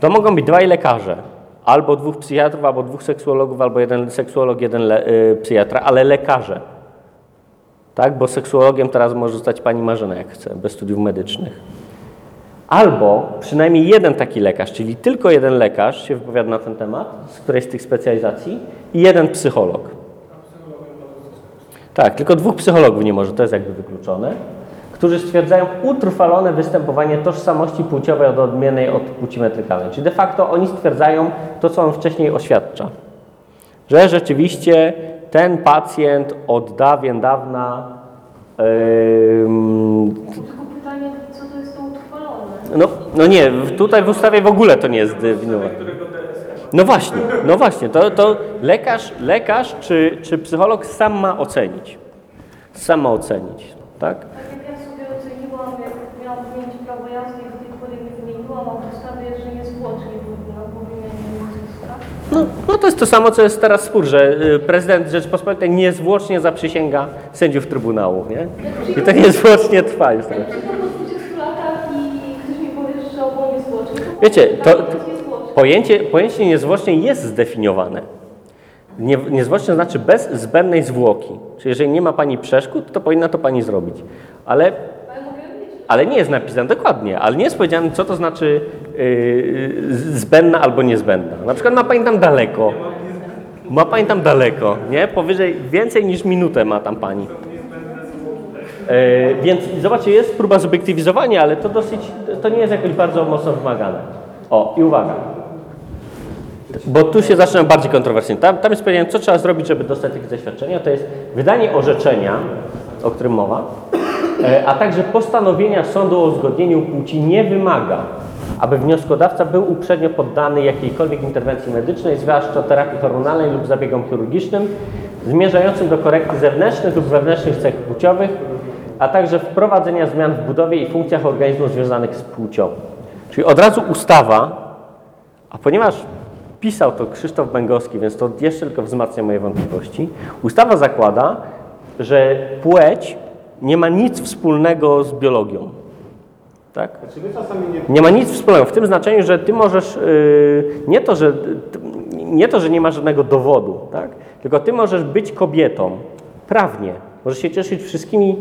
Speaker 1: To mogą być dwaj lekarze, albo dwóch psychiatrów, albo dwóch seksuologów, albo jeden seksuolog, jeden le, yy, psychiatra, ale lekarze. Tak, bo seksuologiem teraz może zostać pani Marzena, jak chce, bez studiów medycznych. Albo przynajmniej jeden taki lekarz, czyli tylko jeden lekarz się wypowiada na ten temat, z którejś z tych specjalizacji, i jeden psycholog. Tak, tylko dwóch psychologów nie może, to jest jakby wykluczone, którzy stwierdzają utrwalone występowanie tożsamości płciowej od odmiennej od płci metrykalnej. Czyli de facto oni stwierdzają to, co on wcześniej oświadcza, że rzeczywiście ten pacjent od dawien dawna
Speaker 4: Tylko pytanie, co to jest to utrwalone?
Speaker 1: no, no nie, tutaj w ustawie w ogóle to nie jest zdefiniowane. No właśnie, no właśnie, to, to lekarz, lekarz czy, czy psycholog sam ma ocenić. Sam ma ocenić, tak?
Speaker 4: Tak jak ja sobie oceniłam, jak miałam wymienić prawo jazdy i do tej pory nie wymieniłam, a w ustawie, że niezwłocznie powinna po wymianie nazwiska.
Speaker 1: No, no to jest to samo, co jest teraz spór, że y, prezydent Rzeczypospolitej niezwłocznie zaprzysięga sędziów Trybunału, nie? I to niezwłocznie trwa już teraz.
Speaker 4: Jak przyjdę po 20 latach i ktoś mi powie, że trzeba było niezwłocznie, to
Speaker 1: Wiecie, to, to pojęcie, pojęcie niezwłocznie jest zdefiniowane. Nie, niezwłocznie znaczy bez zbędnej zwłoki. Czyli jeżeli nie ma Pani przeszkód, to powinna to Pani zrobić. Ale,
Speaker 4: Ale
Speaker 1: nie jest napisane dokładnie, ale nie jest powiedziane, co to znaczy yy, zbędna albo niezbędna. Na przykład ma Pani tam daleko. Ma Pani tam daleko, nie? Powyżej, więcej niż minutę ma tam Pani. E, więc zobaczcie, jest próba zobiektywizowania, ale to dosyć, to nie jest jakoś bardzo mocno wymagane. O, i uwaga. Bo tu się zaczyna bardziej kontrowersyjnie. Tam, tam jest powiedziane, co trzeba zrobić, żeby dostać takie zaświadczenia. To jest wydanie orzeczenia, o którym mowa, a także postanowienia sądu o uzgodnieniu płci nie wymaga, aby wnioskodawca był uprzednio poddany jakiejkolwiek interwencji medycznej, zwłaszcza terapii hormonalnej lub zabiegom chirurgicznym, zmierzającym do korekty zewnętrznych lub wewnętrznych cech płciowych, a także wprowadzenia zmian w budowie i funkcjach organizmu związanych z płcią. Czyli od razu ustawa, a ponieważ wpisał to Krzysztof Bęgowski, więc to jeszcze tylko wzmacnia moje wątpliwości. Ustawa zakłada, że płeć nie ma nic wspólnego z biologią. Tak?
Speaker 2: Nie
Speaker 1: ma nic wspólnego w tym znaczeniu, że ty możesz yy, nie to, że nie to, że nie ma żadnego dowodu, tak? Tylko ty możesz być kobietą prawnie. Możesz się cieszyć wszystkimi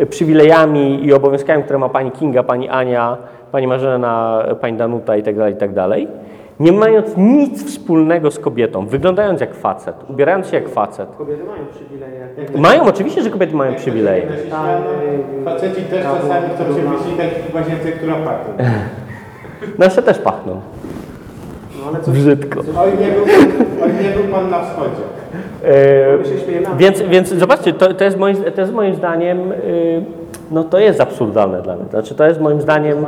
Speaker 1: y, przywilejami i obowiązkami, które ma pani Kinga, pani Ania, pani Marzena, pani Danuta i tak tak. Nie mając nic wspólnego z kobietą, wyglądając jak facet, ubierając się jak facet.
Speaker 3: Kobiety mają przywileje.
Speaker 1: Mają, oczywiście, że kobiety mają przywileje.
Speaker 2: Faceci też czasami chcą się wysikać w łazience, która pachnie.
Speaker 1: Nasze też pachną.
Speaker 3: No ale co
Speaker 1: Brzydko.
Speaker 2: Oj, nie był, oj, nie był pan na wschodzie.
Speaker 1: E,
Speaker 3: my się śmiejemy.
Speaker 1: Więc, więc zobaczcie, to, to, jest moim, to jest moim zdaniem, y, no to jest absurdalne dla mnie. Znaczy to jest moim zdaniem,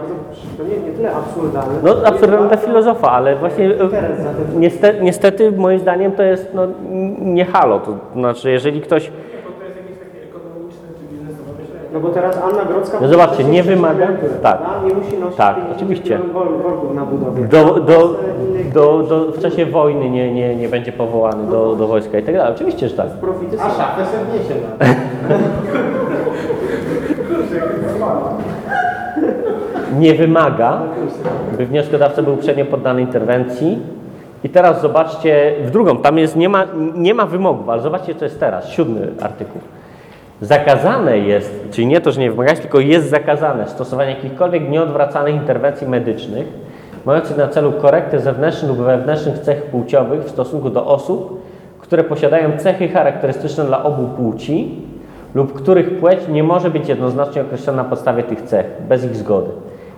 Speaker 3: to nie, nie tyle absurdalne.
Speaker 1: no absurdalne dla filozofa, ale właśnie y, niestety, niestety moim zdaniem to jest no, nie halo. To znaczy jeżeli ktoś,
Speaker 7: Bo to jest jakieś takie ekonomiczne czy biznesowe myślenie.
Speaker 3: No bo teraz Anna Grodzka...
Speaker 1: No zobaczcie, nie wymaga- tak.
Speaker 3: Nie musi nosić
Speaker 1: Tak,
Speaker 3: 50
Speaker 1: oczywiście.
Speaker 3: na budowie.
Speaker 1: do, do, do, do, w czasie wojny nie, nie, nie będzie powołany do, do wojska i tak dalej. Oczywiście, że tak.
Speaker 2: A szafę sobie wniesie na
Speaker 1: nie wymaga, by wnioskodawca był uprzednio poddany interwencji. I teraz zobaczcie w drugą, tam jest, nie ma, nie ma wymogów, ale zobaczcie co jest teraz, siódmy artykuł. Zakazane jest, czyli nie to, że nie wymagać, tylko jest zakazane stosowanie jakichkolwiek nieodwracalnych interwencji medycznych, mających na celu korektę zewnętrznych lub wewnętrznych cech płciowych w stosunku do osób, które posiadają cechy charakterystyczne dla obu płci lub których płeć nie może być jednoznacznie określona na podstawie tych cech, bez ich zgody.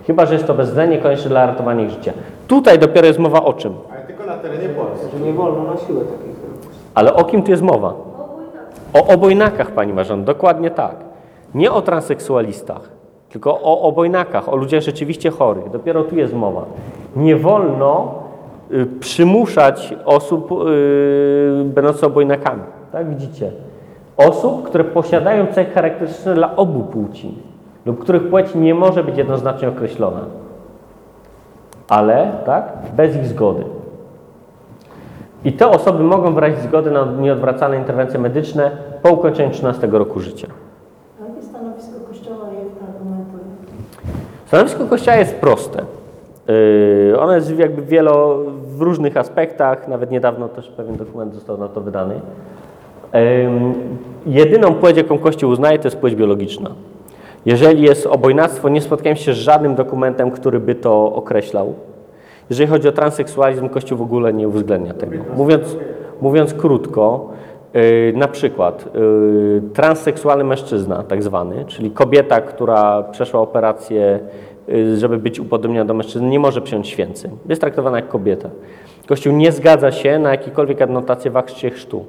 Speaker 1: Chyba, że jest to bezwzględnie konieczne dla ratowania ich życia. Tutaj dopiero jest mowa o czym?
Speaker 2: Ale tylko na terenie Polski.
Speaker 3: Że nie wolno na siłę takich.
Speaker 1: Ale o kim tu jest mowa? O obojnakach, pani Marzeno, dokładnie tak. Nie o transseksualistach, tylko o obojnakach, o ludziach rzeczywiście chorych. Dopiero tu jest mowa. Nie wolno y, przymuszać osób y, będących obojnakami. Tak widzicie? Osób, które posiadają cechy charakterystyczne dla obu płci lub których płeć nie może być jednoznacznie określona. Ale, tak, bez ich zgody. I te osoby mogą wyrazić zgodę na nieodwracalne interwencje medyczne po ukończeniu 13 roku życia.
Speaker 5: A Jakie stanowisko Kościoła jak argumentuje?
Speaker 1: Stanowisko Kościoła jest proste. Yy, ono jest jakby wielo, w różnych aspektach, nawet niedawno też pewien dokument został na to wydany. Ym, jedyną płeć, jaką Kościół uznaje, to jest płeć biologiczna. Jeżeli jest obojnactwo, nie spotkałem się z żadnym dokumentem, który by to określał. Jeżeli chodzi o transseksualizm, Kościół w ogóle nie uwzględnia tego. Mówiąc, mówiąc krótko, yy, na przykład yy, transseksualny mężczyzna, tak zwany, czyli kobieta, która przeszła operację, yy, żeby być upodobniona do mężczyzny, nie może przyjąć święceń. Jest traktowana jak kobieta. Kościół nie zgadza się na jakiekolwiek adnotacje w akcie chrztu.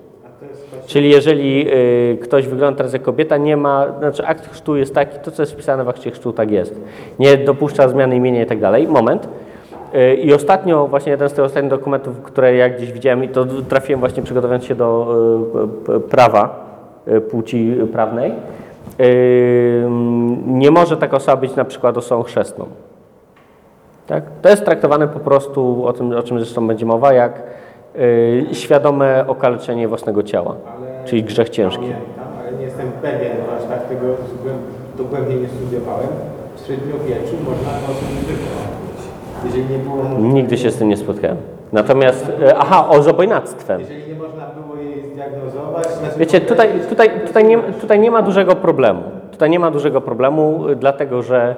Speaker 1: Czyli jeżeli y, ktoś wygląda teraz jak kobieta, nie ma, znaczy akt chrztu jest taki, to co jest wpisane w akcie chrztu, tak jest. Nie dopuszcza zmiany imienia i tak dalej. Moment. Y, I ostatnio, właśnie jeden z tych ostatnich dokumentów, które ja gdzieś widziałem i to trafiłem właśnie przygotowując się do y, prawa y, płci prawnej, nie może taka osoba być na przykład osobą chrzestną. Tak? To jest traktowane po prostu, o tym, o czym zresztą będzie mowa, jak y, świadome okaleczenie własnego ciała,
Speaker 2: Ale
Speaker 1: czyli grzech ciężki.
Speaker 2: Pamiętam, ale nie jestem pewien, aż tak tego dogłębnie nie studiowałem. W średniowieczu można wykonać. Jeżeli nie było
Speaker 1: Nigdy się z tym nie spotkałem. Natomiast, y, aha, o z obojnactwem.
Speaker 2: Jeżeli nie można było jej zdiagnozować, znaczy
Speaker 1: Wiecie, tutaj, tutaj, tutaj, nie, tutaj nie ma dużego problemu. Tutaj nie ma dużego problemu, y, dlatego że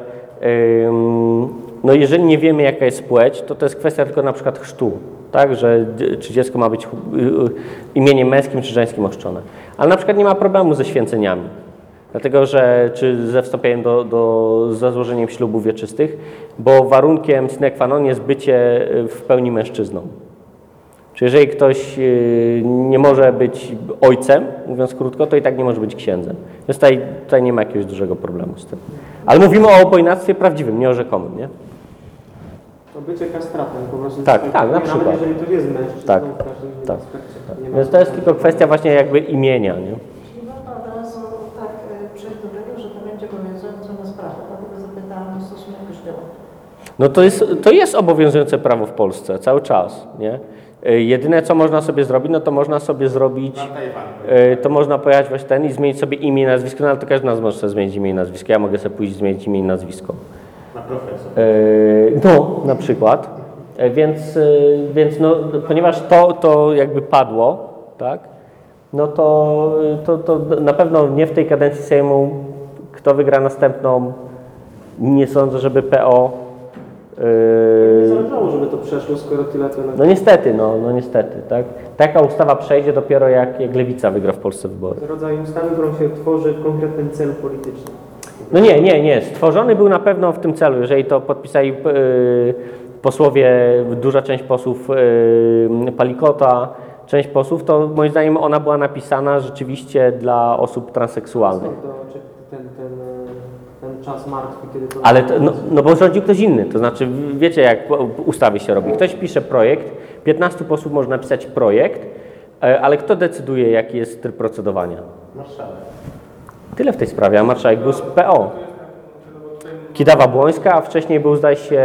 Speaker 1: no jeżeli nie wiemy, jaka jest płeć, to to jest kwestia tylko na przykład chrztu. Tak, że czy dziecko ma być y, y, imieniem męskim czy żeńskim ochrzczone. Ale na przykład nie ma problemu ze święceniami. Dlatego, że czy ze wstąpieniem do, do za złożeniem ślubów wieczystych, bo warunkiem sine qua non jest bycie y, w pełni mężczyzną. Czy jeżeli ktoś nie może być ojcem, mówiąc krótko, to i tak nie może być księdzem. Więc tutaj, tutaj nie ma jakiegoś dużego problemu z tym. Ale mówimy o obojnactwie prawdziwym, nie o rzekomym, nie?
Speaker 3: Bycie kastratem po prostu.
Speaker 1: Tak, tak, na
Speaker 3: Nawet
Speaker 1: przykład.
Speaker 3: jeżeli to jest mężczyzną
Speaker 1: Tak,
Speaker 3: w każdym
Speaker 1: tak.
Speaker 3: aspekcie. Nie ma-
Speaker 1: Więc to jest tylko kwestia właśnie jakby imienia, nie?
Speaker 5: Czyli ma Pan od razu tak e, przejść do tego, że to będzie obowiązujące nas prawo. Dlatego zapytałam o stosunek Kościoła.
Speaker 1: No to jest, to jest obowiązujące prawo w Polsce cały czas, nie? Y, Jedyne, co można sobie zrobić, no to można sobie zrobić, y, to można pojechać właśnie ten i zmienić sobie imię i nazwisko, no ale to każdy z nas może sobie zmienić imię i nazwisko. Ja mogę sobie pójść i zmienić imię i nazwisko.
Speaker 2: Profesor.
Speaker 1: Yy, No, na przykład. E, Więc, yy, więc no, ponieważ to, to jakby padło, tak, no to, to, to na pewno nie w tej kadencji Sejmu, kto wygra następną, nie sądzę, żeby PO.
Speaker 3: Nie zależało, żeby to przeszło, skoro tyle to
Speaker 1: no niestety, no, no niestety, tak. Taka ustawa przejdzie dopiero jak, jak Lewica wygra w Polsce wybory.
Speaker 3: rodzaj ustawy, którą się tworzy w konkretnym celu politycznym.
Speaker 1: No nie, nie, nie. Stworzony był na pewno w tym celu. Jeżeli to podpisali yy, posłowie, duża część posłów yy, Palikota, część posłów, to moim zdaniem ona była napisana rzeczywiście dla osób transseksualnych.
Speaker 3: Ten, ten, e, ten czas martwy, kiedy to...
Speaker 1: Ale to, no, no bo rządził ktoś inny. To znaczy, wiecie jak ustawy się robi. Ktoś pisze projekt, 15 posłów może napisać projekt, e, ale kto decyduje, jaki jest tryb procedowania?
Speaker 2: Marszałek.
Speaker 1: Tyle w tej sprawie, a marszałek był z PO. Kidawa Błońska, a wcześniej był zdaje się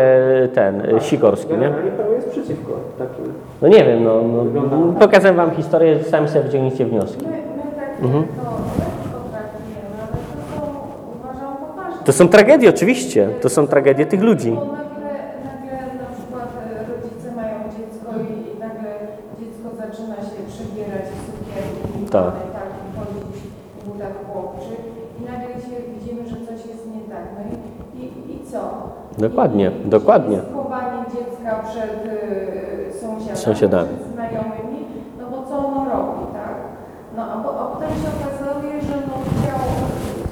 Speaker 1: ten, y, Sikorski, nie?
Speaker 3: Generalnie jest przeciwko takim.
Speaker 1: No nie wiem, no, no pokażę wam historię, sami sobie wyciągnijcie wnioski.
Speaker 6: My, my tak
Speaker 1: Mhm.
Speaker 6: to ale to są, uważam, poważne.
Speaker 1: To są tragedie oczywiście, to są tragedie tych ludzi.
Speaker 6: Bo nagle, nagle na przykład e, rodzice mają dziecko i, i nagle dziecko zaczyna się przebierać w sukienki,
Speaker 1: Tak.
Speaker 6: tak, i chodzić w butach chłopczych i nagle się widzimy, że coś jest nie tak. No i, i, i co?
Speaker 1: Dokładnie, dokładnie.
Speaker 6: I chowanie dziecka przed y, sąsiadami,
Speaker 1: Sąsiadami.
Speaker 6: przed znajomymi, no bo co ono robi, tak? No a, po- a potem się okazuje, że no chciało,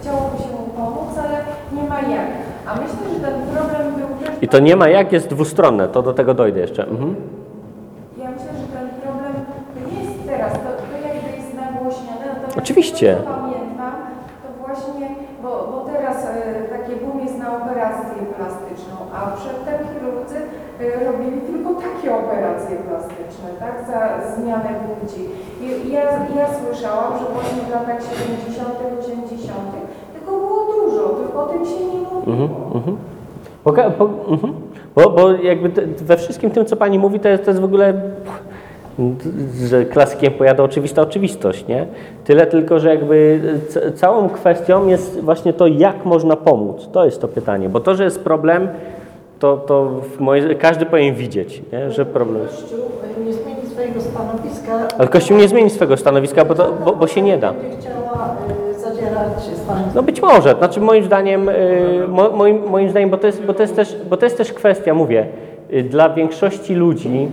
Speaker 6: chciałoby się mu pomóc, ale nie ma jak. A myślę, że ten problem był też...
Speaker 1: I to nie ma jak, jest dwustronne, to do tego dojdę jeszcze. Mhm.
Speaker 6: Ja myślę, że ten problem to nie jest teraz, to, to jakby jest nagłośnione. Natomiast
Speaker 1: Oczywiście.
Speaker 6: to, co pamiętam, to właśnie, bo, bo teraz e, takie boom jest na operację plastyczną, a przedtem chirurdzy e, robili tylko takie operacje plastyczne, tak, za zmianę płci. I ja, ja słyszałam, że właśnie w latach 70., 80. tego było dużo, tylko o tym się nie mówiło.
Speaker 1: Mhm, mhm. Poka- po, mhm. Bo, bo jakby te, we wszystkim tym, co pani mówi, to jest, to jest w ogóle, że klasykiem pojada oczywista oczywistość, nie? Tyle tylko, że jakby c- całą kwestią jest właśnie to, jak można pomóc. To jest to pytanie, bo to, że jest problem, to, to w moje, każdy powinien widzieć, nie? że problem jest.
Speaker 5: Swojego stanowiska.
Speaker 1: Ale Kościół nie zmieni swojego stanowiska, bo, to, bo, bo się nie da.
Speaker 5: Chciała y, zadzierać stanowisko.
Speaker 1: No być może, znaczy moim zdaniem, y, mo, moim, moim zdaniem, bo to, jest, bo, to jest też, bo to jest też kwestia, mówię, y, dla większości ludzi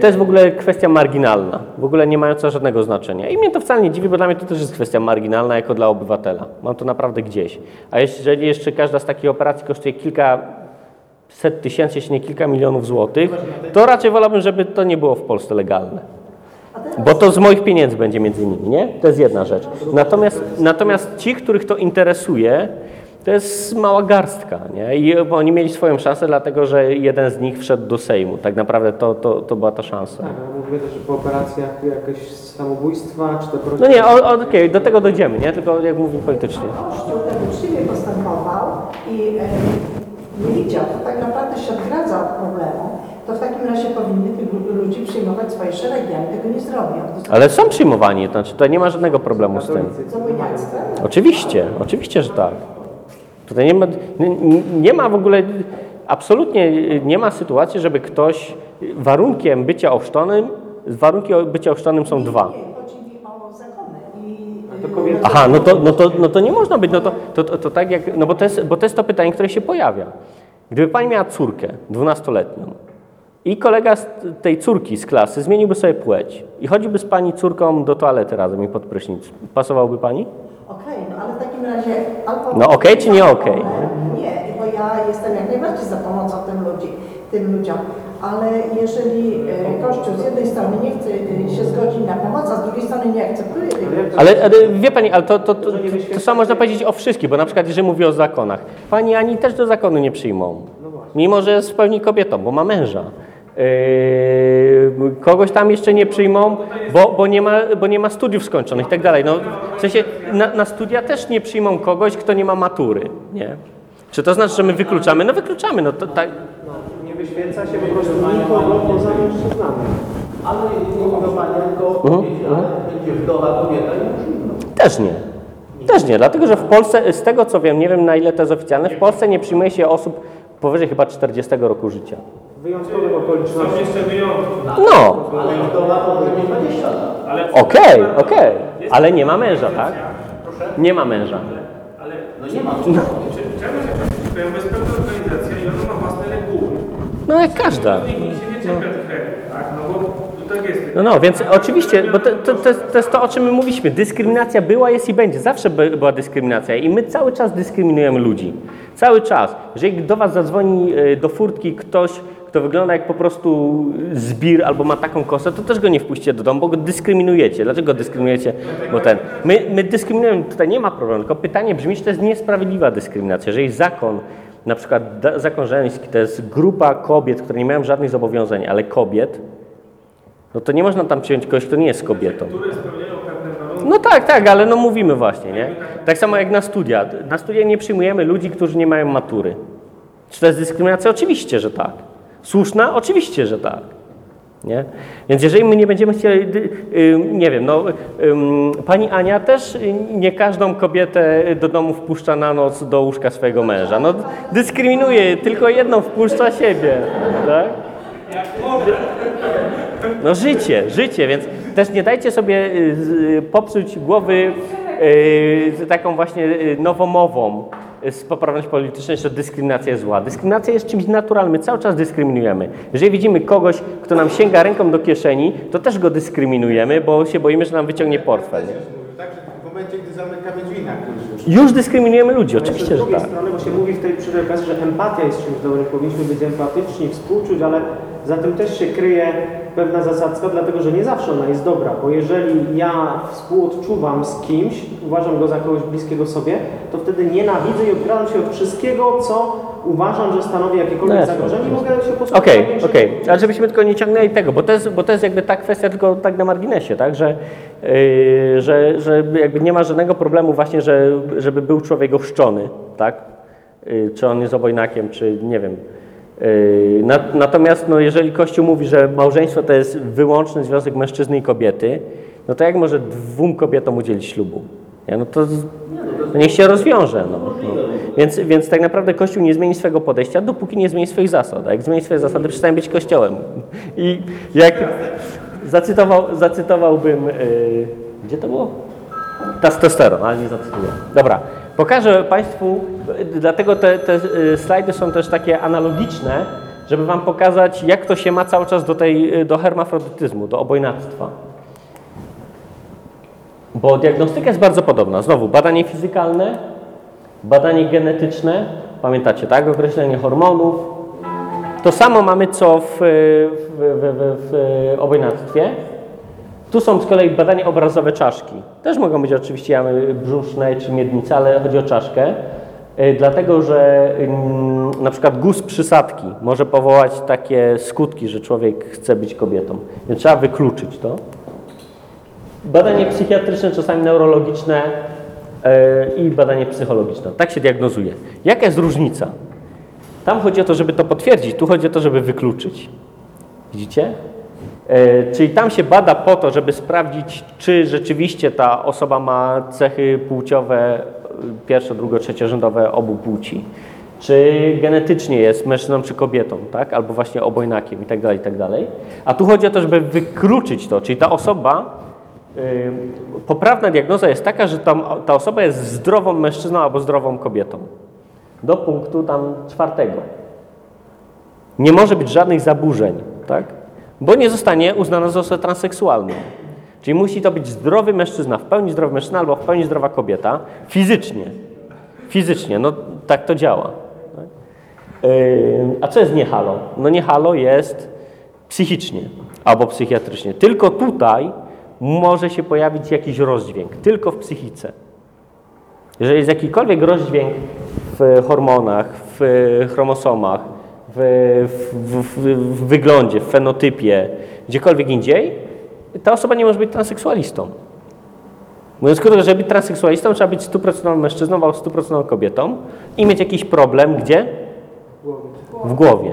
Speaker 1: to jest w ogóle kwestia marginalna, w ogóle nie mająca żadnego znaczenia. I mnie to wcale nie dziwi, bo dla mnie to też jest kwestia marginalna jako dla obywatela. Mam to naprawdę gdzieś. A jeżeli jeszcze każda z takich operacji kosztuje kilka set tysięcy, jeśli nie kilka milionów złotych, to raczej wolałbym, żeby to nie było w Polsce legalne. Bo to z moich pieniędzy będzie między innymi, nie? To jest jedna rzecz. Natomiast, natomiast ci, których to interesuje, to jest mała garstka, nie? I oni mieli swoją szansę, dlatego że jeden z nich wszedł do Sejmu. Tak naprawdę to, to, to była ta szansa.
Speaker 3: Tak, ale mówimy też po operacjach jakieś samobójstwa, czy to
Speaker 1: No nie, okej, do tego dojdziemy, nie? Tylko jak mówię politycznie.
Speaker 5: Kościół tak uczciwie postępował i e, widział, to tak naprawdę się odgradza od problemu, to w takim razie powinny tych lu- ludzi przyjmować swoje szeregi, ale tego nie zrobią.
Speaker 1: Ale są przyjmowani, to znaczy tutaj nie ma żadnego problemu z tym.
Speaker 5: Z.
Speaker 1: Oczywiście, oczywiście, że tak. Tutaj nie ma, nie, nie ma w ogóle, absolutnie nie ma sytuacji, żeby ktoś, warunkiem bycia ochrzczonym, warunki bycia ochrzczonym są dwa.
Speaker 5: Nie, chodzi mi o zakony. I,
Speaker 3: to kobiety-
Speaker 1: Aha, no to, no to, no to nie można być, no to, to, to, to tak jak, no bo to, jest, bo to jest to pytanie, które się pojawia. Gdyby pani miała córkę, dwunastoletnią, i kolega z tej córki z klasy zmieniłby sobie płeć i chodziłby z pani córką do toalety razem i pod prysznic, pasowałby pani?
Speaker 5: Okej, no ale w takim razie albo...
Speaker 1: No okej czy nie okej?
Speaker 5: Nie, bo ja jestem jak najbardziej za pomocą tym, ludzi, tym ludziom. Ale jeżeli e, Kościół z jednej strony nie chce e, się zgodzić na pomoc, a z drugiej strony nie akceptuje tych ludzi,
Speaker 1: Ale, ale wie pani, ale to, to, to, to, to samo można powiedzieć o wszystkich, bo na przykład jeżeli mówię o zakonach, pani Ani też do zakonu nie przyjmą, mimo że jest w pełni kobietą, bo ma męża. Yy, kogoś tam jeszcze nie przyjmą, bo, bo, nie ma, bo nie ma studiów skończonych i tak dalej. No, w sensie na, na studia też nie przyjmą kogoś, kto nie ma matury, nie? Czy to znaczy, że my wykluczamy? No wykluczamy, no to tak.
Speaker 3: No, nie wyświęca się po prostu nikogo poza mężczyznami.
Speaker 8: Ale nie Pani, tylko
Speaker 1: Mhm,
Speaker 8: będzie wdowa kobieta i.
Speaker 1: Też nie. Też nie, dlatego że w Polsce, z tego co wiem, nie wiem na ile to jest oficjalne, w Polsce nie przyjmuje się osób powyżej chyba 40 roku życia.
Speaker 3: Wyjątkowych
Speaker 7: Są
Speaker 3: okoliczności.
Speaker 7: jeszcze wyjątki.
Speaker 1: No,
Speaker 8: Ale wdowa może mieć 20 lat.
Speaker 7: Ale
Speaker 1: okej, okej, ale nie ma męża, tak? Nie ma męża.
Speaker 7: Ale
Speaker 8: No nie ma.
Speaker 7: czy, czemu się czepiać? To jest bezpewna organizacja i ona ma własne reguły.
Speaker 1: No jak każda.
Speaker 7: No.
Speaker 1: No, więc oczywiście, bo to, to, to, jest- to jest to, o czym my mówiliśmy. Dyskryminacja była, jest i będzie. Zawsze by, była dyskryminacja i my cały czas dyskryminujemy ludzi. Cały czas. Jeżeli do Was zadzwoni e, do furtki ktoś, kto wygląda jak po prostu zbir albo ma taką kosę, to też go nie wpuśćcie do domu, bo go dyskryminujecie. Dlaczego go dyskryminujecie? Bo ten. My, my dyskryminujemy, tutaj nie ma problemu, tylko pytanie brzmi, czy to jest niesprawiedliwa dyskryminacja. Jeżeli zakon na przykład żeński to jest grupa kobiet, które nie mają żadnych zobowiązań, ale kobiet, no to nie można tam przyjąć kogoś, kto nie jest kobietą. No tak, tak, ale no mówimy właśnie, nie? Tak samo jak na studia. Na studia nie przyjmujemy ludzi, którzy nie mają matury. Czy to jest dyskryminacja? Oczywiście, że tak. Słuszna? Oczywiście, że tak. Nie? Więc jeżeli my nie będziemy chcieli, dy- ym, nie wiem, no, pani Ania też y, nie każdą kobietę do domu wpuszcza na noc do łóżka swojego męża. No, dyskryminuje, tylko jedną wpuszcza siebie. Tak? No życie, życie, więc też nie dajcie sobie y, y, popsuć głowy y, z taką właśnie y, nowomową y, z poprawności politycznej, że dyskryminacja jest zła. Dyskryminacja jest czymś naturalnym, my cały czas dyskryminujemy. Jeżeli widzimy kogoś, kto nam sięga ręką do kieszeni, to też go dyskryminujemy, bo się boimy, że nam wyciągnie portfel.
Speaker 2: Tak, że w momencie, gdy zamykamy drzwi na którymś
Speaker 1: Już dyskryminujemy ludzi, oczywiście,
Speaker 3: z
Speaker 1: że
Speaker 3: drugiej
Speaker 1: tak.
Speaker 3: strony, bo się mówi w tej przy okazji, że empatia jest czymś dobrym, powinniśmy być empatyczni, współczuć, ale za tym też się kryje pewna zasadzka, dlatego że nie zawsze ona jest dobra, bo jeżeli ja współodczuwam z kimś, uważam go za kogoś bliskiego sobie, to wtedy nienawidzę i odgradzam się od wszystkiego, co uważam, że stanowi jakiekolwiek
Speaker 1: No
Speaker 3: zagrożenie i mogę się posługiwać
Speaker 1: Okej, okej. Ale żebyśmy tylko nie ciągnęli tego, bo to, jest, bo to jest jakby ta kwestia tylko tak na marginesie, tak? Że, yy, że, że jakby nie ma żadnego problemu właśnie, że, żeby był człowiek ochrzczony, tak? Yy, czy on jest obojnakiem, czy nie wiem. Yy, na, natomiast no, jeżeli Kościół mówi, że małżeństwo to jest wyłączny związek mężczyzny i kobiety, no to jak może dwóm kobietom udzielić ślubu? Nie? No to, no niech się rozwiąże. No, no. Więc, więc tak naprawdę Kościół nie zmieni swojego podejścia, dopóki nie zmieni swoich zasad. A jak zmieni swoje zasady, przestaje być Kościołem. I jak zacytował, zacytowałbym, yy, gdzie to było? Testosteron, ale nie zacytuję. Dobra, pokażę Państwu, y, dlatego te, te y, slajdy są też takie analogiczne, żeby Wam pokazać, jak to się ma cały czas do, tej, y, do hermafrodytyzmu, do obojnactwa. Bo diagnostyka jest bardzo podobna. Znowu, badanie fizykalne, badanie genetyczne, pamiętacie, tak? Określenie hormonów. To samo mamy co w, w, w, w, w obojnactwie. Tu są z kolei badania obrazowe czaszki. Też mogą być oczywiście jamy brzuszne czy miednice, ale chodzi o czaszkę. Y, Dlatego, że ym, na przykład guz przysadki może powołać takie skutki, że człowiek chce być kobietą. Więc trzeba wykluczyć to. Badanie psychiatryczne, czasami neurologiczne e, i badanie psychologiczne. Tak się diagnozuje. Jaka jest różnica? Tam chodzi o to, żeby to potwierdzić, tu chodzi o to, żeby wykluczyć. Widzicie? E, czyli tam się bada po to, żeby sprawdzić, czy rzeczywiście ta osoba ma cechy płciowe e, pierwszo, drugo, trzeciorzędowe obu płci. Czy genetycznie jest mężczyzną czy kobietą, tak? albo właśnie obojnakiem i tak dalej, i tak. A tu chodzi o to, żeby wykluczyć to, czyli ta osoba Yy, Poprawna diagnoza jest taka, że tam, ta osoba jest zdrową mężczyzną albo zdrową kobietą. Do punktu tam czwartego. Nie może być żadnych zaburzeń, tak? Bo nie zostanie uznana za osobę transseksualną. Czyli musi to być zdrowy mężczyzna, w pełni zdrowy mężczyzna albo w pełni zdrowa kobieta, fizycznie. Fizycznie, no tak to działa. Yy, a co jest niehalo? No niehalo jest psychicznie albo psychiatrycznie. Tylko tutaj może się pojawić jakiś rozdźwięk, tylko w psychice. Jeżeli jest jakikolwiek rozdźwięk w hormonach, w chromosomach, w, w, w, w wyglądzie, w fenotypie, gdziekolwiek indziej, ta osoba nie może być transseksualistą. Mówiąc krótko, żeby być transseksualistą, trzeba być stuprocentowym mężczyzną albo stuprocentową kobietą i mieć jakiś problem gdzie? W głowie.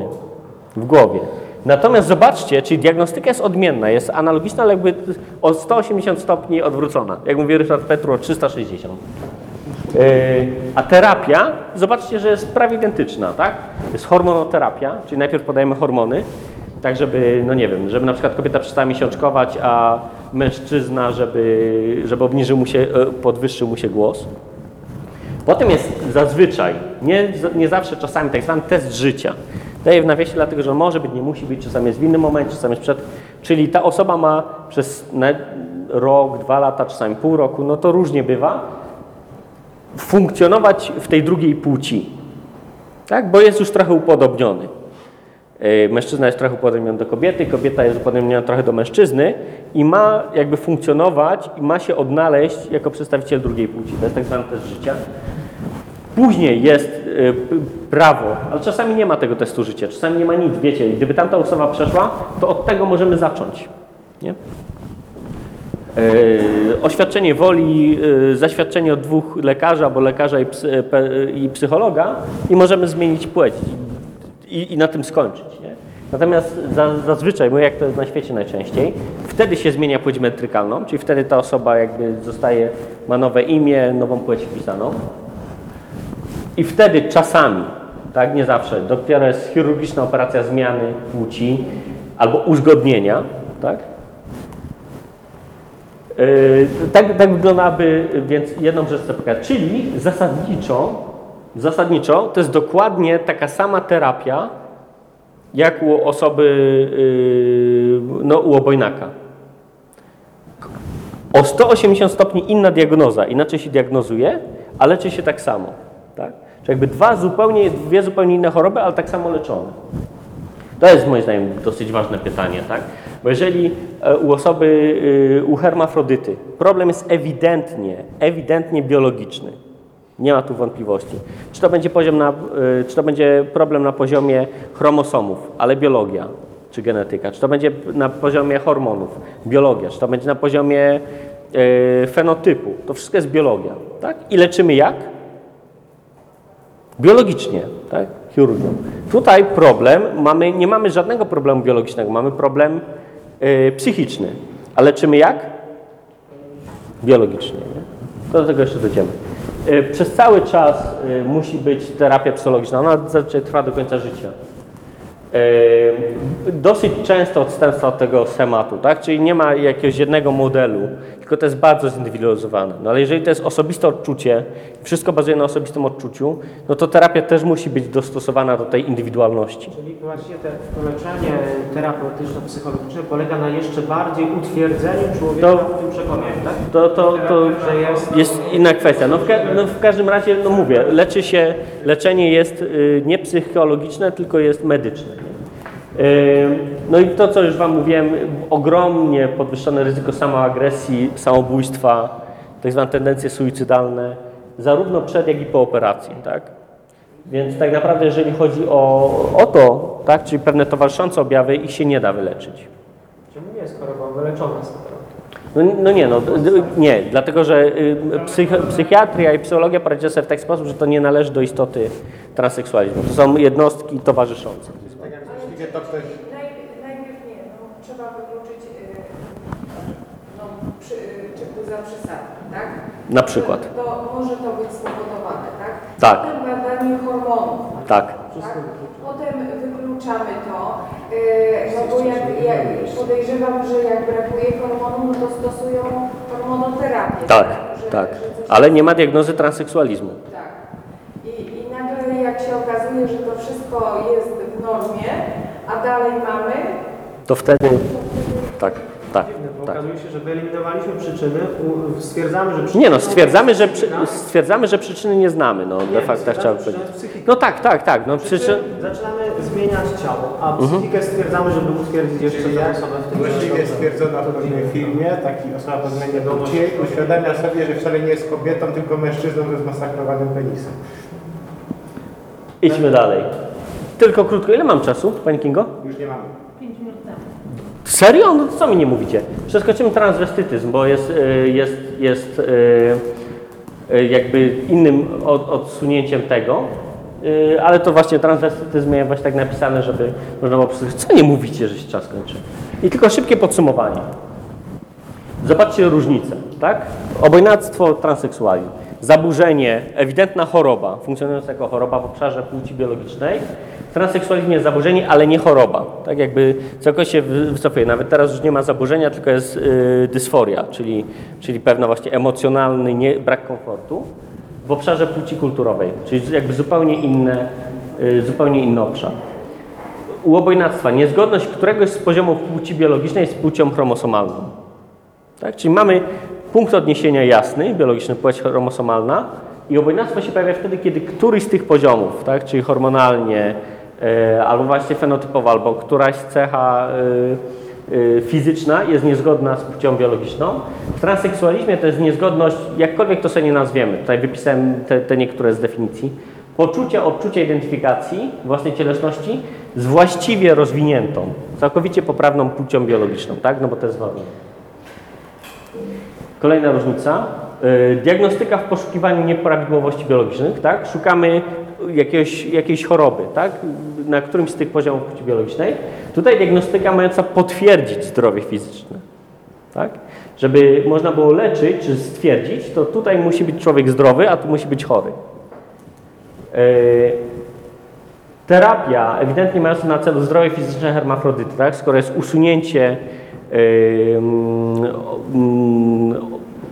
Speaker 1: w głowie. Natomiast zobaczcie, czyli diagnostyka jest odmienna, jest analogiczna, ale jakby o 180 stopni odwrócona. Jak mówi Ryszard Petru, o 360. Yy, A terapia, zobaczcie, że jest prawie identyczna, tak? Jest hormonoterapia, czyli najpierw podajemy hormony, tak żeby, no nie wiem, żeby na przykład kobieta przestała miesiączkować, a mężczyzna, żeby, żeby obniżył mu się, e, podwyższył mu się głos. Potem jest zazwyczaj, nie, nie zawsze, czasami tak zwany test życia. Daję w nawiasie dlatego, że może być, nie musi być, czasami jest w innym momencie, czasami jest przed. Czyli ta osoba ma przez rok, dwa lata, czasami pół roku, no to różnie bywa, funkcjonować w tej drugiej płci. Tak? Bo jest już trochę upodobniony. Yy, Mężczyzna jest trochę upodobniony do kobiety, kobieta jest upodobniona trochę do mężczyzny i ma jakby funkcjonować i ma się odnaleźć jako przedstawiciel drugiej płci. To jest tak zwany test życia. Później jest p- prawo, ale czasami nie ma tego testu życia, czasami nie ma nic, wiecie, gdyby tamta osoba przeszła, to od tego możemy zacząć. Nie? Yy, oświadczenie woli, yy, zaświadczenie od dwóch lekarzy albo lekarza i, psy, i psychologa i możemy zmienić płeć i, i na tym skończyć. Nie? Natomiast za, zazwyczaj, bo jak to jest na świecie najczęściej, wtedy się zmienia płeć metrykalną, czyli wtedy ta osoba jakby zostaje, ma nowe imię, nową płeć wpisaną. I wtedy czasami, tak, nie zawsze, dopiero jest chirurgiczna operacja zmiany płci albo uzgodnienia, tak? Yy, tak, tak wyglądałaby, więc jedną rzecz pokazać. Czyli zasadniczo, zasadniczo to jest dokładnie taka sama terapia, jak u osoby, yy, no u obojnaka. O 180 stopni inna diagnoza, inaczej się diagnozuje, a leczy się tak samo. Tak? Czyli jakby dwa zupełnie, dwie zupełnie inne choroby, ale tak samo leczone. To jest moim zdaniem dosyć ważne pytanie, tak? Bo jeżeli e, u osoby, y, u hermafrodyty problem jest ewidentnie, ewidentnie biologiczny, nie ma tu wątpliwości. Czy to będzie poziom na, y, czy to będzie problem na poziomie chromosomów, ale biologia, czy genetyka, czy to będzie na poziomie hormonów, biologia, czy to będzie na poziomie y, fenotypu, to wszystko jest biologia, tak? I leczymy jak? Biologicznie, tak? Chirurgią. Tutaj problem, mamy, nie mamy żadnego problemu biologicznego, mamy problem y, psychiczny. A leczymy jak? Biologicznie. Nie? Do tego jeszcze dojdziemy. Y, przez cały czas y, musi być terapia psychologiczna. Ona zazwyczaj trwa do końca życia. Dosyć często odstępstwa od tego schematu, tak? Czyli nie ma jakiegoś jednego modelu, tylko to jest bardzo zindywidualizowane. No ale jeżeli to jest osobiste odczucie, wszystko bazuje na osobistym odczuciu, no to terapia też musi być dostosowana do tej indywidualności.
Speaker 3: Czyli właśnie te, to leczenie terapeutyczno-psychologiczne polega na jeszcze bardziej utwierdzeniu człowieka
Speaker 1: To-
Speaker 3: w tym przekonaniu, tak?
Speaker 1: To, to, to
Speaker 3: jest
Speaker 1: jest inna kwestia. No w, ka- no w każdym razie, no mówię, leczy się, leczenie jest y, nie psychologiczne, tylko jest medyczne. No i to, co już Wam mówiłem, ogromnie podwyższone ryzyko samoagresji, samobójstwa, tak zwane tendencje suicydalne, zarówno przed, jak i po operacji, tak? Więc tak naprawdę, jeżeli chodzi o, o to, tak, czyli pewne towarzyszące objawy, ich się nie da wyleczyć.
Speaker 3: Czemu nie jest choroba wyleczona jest naprawdę?
Speaker 1: No, no nie, no nie, dlatego że y, psych, psychiatria i psychologia poradziła sobie w taki sposób, że to nie należy do istoty transseksualizmu. To są jednostki towarzyszące.
Speaker 2: Tak to ktoś
Speaker 6: Najpierw, najpierw nie, no, trzeba wykluczyć y, no, przy, czy za przesadę, tak?
Speaker 1: Na przykład.
Speaker 6: To może to być spowodowane, tak?
Speaker 1: Tak.
Speaker 6: Potem badanie hormonów.
Speaker 1: Tak.
Speaker 6: Tak? Potem wykluczamy to, yy, no bo jak, jak podejrzewam, że jak brakuje hormonu, no to stosują hormonoterapię.
Speaker 1: Tak,
Speaker 6: Że-
Speaker 1: tak.
Speaker 6: że
Speaker 1: Ale nie ma diagnozy transseksualizmu.
Speaker 6: Tak. I, I nagle jak się okazuje, że to wszystko jest w normie, a dalej mamy,
Speaker 1: To wtedy. Tak, tak,
Speaker 3: Bo
Speaker 1: tak.
Speaker 3: okazuje się, że wyeliminowaliśmy przyczyny, u- stwierdzamy, że przyczyny...
Speaker 1: Nie no, stwierdzamy, że, przy, stwierdzamy, że przyczyny nie znamy, no de facto tak trzeba powiedzieć. No tak, tak, tak, no przyczyn...
Speaker 3: Zaczynamy zmieniać ciało, a psychikę stwierdzamy, żeby utwierdzić jeszcze tę osobę w tym
Speaker 2: Właściwie stwierdzono w pewnej filmie, taki osoba po zmianie płci uświadamia sobie, że wcale nie jest kobietą, tylko mężczyzną ze zmasakrowanym penisem.
Speaker 1: Idźmy dalej. Tylko krótko, ile mam czasu, Pani Kingo?
Speaker 2: Już nie mamy.
Speaker 4: Pięć minut temu.
Speaker 1: Serio? No to co mi nie mówicie? Przeskoczymy transwestytyzm, bo jest, y, jest, jest y, y, jakby innym od, odsunięciem tego. Ale to właśnie transwestytyzm miałem właśnie tak napisane, żeby można było przysłuchać, co nie mówicie, że się czas kończy. I tylko szybkie podsumowanie. Zobaczcie różnicę, tak? Obojnactwo, transseksualizm. Zaburzenie, ewidentna choroba, funkcjonująca jako choroba w obszarze płci biologicznej. Transseksualizm jest zaburzenie, ale nie choroba. Tak jakby całkowicie wy- wycofuje. Nawet teraz już nie ma zaburzenia, tylko jest yy, dysforia, czyli, czyli pewna właśnie emocjonalny nie, brak komfortu w obszarze płci kulturowej, czyli jakby zupełnie inne, yy, zupełnie inny obszar. U niezgodność któregoś z poziomów płci biologicznej z płcią chromosomalną. Tak? Czyli mamy punkt odniesienia jasny, biologiczny płeć chromosomalna i obojnactwo się pojawia wtedy, kiedy któryś z tych poziomów, tak? czyli hormonalnie, e, albo właśnie fenotypowo, albo któraś cecha e, e, fizyczna jest niezgodna z płcią biologiczną. W transseksualizmie to jest niezgodność, jakkolwiek to sobie nie nazwiemy, tutaj wypisałem te, te niektóre z definicji, poczucia, odczucia identyfikacji własnej cielesności z właściwie rozwiniętą, całkowicie poprawną płcią biologiczną, tak? no bo to jest ważne. Kolejna różnica. Y, Diagnostyka w poszukiwaniu nieprawidłowości biologicznych, tak? Szukamy jakiegoś, jakiejś choroby, tak? Na którymś z tych poziomów płci biologicznej. Tutaj diagnostyka mająca potwierdzić zdrowie fizyczne, tak? Żeby można było leczyć czy stwierdzić, to tutaj musi być człowiek zdrowy, a tu musi być chory. Y, Terapia ewidentnie mająca na celu zdrowie fizyczne hermafrodyty, tak? skoro jest usunięcie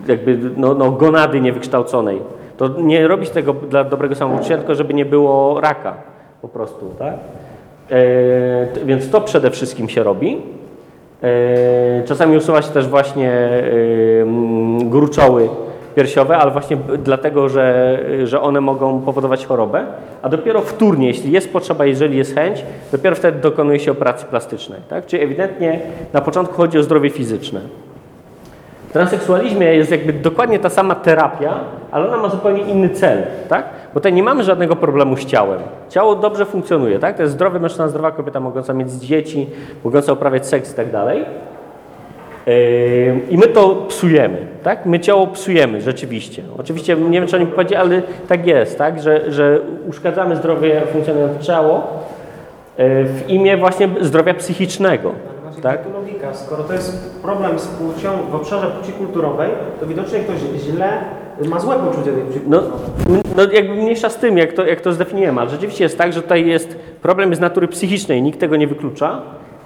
Speaker 1: jakby no, no, gonady niewykształconej, to nie robić tego dla dobrego samopoczucia, tylko żeby nie było raka po prostu, tak? E, więc to przede wszystkim się robi. E, czasami usuwa się też właśnie ym, gruczoły piersiowe, ale właśnie dlatego, że, że one mogą powodować chorobę, a dopiero wtórnie, jeśli jest potrzeba, jeżeli jest chęć, dopiero wtedy dokonuje się operacji plastycznej. Tak? Czyli ewidentnie na początku chodzi o zdrowie fizyczne. W transseksualizmie jest jakby dokładnie ta sama terapia, ale ona ma zupełnie inny cel, tak? Bo tutaj nie mamy żadnego problemu z ciałem. Ciało dobrze funkcjonuje, tak? To jest zdrowy mężczyzna, zdrowa kobieta, mogąca mieć dzieci, mogąca uprawiać seks i tak dalej. Yy, I my to psujemy, tak? My ciało psujemy rzeczywiście. Oczywiście nie wiem, czy oni powiedzieli, ale tak jest, tak? Że, że uszkadzamy zdrowie funkcjonujące ciało yy, w imię właśnie zdrowia psychicznego, tak?
Speaker 3: tu logika, skoro to jest problem z płcią w obszarze płci kulturowej, to widocznie ktoś źle ma złe poczucie tej płci
Speaker 1: No, no jakby mniejsza z tym, jak to, jak to zdefiniujemy, ale rzeczywiście jest tak, że tutaj jest problem z natury psychicznej, nikt tego nie wyklucza,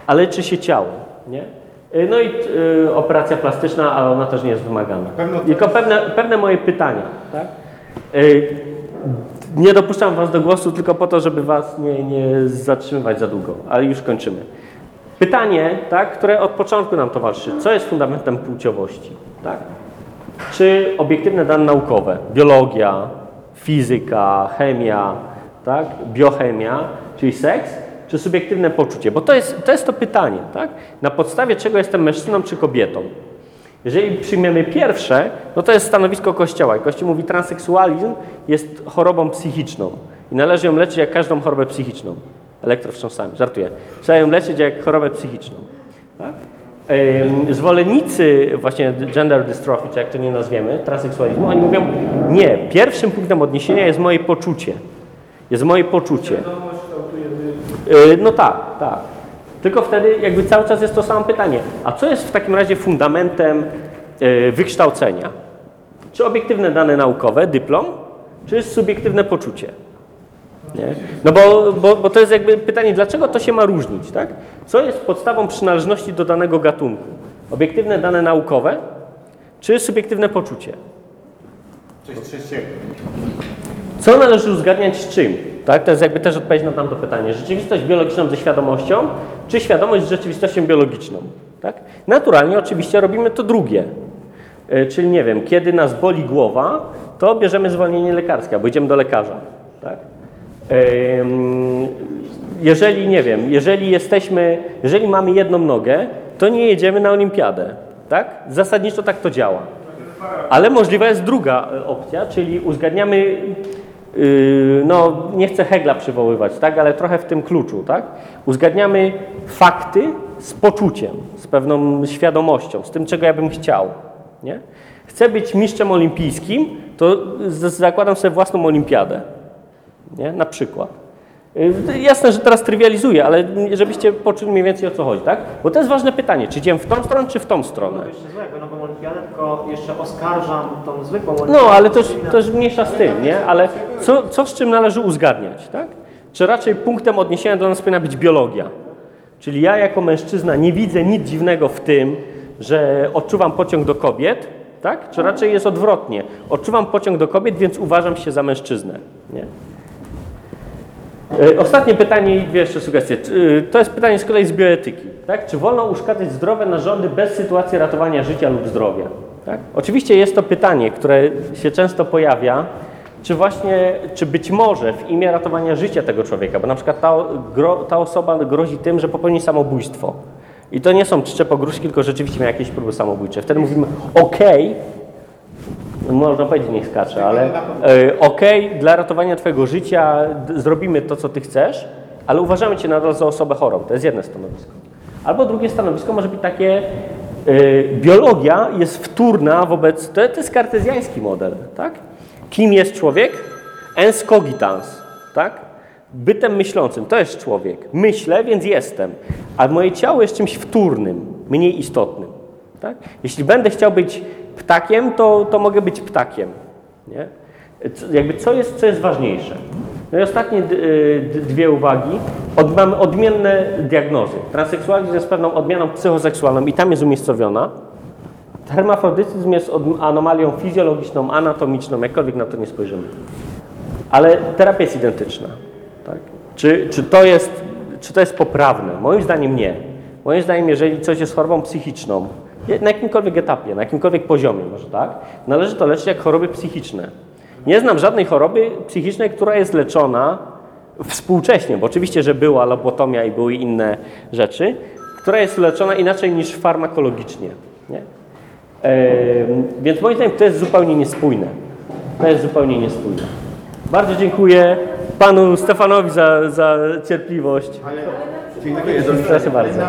Speaker 1: a leczy się ciało, nie? Y, No i y, operacja plastyczna, ale ona też nie jest wymagana.
Speaker 2: Pewno
Speaker 1: Tylko pewne, pewne moje pytania, tak? Y, nie dopuszczam Was do głosu tylko po to, żeby Was nie, nie zatrzymywać za długo, ale już kończymy. Pytanie, tak, które od początku nam towarzyszy. Co jest fundamentem płciowości? Tak? Czy obiektywne dane naukowe, biologia, fizyka, chemia, tak, biochemia, czyli seks, czy subiektywne poczucie? Bo to jest to, jest to pytanie, tak? Na podstawie czego jestem mężczyzną czy kobietą? Jeżeli przyjmiemy pierwsze, no to jest stanowisko Kościoła. I Kościół mówi, transseksualizm jest chorobą psychiczną i należy ją leczyć jak każdą chorobę psychiczną. Elektrowstrząsami, żartuję. Trzeba ją leczyć jak chorobę psychiczną. Tak? Zwolennicy właśnie gender dystrophy, czy jak to nie nazwiemy, transseksualizmu, oni mówią, nie, pierwszym punktem odniesienia jest moje poczucie. Jest moje poczucie.
Speaker 7: Świadomość kształtuje wy-
Speaker 1: Yy, No tak, tak. Tylko wtedy jakby cały czas jest to samo pytanie. A co jest w takim razie fundamentem yy, wykształcenia? Czy obiektywne dane naukowe, dyplom, czy subiektywne poczucie? Nie? No bo, bo, bo to jest jakby pytanie, dlaczego to się ma różnić, tak? Co jest podstawą przynależności do danego gatunku? Obiektywne dane naukowe, czy subiektywne poczucie?
Speaker 2: Coś trzeciego.
Speaker 1: Co należy uzgadniać z czym? Tak? To jest jakby też odpowiedź na tamto pytanie. Rzeczywistość biologiczną ze świadomością, czy świadomość z rzeczywistością biologiczną? Tak? Naturalnie oczywiście robimy to drugie. E, Czyli nie wiem, kiedy nas boli głowa, to bierzemy zwolnienie lekarskie, albo idziemy do lekarza. Tak? Jeżeli, nie wiem, jeżeli jesteśmy, jeżeli mamy jedną nogę, to nie jedziemy na olimpiadę. Tak? Zasadniczo tak to działa. Ale możliwa jest druga e, opcja, czyli uzgadniamy, no nie chcę Hegla przywoływać, tak, ale trochę w tym kluczu, tak? Uzgadniamy fakty z poczuciem, z pewną świadomością, z tym, czego ja bym chciał, nie? Chcę być mistrzem olimpijskim, to zakładam sobie własną olimpiadę, Nie? Na przykład. Y, Jasne, że teraz trywializuję, ale żebyście poczuli mniej więcej o co chodzi, tak? Bo to jest ważne pytanie, czy idziemy w tą stronę, czy w tą stronę.
Speaker 3: No jeszcze złego, no bo olimpiadę, tylko jeszcze oskarżam tą zwykłą
Speaker 1: No, ale to już mniejsza z tym, nie? Ale co, co z czym należy uzgadniać, tak? Czy raczej punktem odniesienia do nas powinna być biologia? Czyli ja jako mężczyzna nie widzę nic dziwnego w tym, że odczuwam pociąg do kobiet, tak? Czy raczej jest odwrotnie? Odczuwam pociąg do kobiet, więc uważam się za mężczyznę, nie? E, Ostatnie pytanie i dwie jeszcze sugestie. E, To jest pytanie z kolei z bioetyki. Tak? Czy wolno uszkadzać zdrowe narządy bez sytuacji ratowania życia lub zdrowia? Tak? Oczywiście jest to pytanie, które się często pojawia, czy właśnie, czy być może w imię ratowania życia tego człowieka, bo na przykład ta, gro, ta osoba grozi tym, że popełni samobójstwo. I to nie są czcze pogróżki, tylko rzeczywiście ma jakieś próby samobójcze. Wtedy mówimy, okej, można powiedzieć, niech skacze, ale e, okej, dla ratowania Twojego życia d- zrobimy to, co Ty chcesz, ale uważamy Cię nadal za osobę chorą. To jest jedno stanowisko. Albo drugie stanowisko może być takie, e, biologia jest wtórna wobec, to, to jest kartezjański model, tak? Kim jest człowiek? Ens cogitans, tak? Bytem myślącym, to jest człowiek. Myślę, więc jestem. A moje ciało jest czymś wtórnym, mniej istotnym. Tak? Jeśli będę chciał być ptakiem, to, to mogę być ptakiem. Nie? Co, jakby co jest, co jest ważniejsze? No i ostatnie y, dwie uwagi. Od, mamy odmienne diagnozy. Transseksualizm jest pewną odmianą psychoseksualną i tam jest umiejscowiona. Hermafrodytyzm jest anomalią fizjologiczną, anatomiczną, jakkolwiek na to nie spojrzymy. Ale terapia jest identyczna. Tak? Czy, czy, to jest, czy to jest poprawne? Moim zdaniem nie. Moim zdaniem, jeżeli coś jest chorobą psychiczną, na jakimkolwiek etapie, na jakimkolwiek poziomie, może tak, należy to leczyć jak choroby psychiczne. Nie znam żadnej choroby psychicznej, która jest leczona współcześnie, bo oczywiście, że była lobotomia i były inne rzeczy, która jest leczona inaczej niż farmakologicznie. Nie? Więc moim zdaniem to jest zupełnie niespójne. To jest zupełnie niespójne. Bardzo dziękuję panu Stefanowi za, za cierpliwość.
Speaker 2: Czyli takie
Speaker 1: Proszę bardzo.